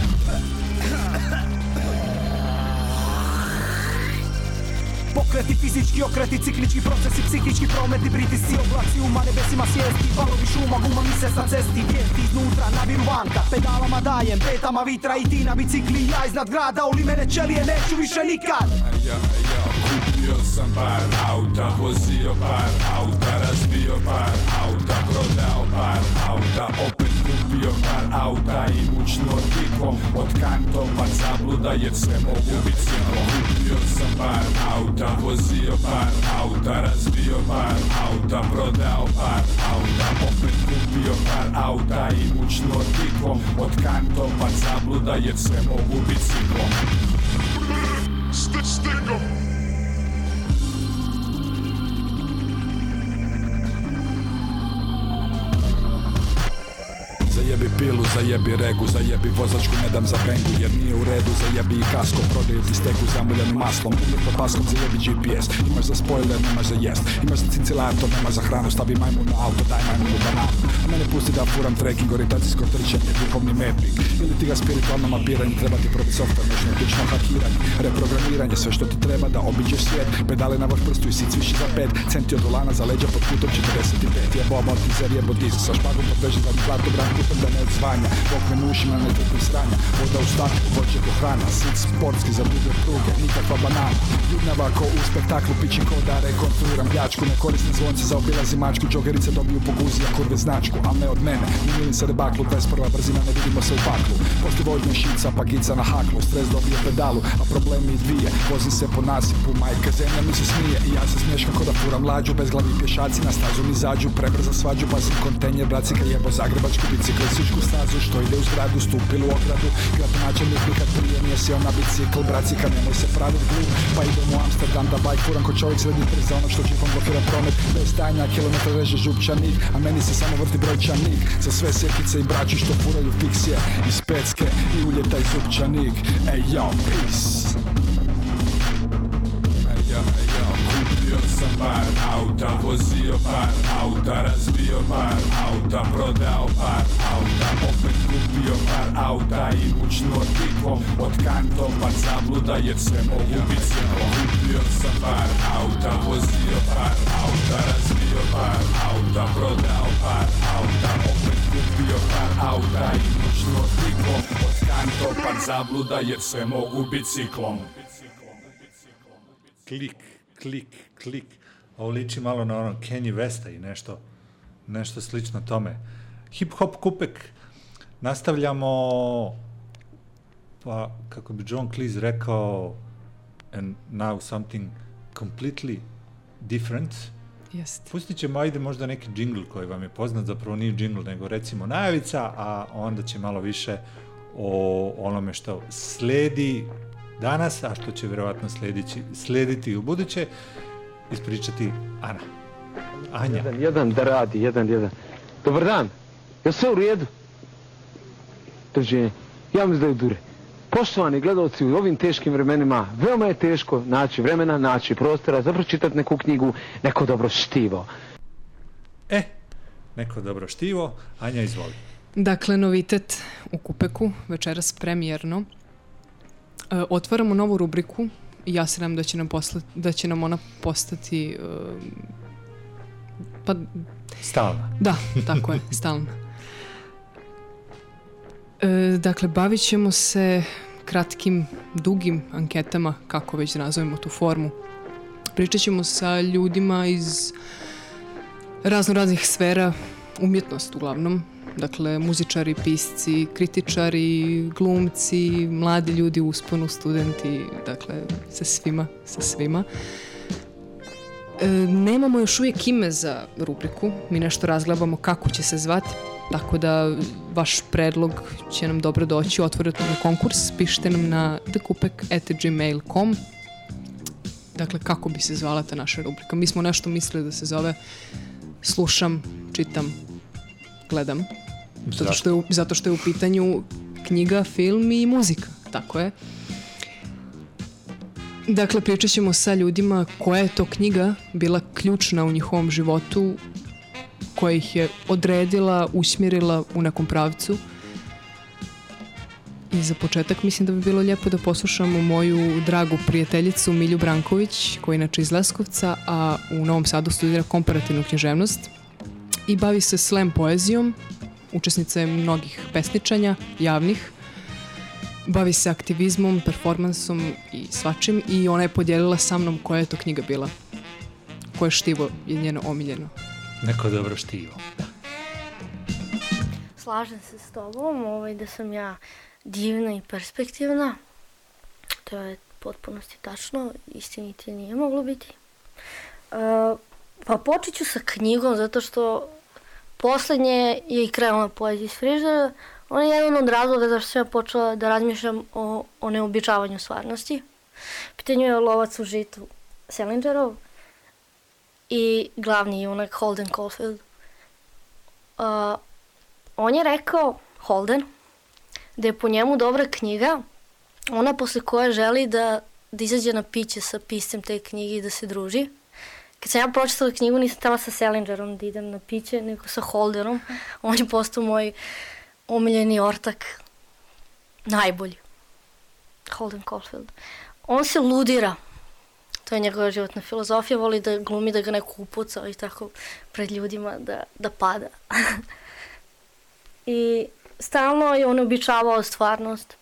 Pokreti, fizički okreti, ciklički procesi, psihički prometi, pritisci, oblaci uma, nebesima svijesti, valovi šuma, guma mi se sa cesti, vijesti iznutra, naviru vanka, pedalama dajem, petama vitra i ti na bicikli, ja iznad grada, oli mene čelije, neću više nikad. Kupio sam par auta, vozio par auta, razbio par auta, prodao par auta, kupio par auta i mučno tikom od kantova zabluda jer sve mogu biti ciklom. Kupio sam par auta, vozio par auta, razbio par auta, prodao par auta, opet kupio par auta i mučno tikom od kantova zabluda jer sve mogu biti ciklom. Stick, stick pilu, zajebi regu, zajebi vozačku, ne dam za bengu Jer nije u redu, zajebi i kasko Prodaju ti steku zamuljanim maslom Uvijek pod paskom zajebi GPS Imaš za spoiler, nemaš za jest. Imaš za cincilator, nemaš za hranu Stavi majmun na auto, daj majmunu bananu. A mene pusti da furam trekking, orijentacijsko trčanje Duhovni mapping. Ili ti ga spiritualno mapiranje Treba ti probiti software, nešto ključno hakiranje. Reprogramiranje, sve što ti treba da obiđeš svijet. Pedale na vrh prstu i sic viši za pet. Centi od volana za leđa pod putom 45 Jebo amortizer, jebo dizel Sa špagom pod veže za zlatu bran putom da ne odzvanja Oknem ušima, ne trpim sranja Voda u staklu, voće ko hrana. Sit sportski za duge pruge, nikakva banana. Ljudnjava ko u spektaklu, pići ko da rekonstruiram pljačku. Ne koristim zvonce za obilazim mačku. Džogerice dobiju po guzi, a kurve značku Al ne od mene, ne milim se debaklu 21. brzina, ne vidimo se u paklu. Poslije vožnje šica, pa gica na haklu. Stres dobije pedalu, a problemi dvije. Vozim se po nasipu, majka zemlja mi se smije. I ja se smješkam ko da furam lađu Bez glavi pješaci na stazu mi zađu. Prebrza svađu, pazim kontenjer Bracika jebo zagrebačku bicikl Sičku stazu što ide u zgradu Stupili u ogradu. Gradonačelnik nikad prije nije sjeo na bicikl Bracika nemoj se pravit glup Pa idem u Amsterdam da bajk furam ko čovjek srednji za ono što čipom blokira promet. Bez stajanja kilometra reže župčanik A meni se samo vrti brojčanik. Za sve sjekice i braći što furaju fiksije Iz pecke i uljetaj zupčanik. Ej yo, peace kupio sam par auta, vozio par auta, razbio par auta, prodao par auta, opet kupio par auta i mučno tikom od kantova zabluda jer sve mogu biti ciklom. Kupio sam par auta, vozio par auta, razbio par auta, prodao par auta, opet kupio par auta i mučno tikom od kantova zabluda jer sve mogu biti ciklom. Klik, klik, klik. Ovo liči malo na ono Kanye Westa i nešto, nešto slično tome. Hip hop kupek. Nastavljamo pa kako bi John Cleese rekao and now something completely different. Jest. Pustit ćemo, ajde, možda neki džingl koji vam je poznat, zapravo nije džingl, nego recimo najavica, a onda će malo više o onome što sledi danas, a što će vjerovatno sledići, slediti u buduće, ispričati Ana. Anja. Jedan, jedan da radi, jedan, jedan. Dobar dan, je sve u redu? Doviđenja. Ja mi zdaju dure. Poštovani gledalci, u ovim teškim vremenima veoma je teško naći vremena, naći prostora za pročitati neku knjigu, neko dobro štivo. E, neko dobro štivo. Anja, izvoli. Dakle, novitet u Kupeku, večeras premijerno. E, otvaramo novu rubriku i ja se nam da će nam, posla, da će nam ona postati uh, pa Stalna. Da, tako je, stalna. E, dakle, bavit ćemo se kratkim, dugim anketama, kako već nazovemo tu formu. Pričat ćemo sa ljudima iz razno raznih sfera, umjetnost uglavnom, dakle muzičari, pisci, kritičari, glumci, mladi ljudi usponu, studenti, dakle sa svima, sa svima. E, nemamo još uvijek ime za rubriku, mi nešto razglabamo kako će se zvati, tako da vaš predlog će nam dobro doći, otvorite na konkurs, pišite nam na thekupek.gmail.com Dakle, kako bi se zvala ta naša rubrika? Mi smo nešto mislili da se zove slušam, čitam, gledam. Zato što je, u- zato što je u pitanju knjiga, film i muzika. Tako je. Dakle, pričat ćemo sa ljudima koja je to knjiga bila ključna u njihovom životu, koja ih je odredila, usmjerila u nekom pravcu. I za početak mislim da bi bilo lijepo da poslušamo moju dragu prijateljicu Milju Branković, koja je inače iz Leskovca, a u Novom Sadu studira komparativnu književnost i bavi se slam poezijom, učesnica je mnogih pesničanja, javnih, bavi se aktivizmom, performansom i svačim i ona je podijelila sa mnom koja je to knjiga bila. Koje štivo je njeno omiljeno. Neko dobro štivo. Slažem se s tobom, ovaj, da sam ja divna i perspektivna. To je potpunosti tačno, istinite nije moglo biti. E, pa počet ću sa knjigom, zato što poslednje je i krenula poezija iz friždera. On je jedan od razloga zašto sam ja počela da razmišljam o, o neobičavanju stvarnosti. Pitanju je lovac u žitu Selingerov i glavni junak Holden Caulfield. Uh, on je rekao, Holden, da je po njemu dobra knjiga, ona posle koje želi da, da izađe na piće sa piscem te knjige i da se druži. Kad sam ja pročitala knjigu, nisam htjela sa Selingerom da idem na piće, nego sa Holdenom. On je postao moj omiljeni ortak. Najbolji. Holden Caulfield. On se ludira. To je njegova životna filozofija, voli da glumi da ga neko upuca i tako pred ljudima da, da pada. I stalno je on običavao stvarnost,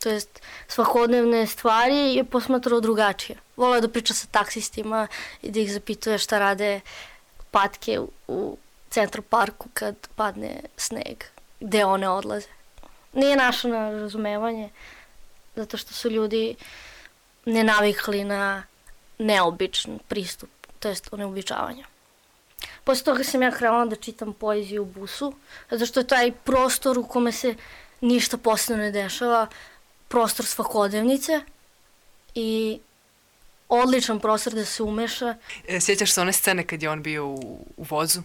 to jest svakodnevne stvari je posmatrao drugačije. Volao da priča sa taksistima i da ih zapituje šta rade patke u, centru parku kad padne sneg, gde one odlaze. Nije našao na razumevanje, zato što su ljudi ne navikli na neobičan pristup, to jest neobičavanje. Posle toga sam ja krenula da čitam poeziju u busu, zato što je taj prostor u kome se ništa posebno ne dešava, prostor svakodnevnice i odličan prostor da se umeša. E, sjećaš se one scene kad je on bio u, u vozu?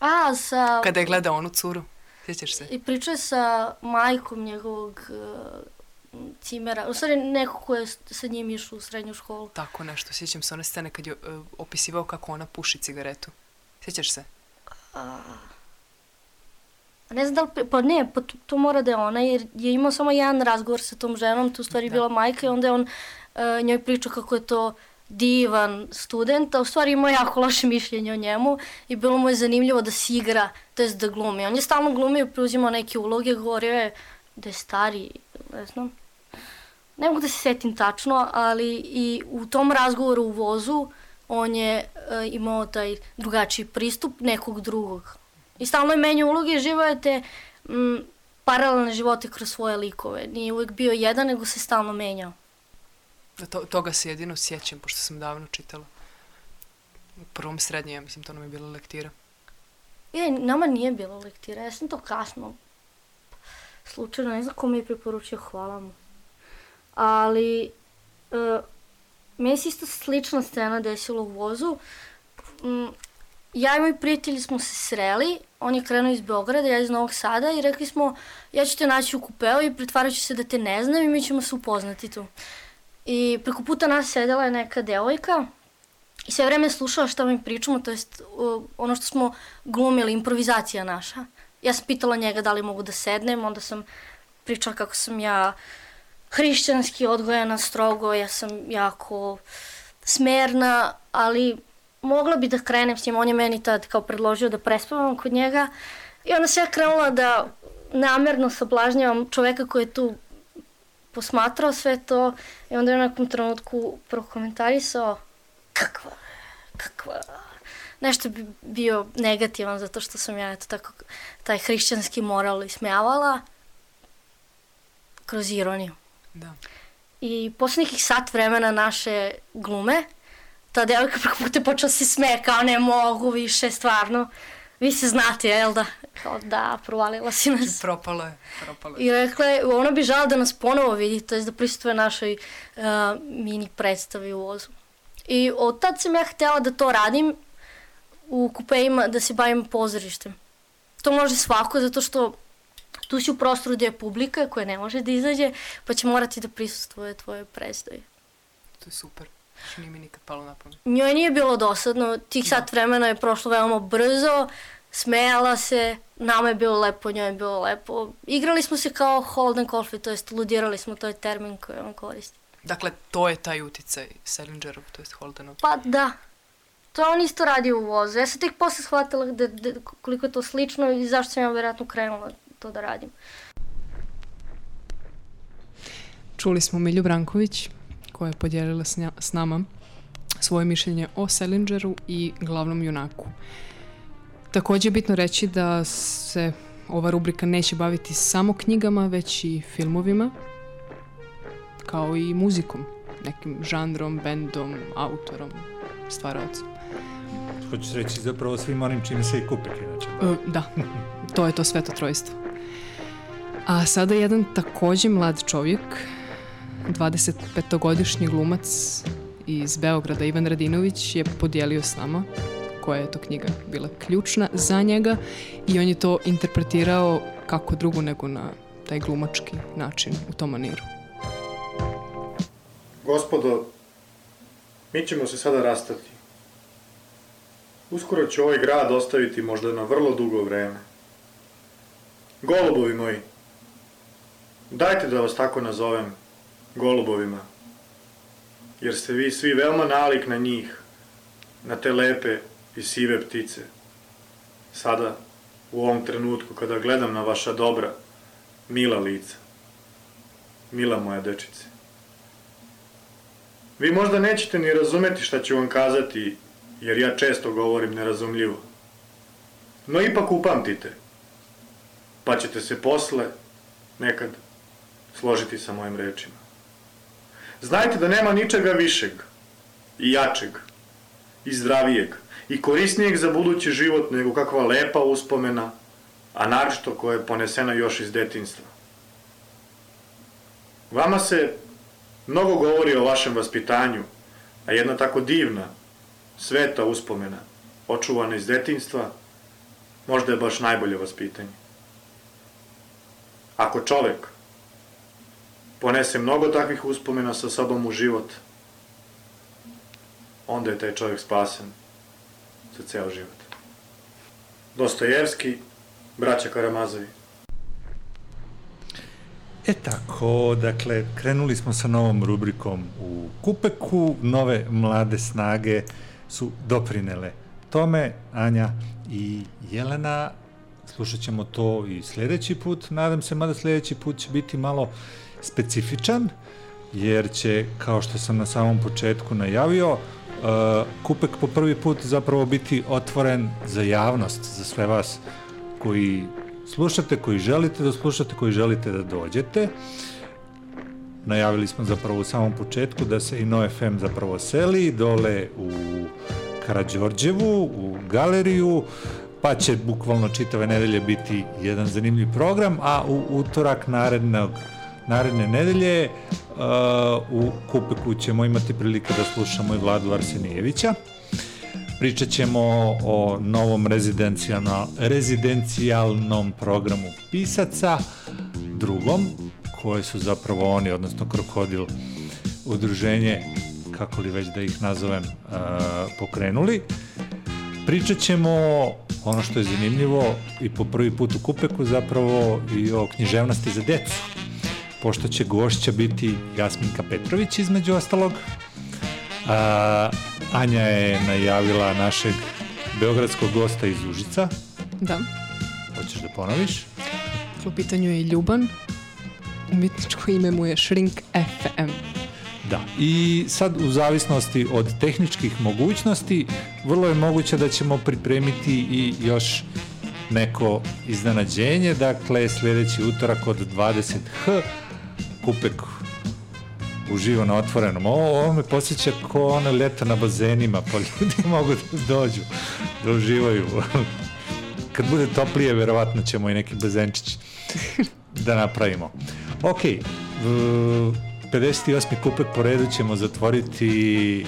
A, sa... Kada je gledao onu curu? Sjećaš se? I pričao je sa majkom njegovog uh, cimera, u stvari neko ko je sa njim išao u srednju školu. Tako nešto, sjećam se one scene kad je e, opisivao kako ona puši cigaretu. Sjećaš se? A, ne znam da li, pa ne, pa to, to mora da je ona, jer je imao samo jedan razgovor sa tom ženom, tu stvari bila majka i onda je on uh, njoj pričao kako je to divan student, a u stvari imao jako loše mišljenje o njemu i bilo mu je zanimljivo da se igra, to jest da glumi. On je stalno glumio, preuzimao neke uloge, govorio je da je stari, ne znam. Ne mogu da se setim tačno, ali i u tom razgovoru u vozu on je e, imao taj drugačiji pristup nekog drugog. I stalno je menjao uloge i živao je te m, paralelne živote kroz svoje likove. Nije uvek bio jedan, nego se stalno menjao. Da to, toga se jedino sjećam, pošto sam davno čitala. U prvom srednje, ja mislim, to nam je bila lektira. I nama nije bilo lektira, ja sam to kasno slučajno, ne znam ko mi je preporučio, hvala mu. Ali, e, meni se isto slična scena desila u vozu. Mm, ja i moji prijatelji smo se sreli, on je krenuo iz Beograda, ja iz Novog Sada i rekli smo, ja ću te naći u kupeu i pretvarat ću se da te ne znam i mi ćemo se upoznati tu. I preko puta nas sedela je neka devojka i sve vreme slušala šta mi pričamo, to jest uh, ono što smo glumili, improvizacija naša. Ja sam pitala njega da li mogu da sednem, onda sam pričala kako sam ja hrišćanski odgojena strogo, ja sam jako smerna, ali mogla bi da krenem s njim, on je meni tad kao predložio da prespavam kod njega i onda se ja krenula da namerno sablažnjavam čoveka koji je tu posmatrao sve to i onda je u nekom trenutku prokomentarisao kakva, kakva, nešto bi bio negativan zato što sam ja eto tako taj hrišćanski moral ismejavala kroz ironiju. Da. I posle nekih sat vremena naše glume, ta devojka preko puta počela se smeje, kao ne mogu više, stvarno. Vi se znate, jel da? Kao da, provalila si nas. Propalo je, propalo je. I rekla je, ona bi žela da nas ponovo vidi, to je da prisutuje našoj uh, mini predstavi u vozu. I od tad sam ja htela da to radim u kupejima, da se bavim pozorištem. To može svako, zato što tu si u prostoru gde je publika koja ne može da izađe, pa će morati da prisustuje tvoje predstavi. To je super. Što nije mi nikad palo na pamet. Njoj nije bilo dosadno, tih sat vremena je prošlo veoma brzo, smejala se, nama je bilo lepo, njoj je bilo lepo. Igrali smo se kao Holden Caulfield, to jest ludirali smo, to je termin koji on koristi. Dakle, to je taj uticaj Selingerov, to jest Holdenov. Pa da, to je on isto radio u vozu. Ja sam tek posle shvatila da, da, koliko je to slično i zašto sam ja vjerojatno krenula to da radim. Čuli smo Milju Branković, koja je podijelila s, nja, s nama svoje mišljenje o Selingeru i glavnom junaku. Takođe je bitno reći da se ova rubrika neće baviti samo knjigama, već i filmovima, kao i muzikom, nekim žanrom, bendom, autorom, stvaralcem. Hoćeš reći zapravo svim onim čime se i kupek inače. E, da, to je to sveto trojstvo. A sada jedan takođe mlad čovjek, 25-godišnji glumac iz Beograda, Ivan Radinović, je podijelio s nama koja je to knjiga bila ključna za njega i on je to interpretirao kako drugo nego na taj glumački način u tom maniru. Gospodo, mi ćemo se sada rastati. Uskoro ću ovaj grad ostaviti možda na vrlo dugo vreme. Golubovi moji, dajte da vas tako nazovem, golubovima, jer ste vi svi veoma nalik na njih, na te lepe i sive ptice. Sada, u ovom trenutku, kada gledam na vaša dobra, mila lica, mila moja dečice. Vi možda nećete ni razumeti šta ću vam kazati, jer ja često govorim nerazumljivo. No ipak upamtite, pa ćete se posle, nekad, složiti sa mojim rečima. Znajte da nema ničega višeg i jačeg i zdravijeg i korisnijeg za budući život nego kakva lepa uspomena, a naročito koja je ponesena još iz detinstva. Vama se mnogo govori o vašem vaspitanju, a jedna tako divna, sveta uspomena, očuvana iz detinstva, možda je baš najbolje vaspitanje. Ako čovek ponese mnogo takvih uspomena sa sobom u život, onda je taj čovjek spasen za ceo život. Dostojevski, braća Karamazovi. E tako, dakle, krenuli smo sa novom rubrikom u Kupeku, nove mlade snage su doprinele tome, Anja i Jelena, slušat ćemo to i sledeći put, nadam se, mada sledeći put će biti malo specifičan, jer će, kao što sam na samom početku najavio, uh, Kupek po prvi put zapravo biti otvoren za javnost, za sve vas koji slušate, koji želite da slušate, koji želite da dođete. Najavili smo zapravo u samom početku da se i NoFM zapravo seli dole u Karadžorđevu, u galeriju, pa će bukvalno čitave nedelje biti jedan zanimljiv program, a u utorak narednog naredne nedelje uh, u Kupeku ćemo imati prilike da slušamo i Vladu Arsenijevića. Pričat ćemo o novom rezidencijalnom programu pisaca, drugom, koje su zapravo oni, odnosno Krokodil, udruženje, kako li već da ih nazovem, uh, pokrenuli. Pričat ćemo ono što je zanimljivo i po prvi put u Kupeku zapravo i o književnosti za decu pošto će gošća biti Jasminka Petrović između ostalog. A, Anja je najavila našeg beogradskog gosta iz Užica. Da. Hoćeš da ponoviš? U pitanju je Ljuban. Umjetničko ime mu je Shrink FM. Da, i sad u zavisnosti od tehničkih mogućnosti, vrlo je moguće da ćemo pripremiti i još neko iznenađenje, dakle sljedeći utorak od 20h, kupek uživo na otvorenom. Ovo, ovo me posjeća ko ono ljeto na bazenima, pa ljudi mogu da dođu, da uživaju. Kad bude toplije, verovatno ćemo i neki bazenčić da napravimo. Ok, v- 58. kupek po redu ćemo zatvoriti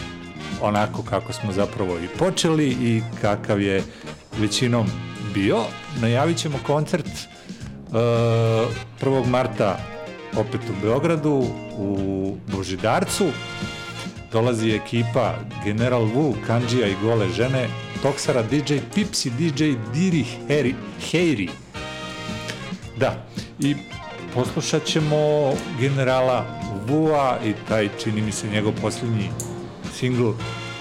onako kako smo zapravo i počeli i kakav je većinom bio. Najavit ćemo koncert uh, 1. marta opet u Beogradu u Božidarcu. Dolazi ekipa General Wu, Kanđija i Gole žene, Toksara, DJ Pips i DJ Diri Heri, Heiri. Da, i poslušat ćemo generala Vua i taj, čini mi se, njegov posljednji singl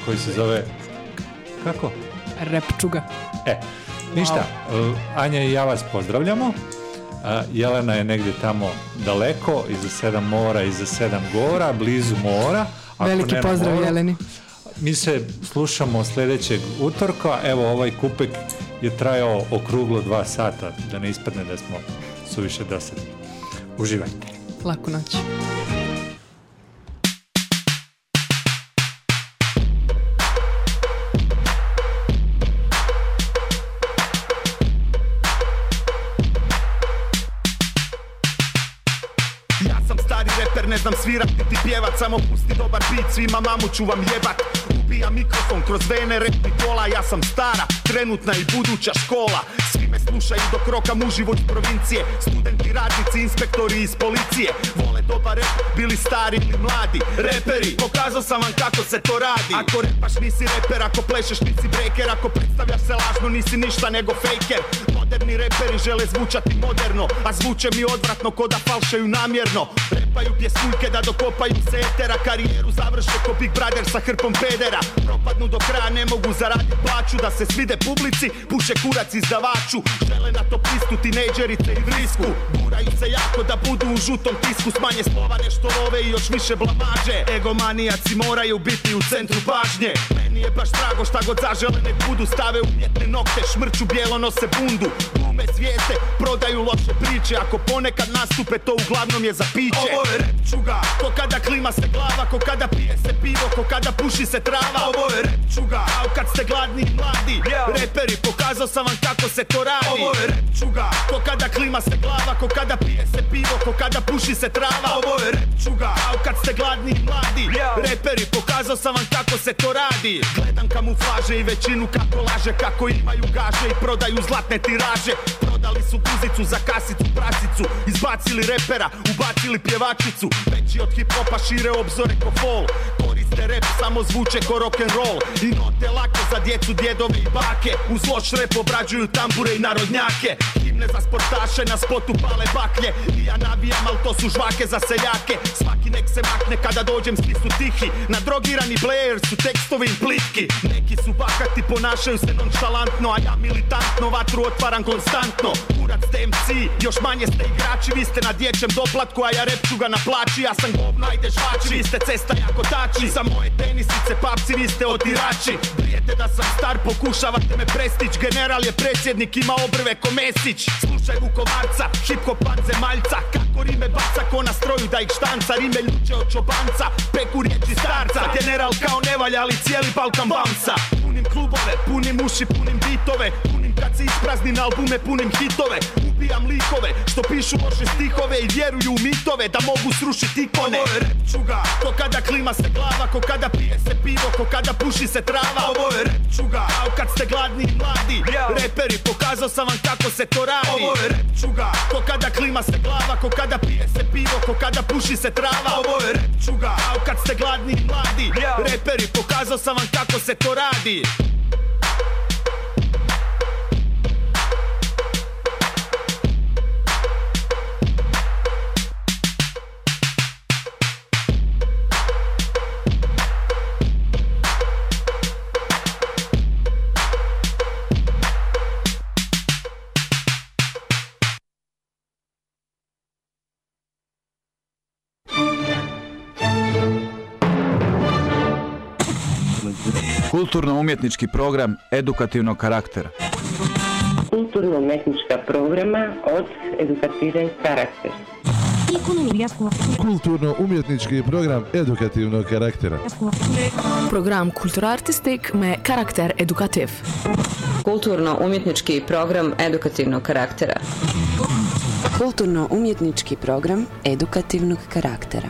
koji se zove... Kako? Repčuga. E, ništa, uh, Anja i ja vas pozdravljamo. Jelena je negdje tamo daleko, iza sedam mora, iza sedam gora, blizu mora. Ako Veliki pozdrav moru. Jeleni. Mi se slušamo sljedećeg utorka. Evo, ovaj kupek je trajao okruglo dva sata, da ne ispadne da smo suviše dosadni. Uživajte. Laku noć. Pjevat Samo pusti dobar bit, svima mamu ću vam jebat. Ubija mikrofon kroz vene repni kola Ja sam stara, trenutna i buduća škola. Svi me slušaju dok rokam uživo iz provincije. Studenti, radnici, inspektori iz policije. Vole dobar rep, bili stari ili mladi. Reperi, pokazao sam vam kako se to radi. Ako repaš nisi reper, ako plešeš nisi breaker Ako predstavljaš se lažno nisi ništa nego faker. Moderni reperi žele zvučati moderno A zvuče mi odvratno ko da falšaju namjerno Repaju pjesmuljke da dokopaju se etera Karijeru završe ko Big Brother sa hrpom pedera. Propadnu do kraja, ne mogu zaraditi plaću Da se svide publici, puše kurac izdavaču Žele na top listu tinejdžerice i vrisku. Guraju se jako da budu u žutom tisku. Smanje slova, nešto love i još više blamaže Egomanijaci moraju biti u centru pažnje. Meni je baš drago šta god zažele nek budu. Stave umjetne nokte, šmrču bijelo nose bundu. Glume zvijezde, prodaju loše priče. Ako ponekad nastupe to uglavnom je za piće Ovo je rap čuga, ko kada klima se glava Ko kada pije se pivo, ko kada puši se trava. Ovo je rap čuga, a kad ste gladni i mladi Reperi, pokazao sam vam kako se to radi. Ovo je rap čuga, ko kada klima se glava Ko kada pije se pivo, ko kada puši se trava. Ovo je rap čuga, a kad ste gladni i mladi Reperi, pokazao sam vam kako se to radi. Gledam kamuflaže i većinu kako laže Kako imaju gaže i prodaju zlatne tiraže. Prodali su guzicu za kasicu, prasicu Izbacili repera, ubacili pjevačicu Veći od hip-hopa šire obzore ko fol. Koriste rap, samo zvuče ko rock'n'roll. I note lake za djecu, djedove i bake. Uz loš rap obrađuju tambure i narodnjake. Himne za sportaše, na spotu pale baklje. I ja navijam, al to su žvake za seljake. Svaki nek se makne kada dođem, svi su tihi. Na drogirani Blair su tekstovi im plitki. Neki su bahati, ponašaju se nonšalantno A ja militantno vatru otvaram konstantno. Kurac ste MC, još manje ste igrači Vi ste na dječjem doplatku, a ja rep ću ga na plaći Ja sam govno, ajde žvači, vi ste cesta jako tači Za moje tenisice, papci, vi ste otirači. Brijete da sam star, pokušavate me prestić. General je predsjednik, ima obrve ko Mesić. Slušaj Vukovarca, hip hop zemaljca. Kako rime baca ko na stroju da ih štanca. Rime ljuče od čobanca, peku riječi starca. General kao ne valja, ali cijeli Balkan bamsa Punim klubove, punim uši, punim bitove. Punim kad se isprazni na albume, punim hitove. Ubijam likove, što pišu loše stihove I vjeruju u mitove, da mogu srušiti ikone Ovo je rap čuga, ko kada klima se glava Ko kada pije se pivo, ko kada puši se trava. Ovo je rap čuga, a kad ste gladni i mladi Reperi, pokazao sam vam kako se to radi. Ovo je rap čuga, ko kada klima se glava Ko kada pije se pivo, ko kada puši se trava. Ovo je rap čuga, a kad ste gladni i mladi Reperi, pokazao sam vam kako se to radi Kulturno-umjetnički program edukativnog karaktera. Kulturno-umetnička programa od edukativen karakter. Kulturno-umjetnički program edukativnog karaktera. Program kulturartistik me karakter edukativ. Kulturno-umjetnički program edukativnog karaktera. Kulturno-umjetnički program edukativnog karaktera.